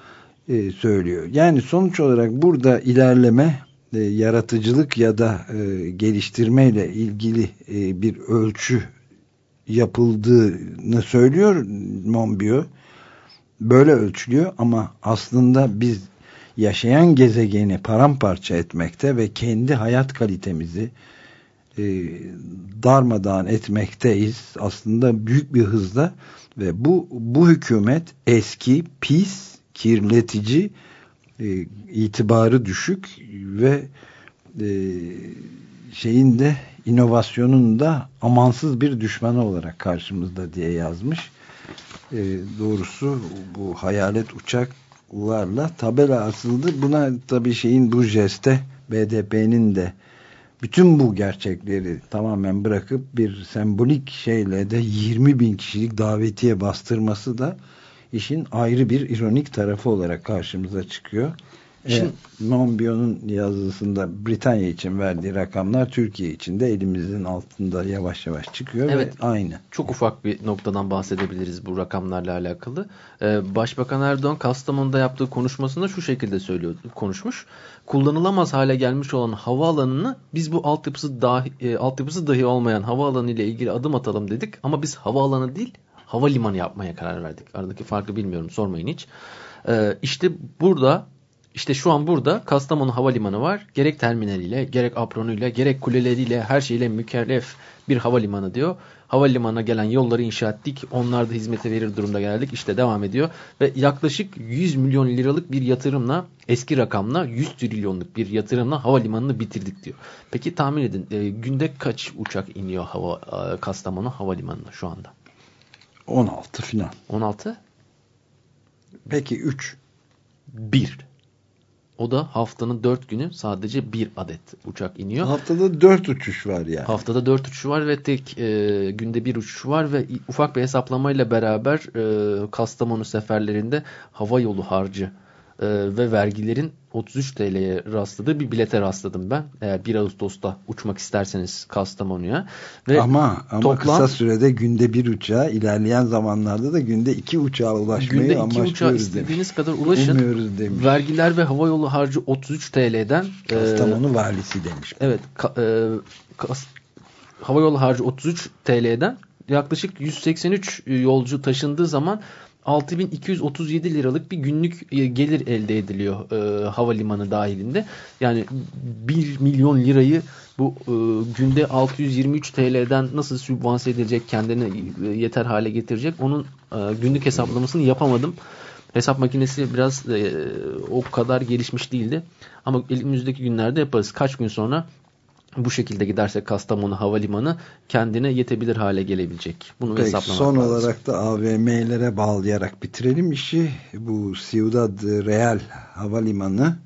E, söylüyor. Yani sonuç olarak burada ilerleme e, yaratıcılık ya da e, geliştirmeyle ilgili e, bir ölçü yapıldığını söylüyor Monbiot. Böyle ölçülüyor ama aslında biz yaşayan gezegeni paramparça etmekte ve kendi hayat kalitemizi e, darmadağın etmekteyiz. Aslında büyük bir hızla ve bu bu hükümet eski, pis, kirletici, e, itibarı düşük ve e, şeyin de inovasyonun da amansız bir düşmanı olarak karşımızda diye yazmış. E, doğrusu bu hayalet uçaklarla tabela asıldı. Buna tabii şeyin bu jeste BDP'nin de bütün bu gerçekleri tamamen bırakıp bir sembolik şeyle de 20 bin kişilik davetiye bastırması da işin ayrı bir ironik tarafı olarak karşımıza çıkıyor. Şimdi- Monbiot'un yazısında Britanya için verdiği rakamlar Türkiye için de elimizin altında yavaş yavaş çıkıyor Evet. ve aynı. Çok ufak bir noktadan bahsedebiliriz bu rakamlarla alakalı. Ee, Başbakan Erdoğan Kastamonu'da yaptığı konuşmasında şu şekilde söylüyor, konuşmuş. Kullanılamaz hale gelmiş olan havaalanını biz bu altyapısı dahi, e, altyapısı dahi olmayan havaalanı ile ilgili adım atalım dedik. Ama biz havaalanı değil havalimanı yapmaya karar verdik. Aradaki farkı bilmiyorum sormayın hiç. Ee, işte burada işte şu an burada Kastamonu Havalimanı var. Gerek terminaliyle, gerek apronuyla, gerek kuleleriyle, her şeyle mükellef bir havalimanı diyor. Havalimanına gelen yolları inşa ettik. Onlar da hizmete verir durumda geldik. İşte devam ediyor. Ve yaklaşık 100 milyon liralık bir yatırımla, eski rakamla 100 trilyonluk bir yatırımla havalimanını bitirdik diyor. Peki tahmin edin e, günde kaç uçak iniyor hava e, Kastamonu Havalimanı'na şu anda? 16 filan. 16? Peki 3. 1. O da haftanın 4 günü sadece bir adet uçak iniyor. Haftada 4 uçuş var yani. Haftada 4 uçuş var ve tek e, günde bir uçuş var ve ufak bir hesaplamayla beraber e, Kastamonu seferlerinde hava yolu harcı e, ve vergilerin 33 TL'ye rastladığı bir bilete rastladım ben. Eğer 1 Ağustos'ta uçmak isterseniz Kastamonu'ya. Ve ama ama toplam- kısa sürede günde bir uçağa ilerleyen zamanlarda da günde iki uçağa ulaşmayı günde iki uçağa demiş. istediğiniz kadar ulaşın. Umuyoruz demiş. Vergiler ve hava yolu harcı 33 TL'den e, Kastamonu valisi demiş. Evet. Ka, e, kas, havayolu harcı 33 TL'den yaklaşık 183 yolcu taşındığı zaman 6237 liralık bir günlük e, gelir elde ediliyor e, havalimanı dahilinde. Yani 1 milyon lirayı bu e, günde 623 TL'den nasıl sübvanse edilecek kendine yeter hale getirecek onun e, günlük hesaplamasını yapamadım. Hesap makinesi biraz e, o kadar gelişmiş değildi. Ama elimizdeki günlerde yaparız. Kaç gün sonra bu şekilde giderse Kastamonu Havalimanı kendine yetebilir hale gelebilecek. Bunu Peki, hesaplamak son lazım. olarak da AVM'lere bağlayarak bitirelim işi. Bu Ciudad Real Havalimanı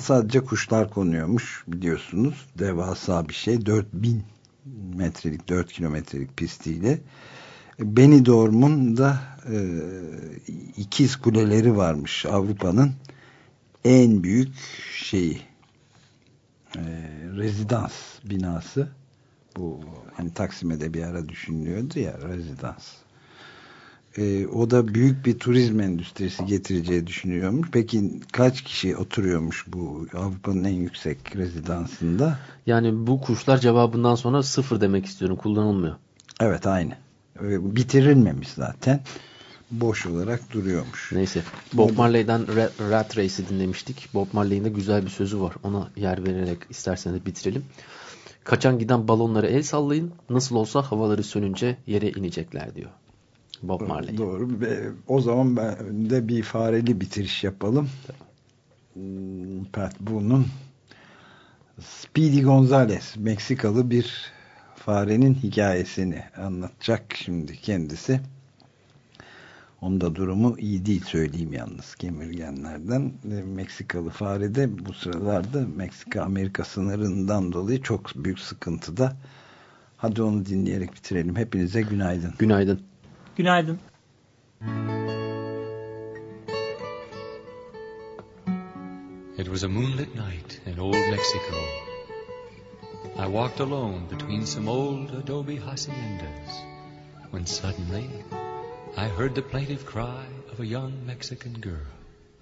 sadece kuşlar konuyormuş biliyorsunuz. Devasa bir şey. 4000 metrelik 4 kilometrelik pistiyle. Benidorm'un da e, ikiz kuleleri varmış Avrupa'nın en büyük şeyi e, rezidans binası. Bu hani Taksim'de bir ara düşünülüyordu ya rezidans. E, o da büyük bir turizm endüstrisi getireceği düşünüyormuş peki kaç kişi oturuyormuş bu Avrupa'nın en yüksek rezidansında? Yani bu kuşlar cevabından sonra sıfır demek istiyorum. Kullanılmıyor. evet aynı. E, bitirilmemiş zaten boş olarak duruyormuş Neyse. Bob Marley'den Ra- Rat Race'i dinlemiştik. Bob Marley'in de güzel bir sözü var. Ona yer vererek isterseniz bitirelim. Kaçan giden balonlara el sallayın. Nasıl olsa havaları sönünce yere inecekler diyor. Bob Marley. Doğru. O zaman ben de bir fareli bitiriş yapalım. Hmm, Pat Boone'un Speedy Gonzales Meksikalı bir farenin hikayesini anlatacak şimdi kendisi. Onda durumu iyi değil söyleyeyim yalnız kemirgenlerden. E, Meksikalı fare de bu sıralarda Meksika-Amerika sınırından dolayı çok büyük sıkıntıda. Hadi onu dinleyerek bitirelim. Hepinize günaydın. Günaydın. Günaydın. It was a moonlit night in old Mexico. I walked alone between some old adobe haciendas when suddenly I heard the plaintive cry of a young Mexican girl.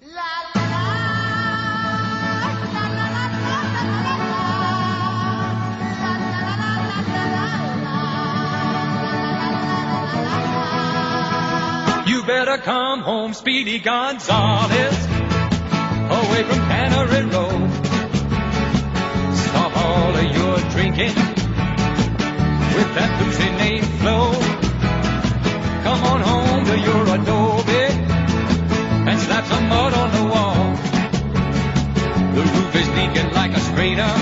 La, la, la. You better come home, Speedy Gonzales, away from Cannery Row. Stop all of your drinking with that boozy name Flo. Come on home to your adobe and slap some mud on the wall. The roof is leaking like a strainer.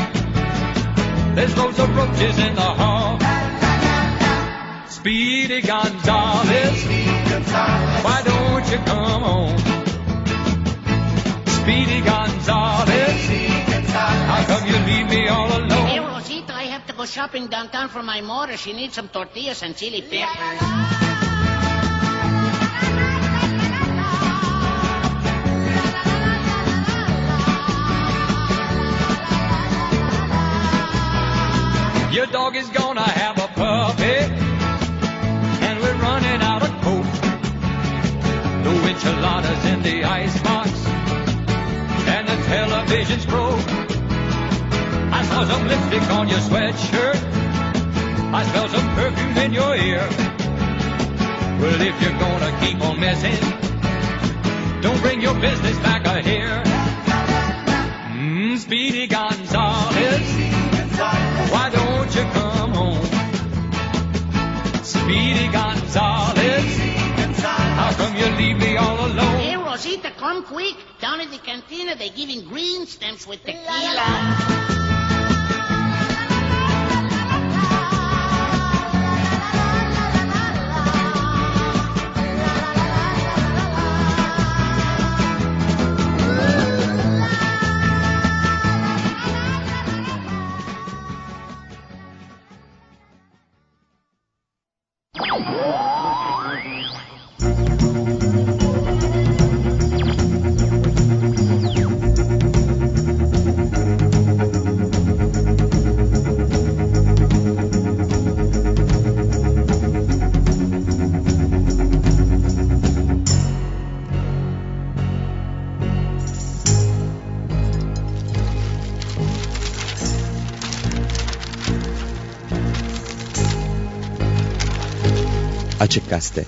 There's loads of roaches in the hall. Speedy Gonzales, why don't you come home? Speedy Gonzales, how come you leave me all Hey, alone? Rosita, I have to go shopping downtown for my mother. She needs some tortillas and chili peppers. Dog is gonna have a puppy, and we're running out of coke. No enchiladas in the icebox, and the television's broke. I saw some lipstick on your sweatshirt. I smell some perfume in your ear. Well, if you're gonna keep on messing, don't bring your business back here. Mm, Speedy Gonzales, Speedy Gonzales, how come you leave me all alone? Hey, Rosita, come quick. Down at the cantina, they're giving green stamps with tequila. Açık Gazete.